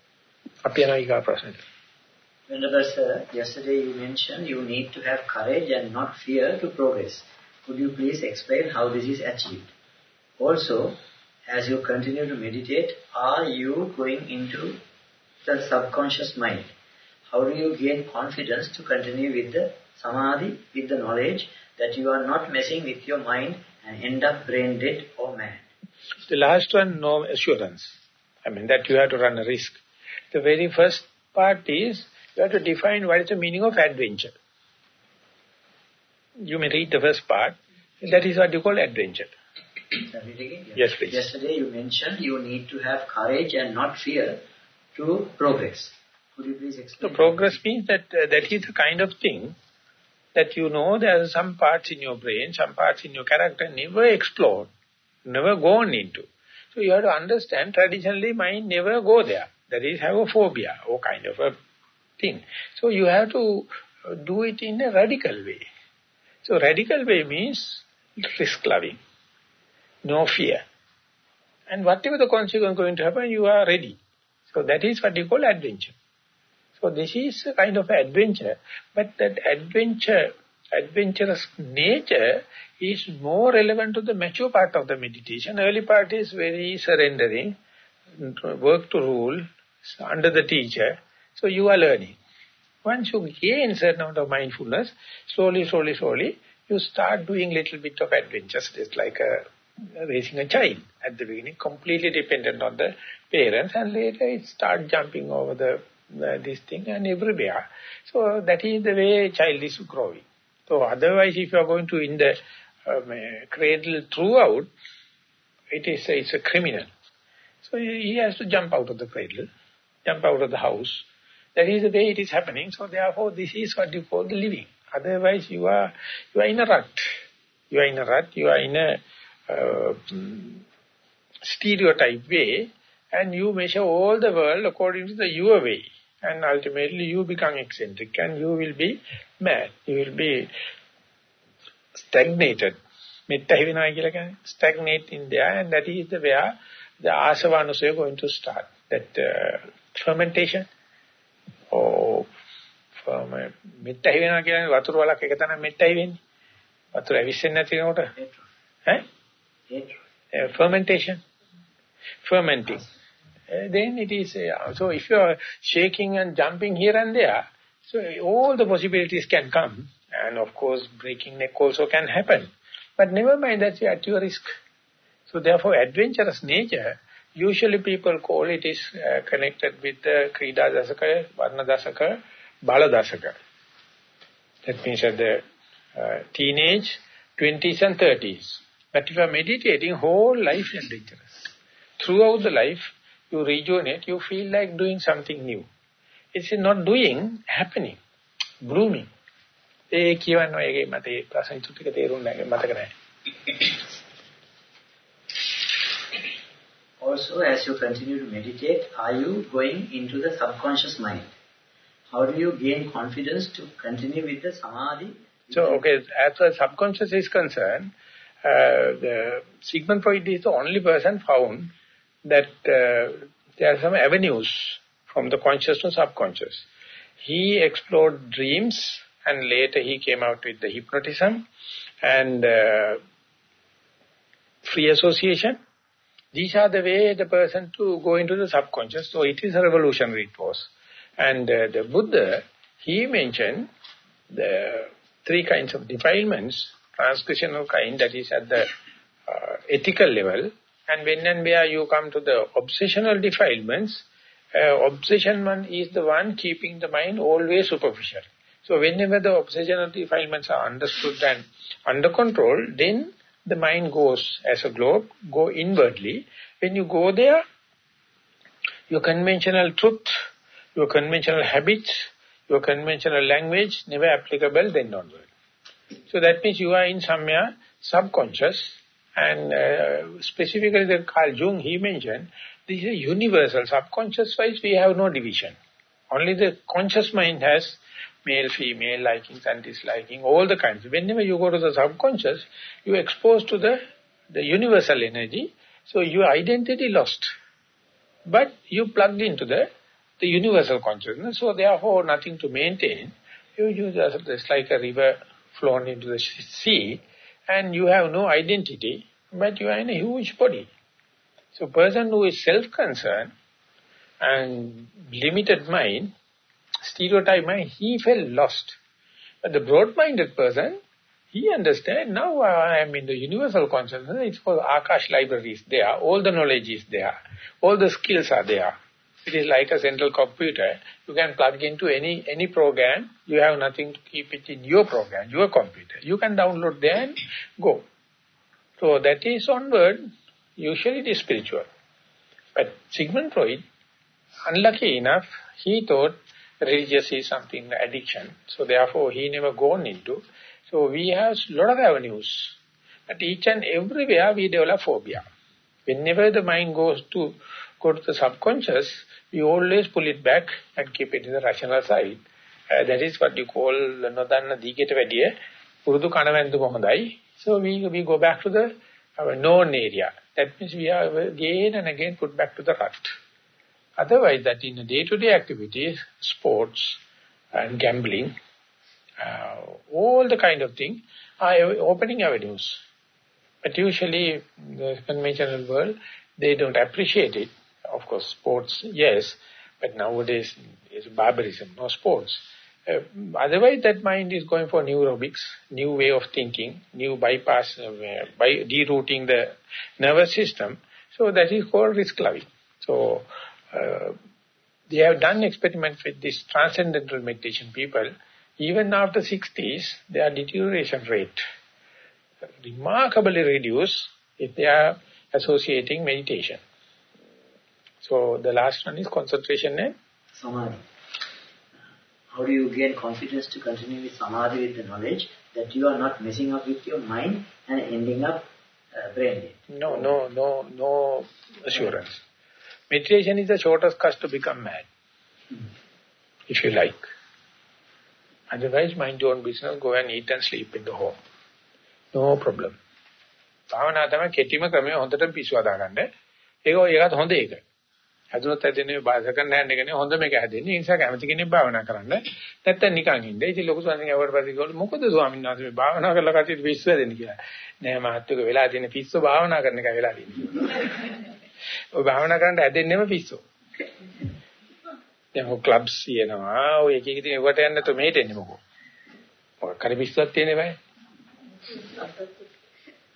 අපි යනවා ඊගා ප්‍රශ්නෙට. Venerable sir, yesterday you mentioned you need to have courage and not fear to progress. Could you please explain how this is achieved? Also, as you continue to meditate, are you going into the subconscious mind? How do you gain confidence to continue with the samadhi, with the knowledge that you are not messing with your mind and end up brain dead or mad? The last one, no assurance. I mean, that you have to run a risk. The very first part is, you have to define what is the meaning of adventure. You may read the first part. That is what you call adventure. Yes, please. Yesterday you mentioned you need to have courage and not fear to progress. Could you please explain? The progress means that uh, that is the kind of thing that you know there are some parts in your brain, some parts in your character never explored, never gone into. So you have to understand traditionally mind never go there. That is have a phobia or kind of a thing. So you have to uh, do it in a radical way. So radical way means risk loving, no fear. And whatever the consequence going to happen, you are ready. So that is what you call adventure. So this is a kind of adventure. But that adventure, adventurous nature is more relevant to the mature part of the meditation. Early part is very surrendering, work to rule, under the teacher. So you are learning. Once you gain certain amount of mindfulness, slowly, slowly, slowly, you start doing little bit of adventures. It's like a, raising a child at the beginning, completely dependent on the parents, and later it start jumping over the uh, this thing and everywhere. So that is the way child is growing. So otherwise, if you are going to in the um, uh, cradle throughout, it is a, it's a criminal. So he has to jump out of the cradle, jump out of the house. That is the way it is happening. So therefore, this is what you call the living. Otherwise, you are you are in a rut. You are in a rut. You are in a uh, stereotype way, and you measure all the world according to the your way And ultimately, you become eccentric, and you will be mad. You will be stagnated. stagnate in there, and that is the where the asavanusaya going to start. That uh, fermentation, or මෙට්ටහි වෙනවා කියන්නේ වතුර වලක් එක තැන මෙට්ටහි වෙන්නේ. වතුර ඇවිස්සෙන්නේ නැති වෙනකොට ඈ fermentation fermenting uh, then it is uh, so if you are shaking and jumping here and there so all the possibilities can come and of course breaking neck also can happen but never mind that's at your risk so therefore adventurous nature usually people call it is uh, connected with the krida dasaka varna dasaka bala dasaka that means at the uh, teenage, 20s and 30s. But if you are meditating, whole life is dangerous. Throughout the life, you rejuvenate, you feel like doing something new. It's not doing, happening, blooming. ඒ කියවන්න ඔයගේ මට ඒ ප්‍රශ්න ටික තේරුම් නැහැ මතක නැහැ. Also, as you continue to meditate, are you going into the subconscious mind? How do you gain confidence to continue with the samadhi? So, okay, as far as subconscious is concerned, uh, the Sigmund Freud is the only person found that uh, there are some avenues from the conscious to subconscious. He explored dreams and later he came out with the hypnotism and uh, free association. These are the way the person to go into the subconscious. So it is a revolutionary, was. And uh, the Buddha, he mentioned the three kinds of defilements, transgressional kind, that is at the uh, ethical level, and when and where you come to the obsessional defilements, uh, obsession one is the one keeping the mind always superficial. So whenever the obsessional defilements are understood and under control, then the mind goes as a globe, go inwardly. When you go there, your conventional truth, your conventional habits, your conventional language never applicable then onward. So that means you are in somewhere subconscious and uh, specifically the Carl Jung, he mentioned, this is universal. Subconscious wise we have no division. Only the conscious mind has male, female, likings and disliking, all the kinds. Whenever you go to the subconscious, you exposed to the, the universal energy, so your identity lost. But you plugged into the, the universal consciousness, so therefore nothing to maintain. You, you just, like a river flown into the sea, and you have no identity, but you are in a huge body. So person who is self-concerned and limited mind, stereotype mind, he felt lost. But the broad-minded person, he understands, now I am in the universal consciousness, it's called Akash libraries there, all the knowledge is there, all the skills are there. It is like a central computer. You can plug into any any program. You have nothing to keep it in your program, your computer. You can download there and go. So that is onward, usually it is spiritual. But Sigmund Freud, unlucky enough, he thought religious is something addiction. So therefore he never gone into. So we have a lot of avenues. But each and everywhere we develop phobia. Whenever the mind goes to go to the subconscious, we always pull it back and keep it in the rational side. Uh, that is what you call nodanna diketa vediya purudu kanavendu hondai so we we go back to the our known area. That means we are again and again put back to the rut. Otherwise that in day to day activities sports and gambling uh, all the kind of thing are opening avenues. But usually the conventional world they don't appreciate it. Of course, sports, yes, but nowadays it's barbarism, no sports. Uh, otherwise, that mind is going for new aerobics, new way of thinking, new bypass, uh, by derouting the nervous system. So that is called risk loving. So uh, they have done experiments with this transcendental meditation people. Even after 60s, their deterioration rate remarkably reduced if they are associating meditation. So the last one is concentration and samadhi. How do you gain confidence to continue with samadhi with the knowledge that you are not messing up with your mind and ending up uh, brain dead? No, no, no, no assurance. Meditation is the shortest cut to become mad, mm. if you like. Otherwise, mind your own business, go and eat and sleep in the home. No problem. භාවනා තමයි කෙටිම ක්‍රමය හොඳට පිස්සු හදාගන්න. ඒක ඒකත් හොඳ එක. හැදුනොත් හැදෙන්නේ සෙකන්ඩ් හෑන්ඩ් එකනේ හොඳ මේක හැදෙන්නේ. ඒ නිසා කැමති කෙනෙක් භාවනා කරන්න. නැත්තම් නිකන් ඉන්න. ඉතින් ලොකු ස්වාමීන් වහන්සේ පස්සේ කිව්වලු මොකද ස්වාමීන් වහන්සේ මේ භාවනා කරලා කටියට පිස්සු හැදෙන්නේ කියලා. නෑ මහත්තුක වෙලා තියෙන පිස්සු භාවනා කරන එකයි වෙලා තියෙන්නේ. ඔය භාවනා කරන්න හැදෙන්නෙම පිස්සු. දැන් ඔය ක්ලබ්ස් කියනවා. ඔය එක එක ඉතින් ඒකට යන්න તો මෙහෙට එන්නේ මොකෝ. ඔය කරි පිස්සුවක් තියෙනේ බෑ.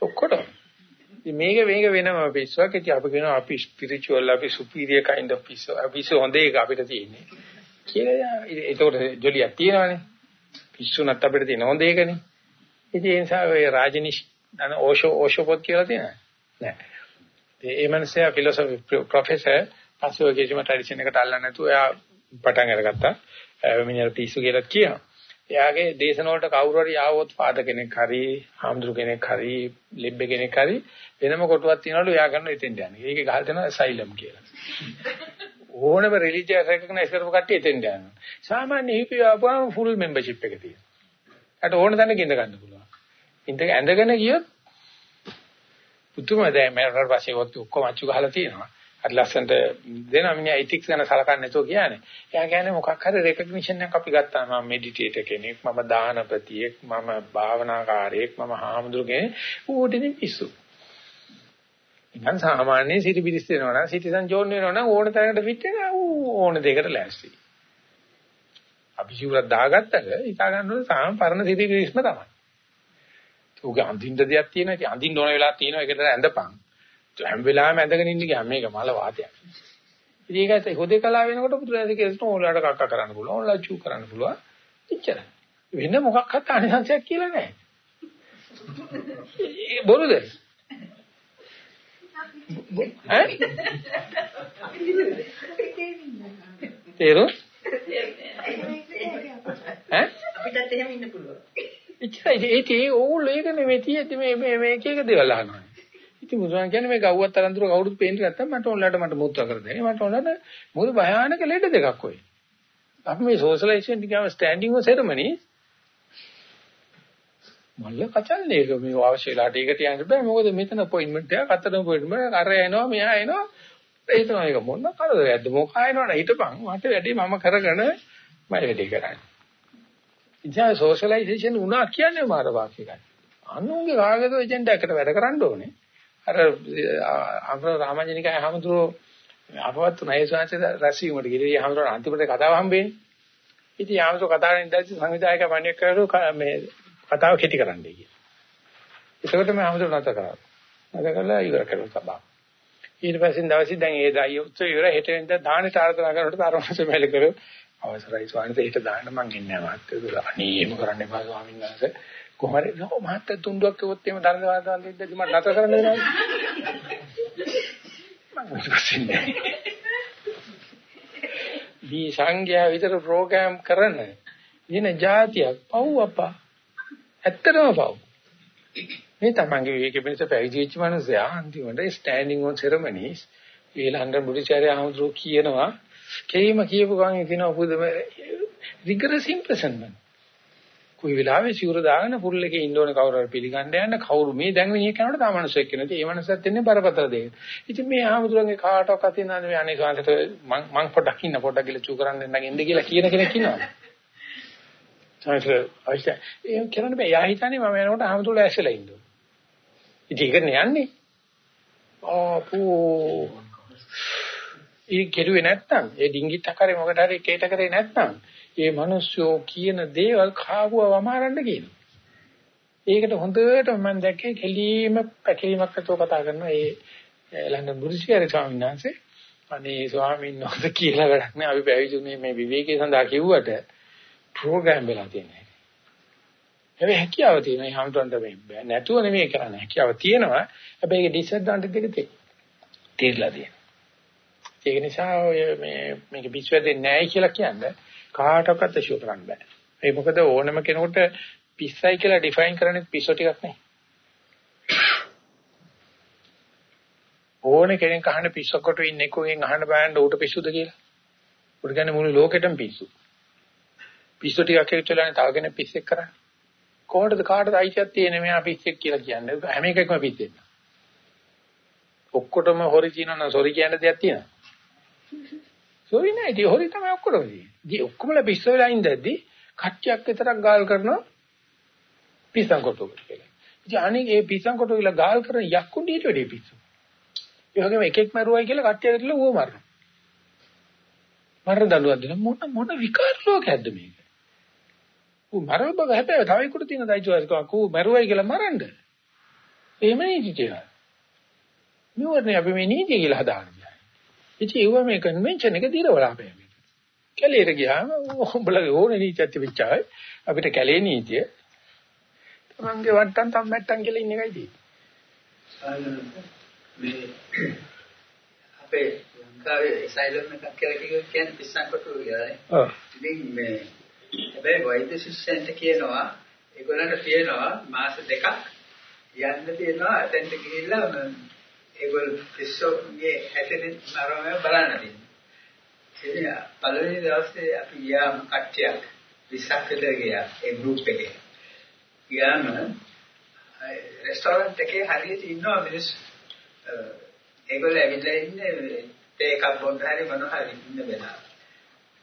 ඔක්කොටම මේක මේක වෙනම පිස්සුවක්. ඉතින් අපි කියනවා අපි ස්පිරිචුවල් අපි සුපීරියර් කයින්ඩ් ඔෆ් පිස්සු. අපි හොඳ එක අපිට තියෙන්නේ. කියලා ඒකට ජොලියක් තියෙනවානේ. පිස්සු නැත් අපිට තියෙන හොඳ එකනේ. ඉතින් ඒ නිසා ඔය රාජනිෂ් අන ඕෂෝ ඕෂෝ පොත් කියලා තියෙනවා. නෑ. ඒ මනසයා ෆිලොසොෆි ප්‍රොෆෙසර් පස්සේ කිසිම ට්‍රැඩිෂන් එකට අල්ලන්නේ නැතුව එයා පටන් අරගත්තා. මිනිහට පිස්සු කියලා කියනවා. එයාගේ දේශන වලට කවුරු හරි ආවොත් පාද කෙනෙක් හරි, හාමුදුරු කෙනෙක් හරි, ලිබ්බ කෙනෙක් හරි වෙනම කොටුවක් තියනවලු එයා කරන එතෙන්ට යන්නේ. ඒකේ ගහලා දෙනවා සයිලම් කියලා. ඕනම රිලිජියස් රෙකග්නයිස් කරපු කට්ටිය එතෙන්ට යනවා. සාමාන්‍ය හිපි ආපුවම ෆුල් මෙම්බර්ෂිප් එක තියෙනවා. අට ඕන තැනක ඉඳ ගන්න පුළුවන්. ඉඳ ඇඳගෙන ගියොත් පුදුම දැන් මම පස්සේ ඔක්කොම අච්චු ගහලා තියෙනවා. අර ලස්සනට දෙනවා මිනිහා ඉතික්ස් ගැන සලකන්නේ නැතුව කියන්නේ. එයා කියන්නේ මොකක් හරි රෙකග්නිෂන් එකක් අපි ගත්තා මම මෙඩිටේටර් කෙනෙක්, මම දානපතියෙක්, මම භාවනාකාරයෙක්, මම හාමුදුරු කෙනෙක්. ඌටනේ පිස්සු. නිකන් සාමාන්‍ය සිටි පිළිස් වෙනවා නම් සිටිසන් ජෝන් වෙනවා නම් ඕන තැනකට පිට වෙනවා ඕන දෙයකට ලෑස්ති. අපි සිවුරක් දාගත්තට හිතා ගන්න ඕනේ සාම පරණ සිටි පිළිස්ම තමයි. උගේ අඳින්න දෙයක් තියෙනවා. ඉතින් අඳින්න ඕන වෙලාවක් තියෙනවා. ඒකට ඇඳපන්. හැම වෙලාවෙම ඇඳගෙන ඉන්න ගියා මේක මල වාතයක්. ඉතින් ඒකත් හොදේකලා වෙනකොට පුදුරාසේ කියනවා ඕලාට කක්ක කරන්න පුළුවන්, ඕලා චූ කරන්න පුළුවන්. එච්චරයි. වෙන මොකක්වත් අනිසංශයක් කියලා නැහැ. බොරුද? ඈ? තේරෝ? ඈ? අපිටත් එහෙම ඉන්න පුළුවන්. එච්චරයි ඒක ඒ ඕල් ඒක නෙමෙයි තියෙද්දි මේ මේ මේ එක එක දේවල් අහනවා. ඉතින් මුසන් කියන්නේ මේ ගව්වත් තරම් දුර කවුරුත් පේන්නේ නැත්තම් මට ඔයාලට මට මුත්‍රා කර දෙන්නේ. මට ඔයාලට මොකද භයානක ලෙඩ දෙකක් ඔය. අපි මේ සෝෂලයිසේෂන් ටිකම ස්ටෑන්ඩින්ග් සෙරමනි මල්ල කචල්නේ ඒක මේ අවශ්‍ය වෙලාවට ඒක තියන්න බෑ. මොකද මෙතන අපොයින්ට්මන්ට් එකක් අතන අපොයින්ට්මන්ට් අර එනවා මෙහා එනවා. ඒතන ඒක මොන කරදරයක්ද මොකක් ආයනවනේ. හිටපන් මට වැඩි මම කරගෙන මම වැඩි කරන්නේ. ඉතින් සෝෂලයිසේෂන් උනා කියන්නේ මාර වාක්‍යයයි අනුන්ගේ කාගේද එජෙන්ඩා එකට වැඩ කරන්න ඕනේ? අර අමර රාමජනිකයි හැමතුරෝ අපවත් තුනයි සාංශ රැසීමට ගිහින් හැමතුරෝ අන්තිමට කතාව හම්බෙන්නේ ඉතින් යාමසෝ කතාවෙන් ඉඳලා සංවිධායක මණ්ඩලය කරෝ මේ කතාව කෙටි කරන්නයි කියලා. ඒකට මම හැමදෙම නැතර කරා. නැතර කළා ඉවර කළා සභාව. ඊට පස්සේ දවසේ දැන් ඒ දායි උත්සව ඉවර හෙට වෙනද දානට ආරාධනා කරනකොට තරමස මෙල කරෝ අවසරයි ස්වාමීන් හෙට දාන්න මං එන්නේ නැහැ මහත්තයෝ. අනේ එහෙම කරන්න එපා ස්වාමීන් වහන්සේ. කොහොමද නෝ මහත්තයා තුන්ඩුවක් කිව්වොත් එහෙම ධර්ම වාදාන් දෙද්දී මට නැතර කරන්න වෙනවා. මම හිතන්නේ. දී සංඝයා විතර ප්‍රෝග්‍රෑම් කරන ඉන જાතියක් පව් අපා ඇත්තටම පව්. මේ තමන්ගේ විවේක වෙනස පැවිදිච්ච මනුස්සයා අන්තිමට ස්ටෑන්ඩින් ඔන් සෙරමනිස් ඊළඟ බුදුචාර්ය ආමතුරු කියනවා කේම කියපු ගමන් කියනවා පුදුම රිගරස් ඉම්ප්‍රෙෂන්මන්ට්. කොයි වෙලාවෙ සිවුර දාගෙන පුරුල් එකේ ඉන්න ඕන කවුරු හරි පිළිගන්න යන්න කවුරු මේ දැන් මේ කෙනාට තා මනුස්සයෙක් කෙනෙක්. ඒ මනුස්සයත් එන්නේ බරපතල දෙයක්. ඉතින් මේ ආමතුරුන්ගේ කාටවත් අතිනාද මේ අනේ සාන්තට මං මං පොඩක් ඉන්න පොඩක් ගිල චූ කරන්න නැග ඉන්න කියලා කියන කෙනෙක් ඉන්නවා. සාන්තට අවශ්‍ය ඒ කරන්න බෑ. යා හිතන්නේ මම යනකොට ආමතුරුල ඇස්සලා ඉන්න ඕන. ඉතින් ඒකනේ යන්නේ. ආපෝ ඒ කෙරුවේ නැත්තම් ඒ ඩිංගිත් අකරේ මොකට හරි කේත කරේ නැත්තම් ඒ මිනිස්සු කියන දේවල් කාවුව වමාරන්න කියනවා. ඒකට හොඳට මම දැක්කේ කෙලීම පැකීමක් අතෝ කතා කරන ඒ ලන්ඩන් බුදුසියර ස්වාමීන් වහන්සේ අනේ ස්වාමීන් වහන්සේ කියලා වැඩක් නෑ අපි පැවිදුනේ මේ විවේකයේ සඳහා කිව්වට ප්‍රෝග්‍රෑම් වෙලා තියෙනවා. හැබැයි හැකියාව තියෙනවා. ඒ හැමතැනට මේ නැතුව නෙමෙයි කරන්නේ. හැකියාව තියෙනවා. හැබැයි ඒක ඩිස්ඇඩ්වාන්ටේජ් එක තේරලා තියෙනවා. ඒක නිසා ඔය මේ මේක පිස්සුවෙන්නේ නැහැ කියලා කියන්නේ කාටවත් ෂෝ කරන්න බෑ. ඒ මොකද ඕනම කෙනෙකුට පිස්සයි කියලා ඩිෆයින් කරන්නේ පිස්සෝ ටිකක් නේ. ඕනේ කෙනෙක් අහන්න පිස්සොකට ඉන්න එකෙන් අහන්න බෑන්ඩ ඌට පිස්සුද කියලා. උඩ ගන්නේ මුළු ලෝකෙටම පිස්සු. පිස්සු ටිකක් එක්කලානේ තව කෙනෙක් පිස්සෙක් කරන්නේ. කොහොමද කාටද අයිතියක් තියෙන්නේ මෙයා පිස්සෙක් කියලා කියන්නේ? හැම එකකම පිස්සෙක්. ඔක්කොටම හොරි කියනවා නම් සොරි කියන දෙයක් තියෙනවා. සොරි නෑ ඉතින් හොරි තමයි ඔක්කොම තියෙන්නේ. ඔක්කොමලා පිස්ස වෙලා ඉඳද්දි කට්ටියක් විතරක් ගාල් කරනවා පිස්සන් කොටු කියලා. ඉතින් අනේ මේ පිස්සන් කොටු කියලා ගාල් කරන යක්කුන්ට ඊට වැඩි පිස්සු. ඒ වගේම එකෙක් මරුවයි කියලා කට්ටිය හිටලා ඌව මරනවා. මරන දඬුවම් දෙන මොන මොන විකාර ලෝකයක්ද මේක? ඌ මරව බග හැබැයි තව එකට තියෙන දයිචවාස්කම ඌ මරුවයි කියලා මරන්න. එහෙම නීති තියෙනවා. නුවරනේ අපි මේ නීතිය කියලා හදාගන්න. ඉතින් ඒව මේ කන්වෙන්ෂන් එක දිරවලා අපේ. කැලේට ගියාම උඹලගේ ඕනේ නීතියක් තිබිච්චායි අපිට කැලේ නීතිය තමන්ගේ වට්ටම් තම්මැට්ටම් කියලා ඉන්න එකයි තියෙන්නේ. මේ අපේ ලංකාවේ සයිලම් එකක් කියලා කියන්නේ පිස්සන් කොටුව කියලා. ඔව්. ඉතින් මේ හැබැයි වෛද්‍ය ශිෂ්‍යයන්ට කියනවා ඒගොල්ලන්ට තියෙනවා මාස දෙකක් යන්න තියෙනවා එතෙන්ට ගිහිල්ලා ඒගොල්ලෝ පිස්සෝගේ හැටෙන නරම බලන්න තියෙනවා. ඉතින් පළවෙනි දවසේ අපි ගියාම කට්ටියක් 20ක් විතර ගියා ඒ ගෲප් එකේ. ගියාම රෙස්ටෝරන්ට් එකේ හරියට ඉන්නවා මිනිස්සු. ඒගොල්ලෝ ඇවිල්ලා ඉන්නේ තේ එකක් බොන්න හරි මොන හරි ඉන්න වෙලාව.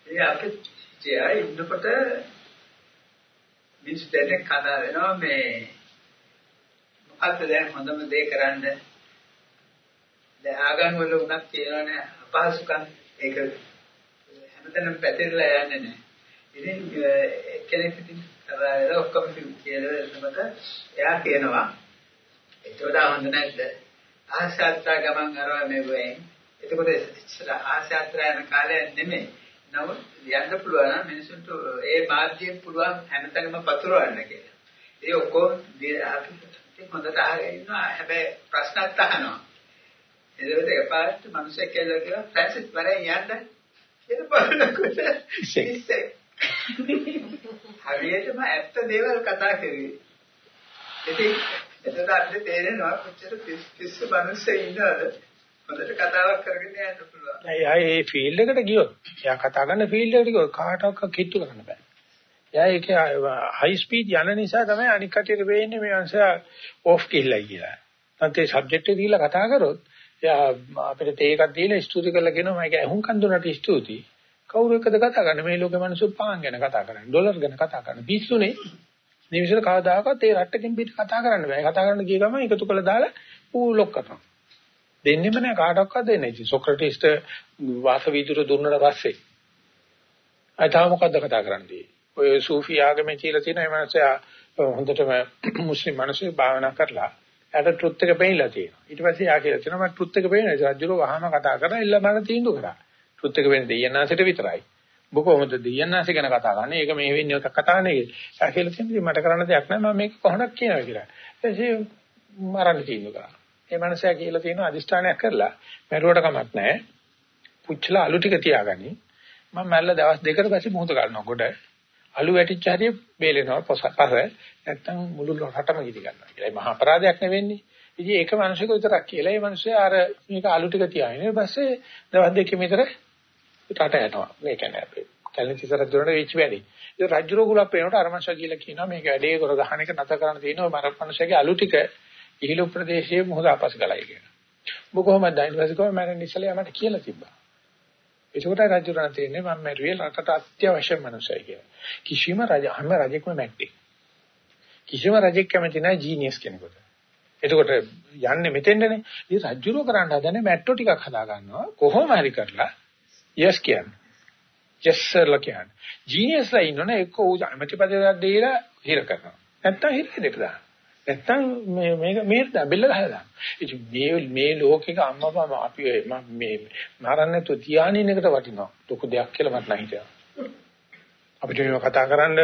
ඉතින් අපි ජයා ඉන්නකොට මිනිස්සු දෙනෙක් කතා වෙනවා මේ මොකද්ද දැන් හොඳම දේ කරන්න දැන් ආගම් වල උනක් තියෙනවනේ අපහසුකම් ඒක හැමතැනම පැතිරලා යන්නේ නැහැ. ඉතින් කෙනෙක් ඉතින් කරලා ඔක්කොම කියලා එතකොට එයා කියනවා ඒකට හොඳ නැද්ද? ආශාත්‍රා ගමන් අරවා මෙවෙන්. එතකොට ඉස්සර ආශාත්‍රා යන කාලය නෙමෙයි. නමුත් යන්න පුළුවන් නම් මිනිසුන්ට ඒ මාධ්‍යයෙන් පුළුවන් හැමතැනම පතුරවන්න කියලා. ඒ ඔක්කොම අපි ඉතින් හොඳට අහගෙන ඉන්නවා හැබැයි ප්‍රශ්නත් අහනවා. එතකොට එපාරට මිනිස්සෙක් කියලා කියනවා ෆ්‍රැන්සිස් වරෙන් යන්න කියලා බලනකොට. හරියටම ඇත්ත දේවල් කතා කරේ. ඉතින් එතකොට අපිට තේරෙනවා කොච්චර පිස්සු මිනිස්සු ඉන්නවද හොඳට කතාවක් කරගෙන යන්න පුළුවන්. එයා ඒ ෆීල්ඩ් එකට ගියොත් එයා කතා කරන ෆීල්ඩ් එකට ගියොත් කාටවත් කිට්ටු කරන්න බෑ. එයා ඒක හයි ස්පීඩ් යන නිසා තමයි අනික් කටියට වෙන්නේ මේ අංශය ඔෆ් කිල්ලයි කියලා. නැත්නම් ඒ සබ්ජෙක්ට් එක දීලා කතා කරොත් එයා අපිට තේ එකක් දීලා ස්තුති කරලා කියනවා මම ඇහුම්කන් දුන්නට ස්තුතියි. කවුරු එක්කද කතා කරන්නේ මේ ලෝකේ මිනිස්සු පාන් ගැන කතා කරන්නේ ඩොලර් ගැන කතා කරන්නේ පිස්සුනේ. මේ විදිහට කවදාකවත් ඒ රට්ටකින් පිට කතා කරන්න බෑ. කතා කරන්න ගිය ගමන් එකතු කළා දාලා ඌ ලොක් කරනවා. දෙන්නෙම නෑ කාටවත් දෙන්නේ නැහැ. සොක්‍රටිස්ට වාස වීදුර දුන්නට පස්සේ අය තාම මොකද්ද කතා කරන්නේ? ඔය සූෆි ආගමේ කියලා තියෙන මේ මනසයා හොඳටම මුස්ලිම් මිනිස්සු භාවනා කරලා එයාට ට්‍රුත් එක පෙන්නලා තියෙනවා. ඊට පස්සේ යා කියලා තියෙනවා මම ට්‍රුත් එක පෙන්නනවා. රජුරෝ වහම කතා කරලා ඉල්ල මම තීන්දුව කරා. ට්‍රුත් එක වෙන්නේ දෙයන්නාසෙට විතරයි. ඔබ කොහොමද දෙයන්නාසෙ ගැන කතා කරන්නේ? ඒක මේ වෙන්නේ එකක් කතා නෙවෙයි. යා කියලා තියෙනවා මට කරන්න දෙයක් නැහැ මම මේක කොහොමද කියනවා කියලා. ඊට පස්සේ මරන්න තීන්දුව කරා. ඒ මනුස්සයා කියලා තියෙන අදිෂ්ඨානයක් කරලා මරුවට කමක් නැහැ. පුච්චලා අලු ටික තියාගනි. මම මැල්ල දවස් දෙකකට පස්සේ මුහුද ගන්නවා කොට. අලු වැටිච්ච හැටි බේලෙනවා පස නැත්තම් මුළු රටම ගිනි ගන්නවා. ඒයි මහා අපරාධයක් නෙවෙන්නේ. ඉතින් ඒක මිනිසෙක විතරක් කියලා. ඒ මිනිස්සයා අර මේක අලු ටික තියාගෙන ඊට පස්සේ දවස් දෙකකින් විතර රට යනවා. මේ කියන්නේ අපේ කැලණිතිසර දුරට වෙච්ච වැඩි. ඉතින් රජුරෝ ගුලප් වෙනකොට අර මිනිස්සයා කියලා කියනවා මේක වැඩේ කර ගහන එක නැතර කරන්න තියෙනවා මර මිනිස්සයාගේ අලු ටික ඉහිල ප්‍රදේශයේ මොහොත අපස් ගලයි කියලා. ඔබ කොහොමද ඊට පස්සේ කොහොම මම ඉස්සෙල්ලා මට කියලා තිබ්බා. ඒකට රජුරණ තේන්නේ මම මරුවේ රටට අත්‍යවශ්‍ය මනුස්සයෙක් කියලා. කිසිම රජ හැම රජෙක්ම මැට්ටේ. කිසිම රජෙක් කැමති නැහැ ජීනියස් කෙනෙකුට. එතකොට යන්නේ මෙතෙන්දනේ. ඉතින් රජුරෝ කරන්න හදනේ මැට්ටෝ ටිකක් හදා ගන්නවා. කොහොම හරි කරලා යස් කියන්නේ. යස් සර්ලා කියන්නේ. ජීනියස්ලා ඉන්නෝනේ එක්ක ඌ අමති පදයක් දීලා හිර කරනවා. නැත්තම් හිර දෙප දානවා. නැත්තම් මේ මේක මේ බෙල්ල ගහලා දානවා. ඉතින් මේ මේ ලෝකෙක අම්මපම අපි මේ මරන්න නැතුව තියානින් එකට වටිනවා. ලොකු දෙයක් කියලා මට නම් හිතෙනවා. අපිට මේක කතා කරන්න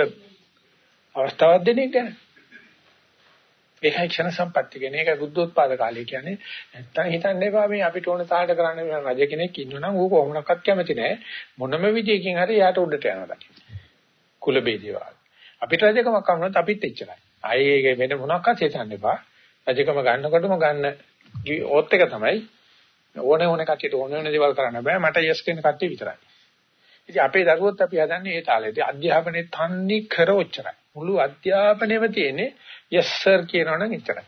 අවස්ථාවක් දෙන එක ගැන. ඒකයි ක්ෂණ සම්පත්තිය කියන්නේ ඒක බුද්ධෝත්පාද කාලය කියන්නේ නැත්තම් හිතන්න එපා මේ අපිට ඕන තාලට කරන්න රජ කෙනෙක් ඉන්නවනම් ඌ කොහොමනක්වත් කැමති නැහැ මොනම විදියකින් හරි යාට උඩට යනවා දකින්න කුල බේදේවා අපිට රජකමක් කරනොත් අපිත් එච්චරයි ආයේ වෙන මොනක්වත් හිතන්න එපා. රජකම ගන්නකොටම ගන්න ඕත් එක තමයි ඕනේ ඕනේ කට්ටියට ඕනේ ඕනේ දේවල් කරන්න බෑ. මට යස් කියන කට්ටිය විතරයි. ඉතින් අපේ දරුවොත් අපි හදන්නේ ඒ තාලෙට. අධ්‍යාපනයේ තන්නේ කර ඔච්චරයි. මුළු අධ්‍යාපනයේම තියෙන්නේ යස් සර් කියනවනම් එච්චරයි.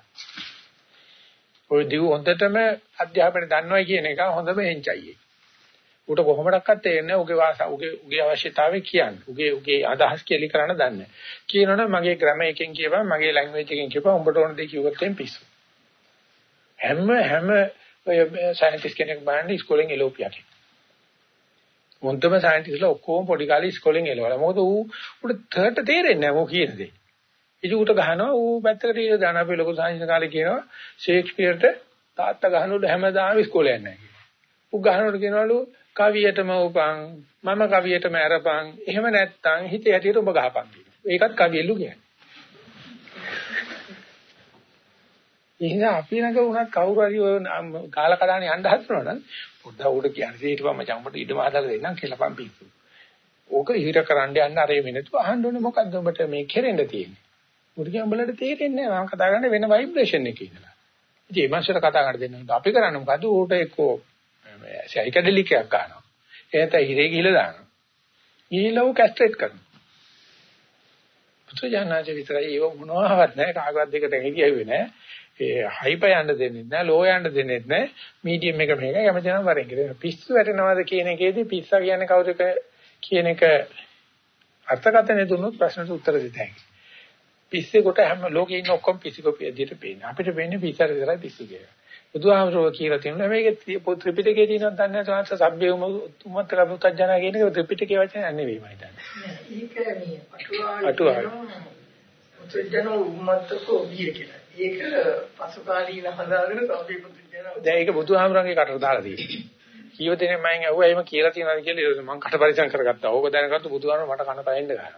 ඔය දිව හොඳටම අධ්‍යාපනය දන්නවයි කියන එක හොඳම එන්චයි. උට කොහොමඩක්වත් තේරෙන්නේ උගේ වාසා උගේ උගේ අවශ්‍යතාවය කියන්නේ. උගේ උගේ අදහස් කෙලි කරන්න දන්නේ. කියනවනම් මගේ ග්‍රැමර් එකෙන් කියපන් මගේ ලැන්ග්වේජ් එකෙන් කියපන් උඹට ඕන දේ කිව්වොත් එම් පිස්සු. හැම හැම ඔය සයන්ටිස්ට් කෙනෙක් බලන්න ඉස්කෝලෙන් එළෝපියා කියන. මොන්තම සයන්ටිස්ට්ලා ඔක්කොම පොඩි කාලේ ඉස්කෝලෙන් එළවලා. මොකද ඌ උට තර්ට තේරෙන්නේ නැහැ මොකෝ කියන දේ. ඉතින් ඌට ගහනවා ඌ පැත්තකට ඉඳ දාන අපේ ලොකු සාහිත්‍ය කාලේ කියනවා ෂේක්ස්පියර්ට තාත්තා ගහනකොට හැමදාම ඉස්කෝලේ යන්නේ නැහැ කියලා. ඌ ගහනකොට කියනවලු කවියටම උපන් මම කවියටම අරපන් එහෙම නැත්තම් හිතේ හැටියට ඔබ ගහපන් ඒකත් කවියලු කියන්නේ. එහෙනම් අපි ළඟ උනත් කවුරු හරි ඔය කාල කඩාන යන්න හදනවනම් පොඩ්ඩක් උඩ කියන්නේ ඊට පස්සේ මචං උඹට ඉඩම හදලා දෙන්නම් කියලා පම් පිස්සු. ඕක හිර කරන්න යන්න අරේ වෙනතු අහන්න ඕනේ මොකද්ද උඹට මේ කෙරෙන්න තියෙන්නේ. උඹට කියන උඹලට තේරෙන්නේ නැහැ මම කතා කරන්නේ වෙන ভাইබ්‍රේෂන් එකක ඉඳලා. ඉතින් මේ මාසෙට කතා කරන්න දෙන්න අපි කරන්නේ මොකද්ද ඌට එක්කෝ සයි කැඩලිකයක් ගන්නවා. එහෙනම් හිරේ ගිහිල්ලා දානවා. ගිහිල්ලා උ කැස්ට්‍රේට් කරනවා. පුත්‍රයන්ාජ විතරයි ඒව මොනවාවත් නැහැ කාගවත් දෙකට හෙගියුවේ නැහැ. ඒ හයිප යන්න දෙන්නේ නැහැ, ලෝ යන්න දෙන්නේ නැහැ. මීඩියම් එක මේක කැමති නම් වරෙන් කියලා. පිස්සු වැටෙනවද කියන එකේදී පිස්සා කියන්නේ කවුද කියන එක අර්ථකථනය දුන්නොත් ප්‍රශ්නට උත්තර දෙත හැකියි. පිස්සේ කොට හැම ලෝකේ ඉන්න ඔක්කොම පිසිකොපිය දිහට පේන්නේ. අපිට වෙන්නේ පිස්සර විතරයි පිස්සු කියලා. බුදුහාමරෝ කියලා තියෙනවා මේක ත්‍රිපිටකයේ තියෙනවද දන්නේ නැහැ සාංශ සබ්බේම උම්මත්තක පුතඥා කියන එක ත්‍රිපිටකයේ වචනයක් නෙවෙයි මම හිතන්නේ. ඒක මේ අටුවාවේ පුතඥා උම්මත්තකෝ බිය කියලා. ඒක පසුකාලීන හදාගෙන සබ්බේ පුතඥා දැන් ඒක බුදුහාමරන්ගේ කටට දාලා තියෙනවා. කීව දෙනෙක් මම ඇහුවා එහෙම කියලා තියනවාද කියලා මම කට පරිසම් කරගත්තා. ඕක දැනගත්තු බුදුහාම මට කන පහෙන්න ගන්නවා.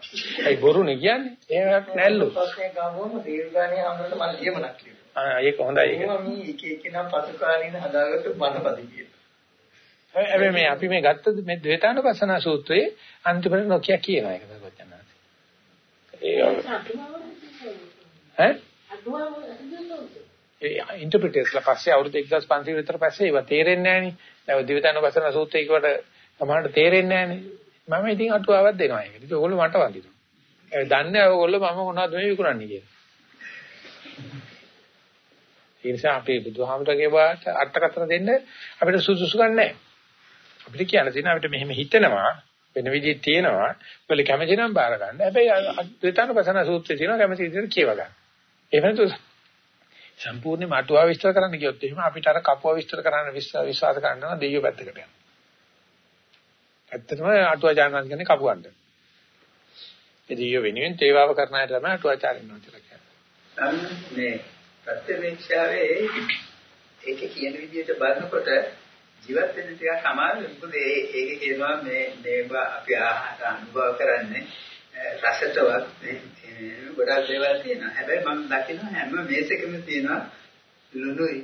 ඒ බොරුනේ කියන්නේ. එහෙමක් නැල්ලු. පස්සේ ගාමුවම දීර්ඝාණිය හම්බුනට මම ලියමනක් ලියුවා. ඒක හොඳයි ඒක. මම මේ එක එක නම් පසු කාලීන හදාගත්තු බණපදි කියන. හැබැයි මේ අපි මේ ගත්ත මේ ද්වේතානුපස්සන සූත්‍රයේ අන්තිමට නොකිය කියනවා ඒක සර්වඥාන්සේ. ඒ ඉන්ටර්ප්‍රිටර්ස්ලා පස්සේ අවුරුදු 1500 විතර පස්සේ ඒවා තේරෙන්නේ නැහනේ. දැන් ද්විතයන්වසන සූත්‍රය කියවට සමහරට තේරෙන්නේ නැහනේ. මම ඉතින් අටුවාවක් දෙනවා ඒකට. ඉතින් ඕගොල්ලෝ මට වඳිනවා. ඒ දන්නේ ඕගොල්ලෝ මම මොනවද මේ විකුණන්නේ කියලා. ඒ නිසා අපි බුදුහාමුදුරගේ වාට අර්ථකථන දෙන්න අපිට සුසුසු ගන්නෑ. අපිට කියන්න තියෙන අපිට මෙහෙම හිතෙනවා වෙන විදිහට තියෙනවා. ඔයගොල්ලෝ කැමති නම් බාර ගන්න. හැබැයි ද්විතයන්වසන සූත්‍රය තියෙනවා කැමති විදිහට කියව ගන්න. එහෙම නැත්නම් සම්පූර්ණයෙන්ම අටුවා විස්තර කරන්න ගියොත් එහෙම අපිට අර කපුවා විස්තර කරන්න විශ්වාස කරනවා දෙයියෝ පැත්තකට යනවා. ඇත්තටම අටුවා ජානනාද කියන්නේ කපුවන්ට. ඒ දෙයියෝ වෙනුවෙන් තේවාව කරන අය තමයි අටුවාචාරින්නවා කියලා කියන්නේ. ප්‍රත්‍යවේක්ෂාවේ ඒකේ කියන විදිහට බලනකොට ජීවත් වෙන්න ටිකක් අමාරුයි. මොකද ඒකේ කියනවා මේ මේවා අපි ආහාර අනුභව කරන්නේ රසටවත් ගොඩක් දේවල් තියෙනවා. හැබැයි මම දකිනවා හැම මේසෙකම තියෙනවා ලුණුයි.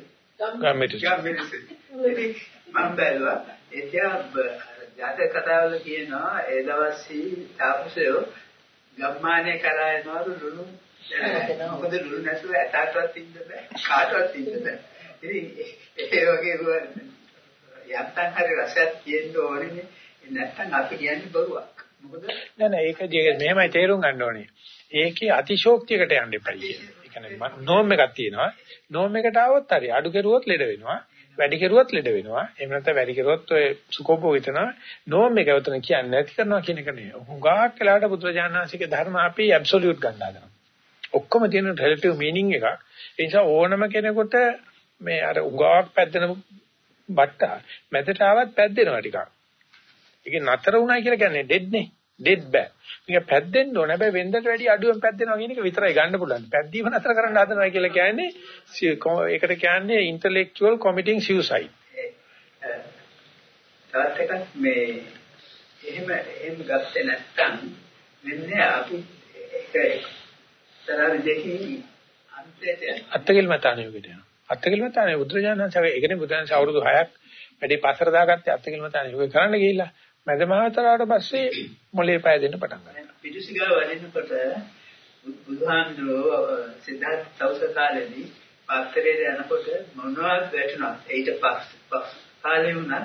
ගම්මිටි. ගම්මිටි. මම බැලුවා එතියා ජාතක කතාවල කියනවා ඒ දවස්වල තාපසයෝ ගම්මානයේ කරා යනවලු ලුණු මොකද ලුණු නැතුව ඇටටවත් ඉන්න බෑ කාටවත් ඉන්න බෑ. ඉතින් ඒ වගේ යන්තම් හරි රසයක් තියෙන්න ඕනේ නැත්නම් අපි කියන්නේ බොරුවක්. මොකද නෑ නෑ ඒක මෙහෙමයි තේරුම් ගන්න ඕනේ. ඒකේ අතිශෝක්තියකට යන්න එපා කියන්නේ. ඒ කියන්නේ නෝම් එකක් තියෙනවා. නෝම් එකට ආවොත් හරි අඩු කෙරුවොත් ලෙඩ වෙනවා. වැඩි කෙරුවොත් ලෙඩ වෙනවා. එහෙම නැත්නම් වැඩි කෙරුවොත් ඔය සුකෝපෝවිතන නෝම් එක උතන කියන්නේ නැති කරනවා කියන එක නෙවෙයි. හුඟක් වෙලාවට බුදුරජාණන්සේගේ ධර්ම අපි ඇබ්සොලියුට් ගන්න හදනවා. ඔක්කොම තියෙන රිලටිව් මීනින් එකක්. ඒ නිසා ඕනම කෙනෙකුට මේ අර උගාවක් පැද්දෙන බට්ටා මැදට ආවත් පැද්දෙනවා ටිකක්. ඒක නතර වුණා කියලා කියන්නේ ඩෙඩ් නේ. ඩෙඩ් බෑ. මේක පැද්දෙන්න ඕන. හැබැයි වෙන්දට වැඩි අඩුවෙන් පැද්දෙනවා කියන එක විතරයි ගන්න පුළුවන්. පැද්දීම නතර කරන්න හදනවා කියලා කියන්නේ ඒකට කියන්නේ intellectual committing suicide. තවත් එකක් මේ එහෙම එහෙම ගත්තේ නැත්නම් වෙන්නේ අපි ඒක තරහ දෙකකින් අන්තයට අත්කල් මතානියකට යනවා. අත්කල් මතානිය බුදුරජාණන්සේ ඒකනේ බුදුරජාණන්සේ අවුරුදු 6ක් වැඩි පස්සට දාගත්තේ අත්කල් මතානිය කරන්න ගිහිල්ලා මැදමාවතරාට පස්සේ මොලේ පය දෙන්න පටන් ගන්නවා. පිටුසිගාව වදිනකොට බුදුහාමුදුරුවෝ සිද්ධාර්ථ තවුස කාලේදී පාත්‍රයේ යනකොට මොනවද වැටුණා. ඊට පස්සේ කාලේ වුණා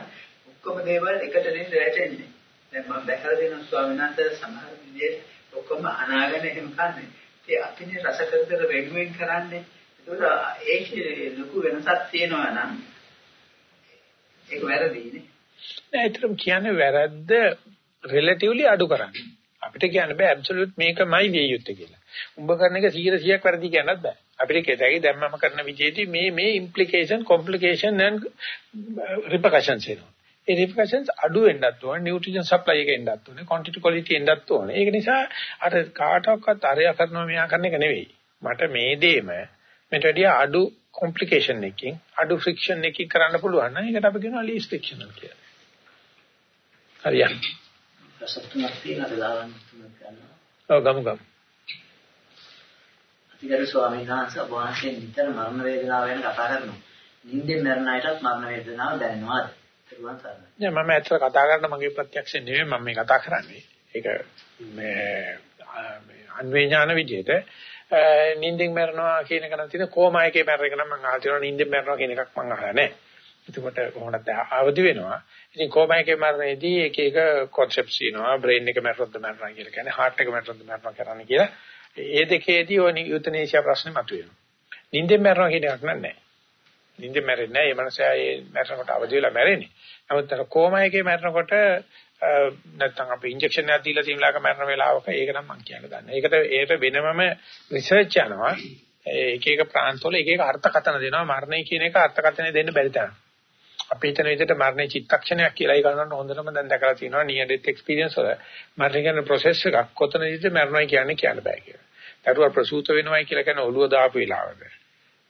ඔක්කොම දේවල් එකට දෙන්න වැටෙන්නේ. දැන් මම දැකලා දෙනවා ස්වාමීන් වහන්සේ සමහර විදිහට ඔක්කොම අනාගෙන එහෙම කන්නේ. ඒ අපිනේ රස කර කර වෙනුවෙන් කරන්නේ. ඒකෝට ඒකේ ලොකු වෙනසක් තියෙනවා නම් ඒක වැරදිනේ. නෑ ඒතරම් කියන්නේ වැරද්ද රිලටිව්ලි අඩු කරන්න. අපිට කියන්න බෑ ඇබ්සලියුට් මේකමයි විය යුත්තේ කියලා. උඹ කරන එක 100%ක් වැරදි කියන්නත් බෑ. අපිට කියතයි දැන් මම කරන විදිහේදී මේ මේ ඉම්ප්ලිකේෂන් කොම්ප්ලිකේෂන් and රිපර්කෂන්ස් එනවා. ඒ රිපර්කෂන්ස් අඩු වෙන්නත් ඕනේ, නියුට්‍රිෂන් සප්ලයි එක එන්නත් ඕනේ, ක්වොන්ටිටි ක්වොලිටි එන්නත් ඕනේ. ඒක නිසා අර කාටවත් අරයා කරනවා මෙයා කරන එක නෙවෙයි. මට මේ දේම මෙතන වැඩිය අඩු කොම්ප්ලිකේෂන් එකකින් අඩු ෆ්‍රික්ෂන් එකකින් කරන්න පුළුවන් නම් ඒකට අපි කියනවා ලීස්ට් ෆ්‍රික්ෂනල් කියලා. හරියට. ප්‍රශ්න තුනක් තියෙනවා දාගන්න තුනක් ගන්නවා. ඔව් ගමු ගමු. අතිගරු ස්වාමීන් වහන්සේ ඔබ වහන්සේ නිතර මරණ වේදනාව ගැන කතා කරනවා. නිින්දෙන් මරණ අයටත් මරණ වේදනාව දැනෙනවාද? ඒරුවන් සරණයි. නෑ මම ඇත්තට කතා කරන මගේ ප්‍රත්‍යක්ෂ නෙවෙයි මම මේ කතා කරන්නේ. ඒක මේ අන්වේ ඥාන විදිහට නිින්දෙන් මරනවා කියන එක නම් තියෙන කොමායකේ මරන එක නම් මම අහලා තියෙනවා නිින්දෙන් මරනවා කියන එකක් මම අහලා නැහැ. එතකොට කොහොමද අවදි වෙනවා. ඉතින් කොමායකේ මරණයේදී එක එක concepts තියෙනවා. brain එක මරනොත් මරනවා කියලා කියන්නේ heart එක මරනොත් මරනවා කරන්න කියලා. ඒ දෙකේදී ඔය යුතනේෂියා ප්‍රශ්නේ මතුවෙනවා. නිින්දෙන් මරනවා කියන එකක් නෑ. නිින්දෙන් මැරෙන්නේ නෑ. මේ මනසයා ඒ මරනකොට අවදි වෙලා මැරෙන්නේ. නමුත් අර කොමායකේ මරනකොට නැත්තම් අපි ඉන්ජෙක්ෂන් එකක් දීලා තියලාක මරන වෙලාවක ඒක නම් මම කියන්න දන්නේ. ඒකට ඒකට වෙනමම රිසර්ච් යනවා. එක එක ප්‍රාන්තවල එක එක අර්ථකථන දෙනවා. මරණය කියන එක අර්ථකථනය දෙන්න බැරි තරම්. අපි හිතන විදිහට මරණය චිත්තක්ෂණයක් කියලා ඒ ගන්නට හොඳටම දැන් දැකලා තියෙනවා near death experience වල මරණය කියන process එකක් කොතනදීද මරණය කියන්නේ කියන්න බෑ කියලා. දරුවා ප්‍රසූත වෙනවයි කියලා කියන ඔළුව දාපු වෙලාවද?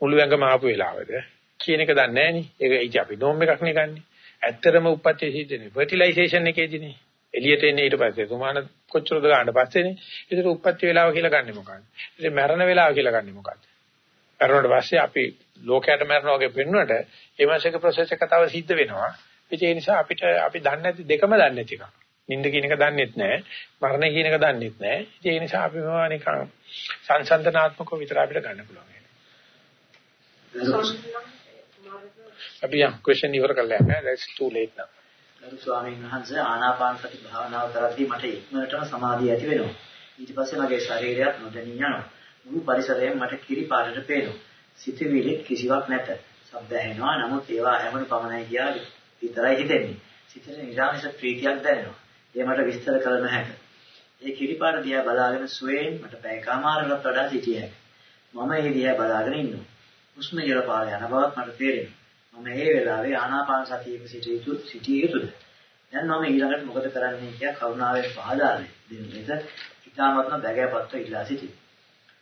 මුළු ඇඟම ආපු වෙලාවද? කියන එක දන්නේ නැහැ නේ. ඒක ඉති අපි නෝම් එකක් නේ ගන්නෙ. ඇත්තරම උප්පත්ති සිද්ධනේ ෆර්ටිලයිසේෂන් එකේදීනේ. එළියට එන්නේ ඊට පස්සේ තුමාන කොච්චරද ගන්න පස්සේනේ. ඒතර උප්පත්ති වෙලාව කියලා ගන්නෙ මොකක්ද? ඉතින් මරණ වෙලාව කියලා ගන්නෙ මොකක්ද? මරණයට පස්සේ අපි ලෝකයට මරනවා වගේ පෙන්වන්නට ඒ මාසික ප්‍රොසෙස් එක තව සිද්ධ වෙනවා. ඒ නිසා අපිට අපි දන්නේ නැති දෙකම දන්නේ නැති එකක්. නිින්ද කියන එක දන්නෙත් නැහැ. මරණ කියන එක දන්නෙත් නැහැ. ඒ නිසා අපි මේවා නිකන් සංසන්දනාත්මකව විතර අපිට ගන්න පුළුවන්. අපි යම් ක්වෙස්චන් ඉවර කරලා යන්න. that's too late now. ගරු ස්වාමීන් වහන්සේ ආනාපාන සති භාවනාව කරද්දී මට ඉක්මනටම සමාධිය ඇති වෙනවා. ඊට පස්සේ මගේ ශරීරයත් නොදැනී යනවා. මුළු පරිසරයම මට කිරි පාටට පේනවා. සිතවිලි කිසිවක් නැත. ශබ්ද ඇහෙනවා. නමුත් ඒවා හැමෝම පමණයි කියලා විතරයි හිතෙන්නේ. සිතට නිරාමිෂ ප්‍රීතියක් දැනෙනවා. ඒ මට විස්තර කළ නොහැක. ඒ කිරි පාට දිහා බලාගෙන සුවේන් මට පැයකමාරකට වඩා සිටිය හැකියි. මම ඒ දිහා බලාගෙන ඉන්නවා. හුස්ම ඉහළ පාර යන බවත් මට තේරෙනවා. මම මේ වෙලාවේ ආනාපාන සතියේ සිටිය යුතු සිටිය යුතුද? දැන් මම ඊළඟට මොකද කරන්නේ කියලා කරුණාවෙන් පහදා දෙන්න. ඒක ඉතාමත්ම බැගෑපත්ව ඉල්ලා සිටියි.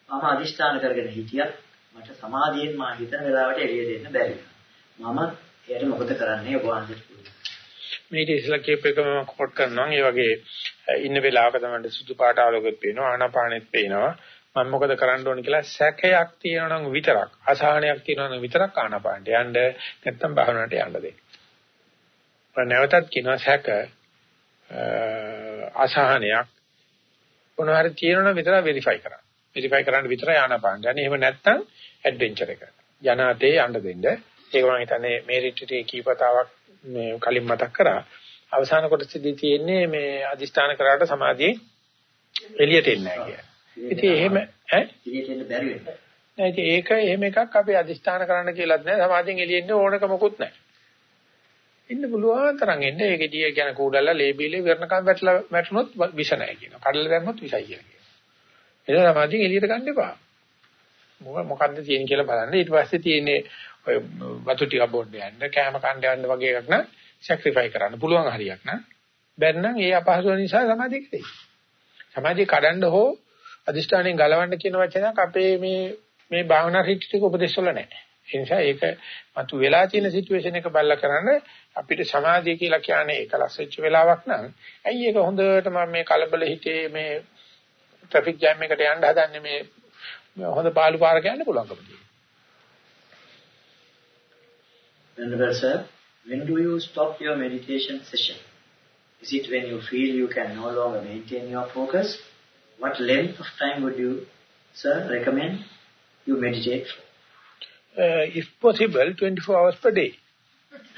මම අදිෂ්ඨාන කරගෙන හිටියත් මට සමාධියෙන් මා හිතන වෙලාවට එළිය දෙන්න බැරි මම එයට මොකද කරන්නේ ඔබ වහන්සේට මේ ඉතිසලා කීප එක මම කෝට් කරනවා. ඒ වගේ ඉන්න වෙලාවක තමයි සුදු පාට ආලෝකෙත් පේනවා, ආනාපානෙත් පේනවා. මම මොකද කරන්න ඕන කියලා සැකයක් තියෙනවා නම් විතරක්, අසහනයක් තියෙනවා නම් විතරක් ආනාපානට යන්න නැත්තම් භාවනාවට යන්න දෙන්න. නැවතත් කියනවා සැක අසහනයක් මොනවාරි තියෙනවා විතර වෙරිෆයි කරන්න. වෙරිෆයි කරන්න විතරයි ආනාපාන ගන්න. එහෙම නැත්නම් ඇඩ්වෙන්චර් එක. යනාතේ යන්න දෙන්න. ඒක මම හිතන්නේ මේ රිට්‍රීටේ කීපතාවක් මේ කලින් මතක් කරා. අවසාන කොටසදී තියෙන්නේ මේ අදිස්ථාන කරාට සමාධියේ එළියට එන්නේ නැහැ කිය. ඉතින් එහෙම ඈ එළියට එන්න බැරි වෙනවා. නෑ ඒක එහෙම එකක් අපි අදිස්ථාන කරන්න කියලාත් නෑ සමාධියෙන් එළියෙන්න ඕනක මොකුත් නෑ. ඉන්න පුළුවන් තරම් එන්න ඒකදී කියන කූඩල්ලා ලේබිලේ වෙරණකම් වැටලා වැටුනොත් විෂ නැහැ කියනවා. කඩලා දැම්මොත් විෂයි කියලා කියනවා. ඒක සමාධියෙන් එළියට ගන්න එපා. මොකක්ද තියෙන්නේ කියලා බලන්න. ඊට පස්සේ තියෙන්නේ ඔය වතු ටික බොන්න යන්න, කෑම කන්න යන්න වගේ එකක් නම් සැක්‍රිෆයි කරන්න පුළුවන් හරියක් නං. බැන්නම් ඒ අපහසු නිසා සමාධිය කෙරේ. සමාධිය කඩන්න හෝ අදිෂ්ඨානයෙන් ගලවන්න කියන වචනයක් අපේ මේ මේ භාවනා රිට්‍රීට් එක උපදේශවල නැහැ. ඒ නිසා ඒක මතු වෙලා තියෙන සිටුේෂන් එක බලලා කරන්න අපිට සමාධිය කියලා කියන්නේ ඒකලස් වෙච්ච වෙලාවක් නම් ඇයි ඒක හොඳට මම මේ කලබල හිතේ මේ ට්‍රැෆික් ජෑම් එකට යන්න හදන්නේ මේ හොඳ පාළු පාරක යන්න පුළුවන්කම තියෙනවා. Venerable sir, when do you stop your meditation session? Is it when you feel you can no longer maintain your focus? What length of time would you, sir, recommend you meditate for? Uh, if possible, 24 hours per day.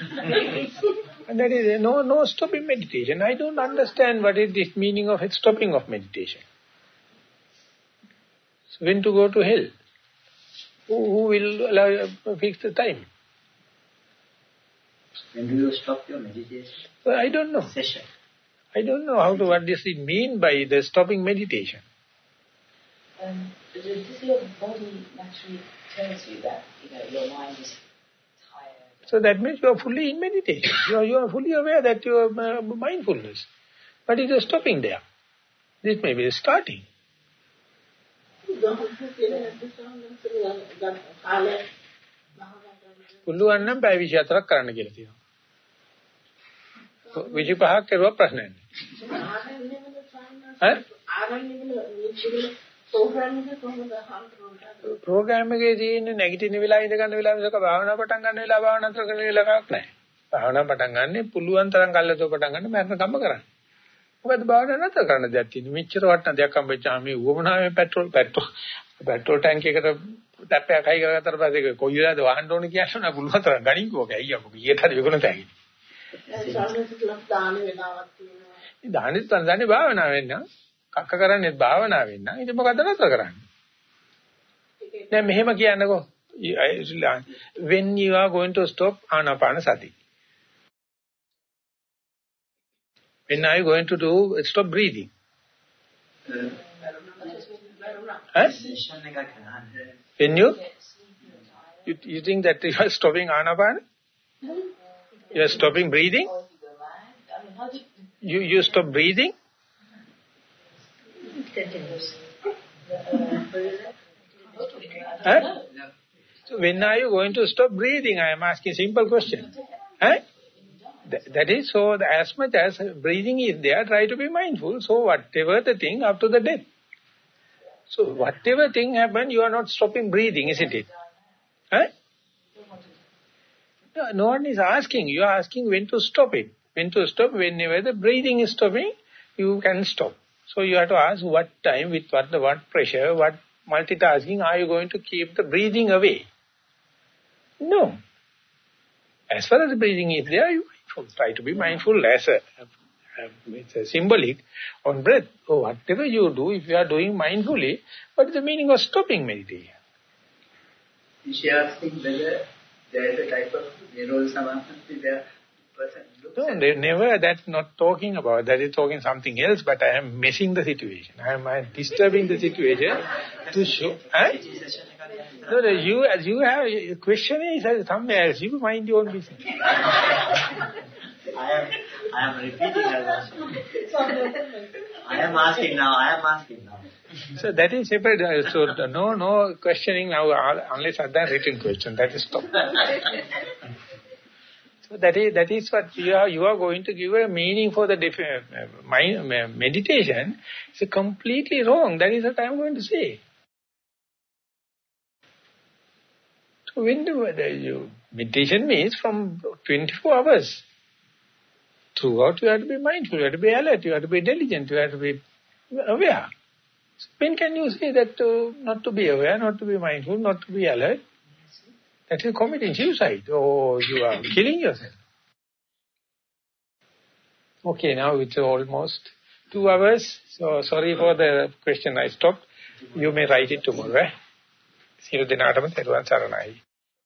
and that is no, no stopping meditation. I don't understand what is this meaning of stopping of meditation. So when to go to hell? Who, who will allow, uh, fix the time? When do you stop your meditation? Well, I don't know. Session. I don't know how to, what does it mean by the stopping meditation. Um, does your body naturally tells you that you know your mind is tired? So that means you are fully in meditation. you, are, you are fully aware that you are uh, mindfulness. But it is stopping there. This may be starting. පුළුවන් නම් පැය 24ක් කරන්න කියලා තියෙනවා. 25ක් කරුවා ප්‍රශ්නයක් නෑ. Programme එකේ තියෙන නැගිටින වෙලාව ඉඳ ගන්න වෙලාව මිසක භාවනා පටන් ගන්න වෙලාව භාවනා නතර කරන වෙලාවක් නැහැ. භාවනා පටන් ගන්න පුළුවන් තරම් කල්ලාතෝ පටන් ගන්න මරණ කම්ම කරන්න. මොකද භාවනා නතර කරන්න දෙයක් තියෙන්නේ. මෙච්චර වටන දෙයක් හම්බෙච්චාම මේ උවමනාවේ පෙට්‍රල් පෙට්‍රල් පෙට්‍රල් ටැංක් එකට ටැප්පයක් හයි කරගත්තට පස්සේ කොයි වෙලාවද වහන්න ඕනේ කියන්න නෑ පුළුවන් තරම් ගණින්කෝ ඔක අයියා ඊට හරි විකුණත ඇයි. දානෙත් තනදානේ භාවනා වෙන්න. කක්ක කරන්නේ භාවනාවෙන් නම් ඉතින් මොකද නතර කරන්නේ? දැන් මෙහෙම කියන්නකෝ. when you are going to stop anapana sati when are you going to do stop breathing? Huh? when you, you you think that you are stopping anapana you are stopping breathing you you stop breathing Huh? So when are you going to stop breathing? I am asking simple question. Huh? Th that is so, as much as breathing is there, try to be mindful. So whatever the thing, after the death. So whatever thing happen, you are not stopping breathing, isn't it? Huh? No, one is asking. You are asking when to stop it. When to stop, whenever the breathing is stopping, you can stop. So you have to ask what time, with what, the, what pressure, what multitasking are you going to keep the breathing away? No. As far as the breathing is there, you try to be mindful as a, it's a symbolic on breath. So whatever you do, if you are doing mindfully, what is the meaning of stopping meditation? She asking whether there is a type of neural samadhi there no, they never, that's not talking about, that is talking something else, but I am messing the situation. I am uh, disturbing the situation to show. Huh? No, no, you, as you have, a question is uh, somewhere else, you mind your own business. I am, I am repeating as I am asking now, I am asking now. So that is separate. Uh, so no, no questioning now unless other written question. That is stop. So that is that is what you are you are going to give a meaning for the uh, mind, uh, meditation. It's completely wrong. That is what I am going to say. So when the you, meditation means from 24 hours. Throughout you have to be mindful, you have to be alert, you have to be diligent, you have to be aware. So when can you say that uh, not to be aware, not to be mindful, not to be alert? That is committing suicide or you are killing yourself. Okay, now it's almost two hours. So sorry for the question I stopped. You may write it tomorrow. Eh? සියලු දෙනාටම තෙරුවන් සරණයි.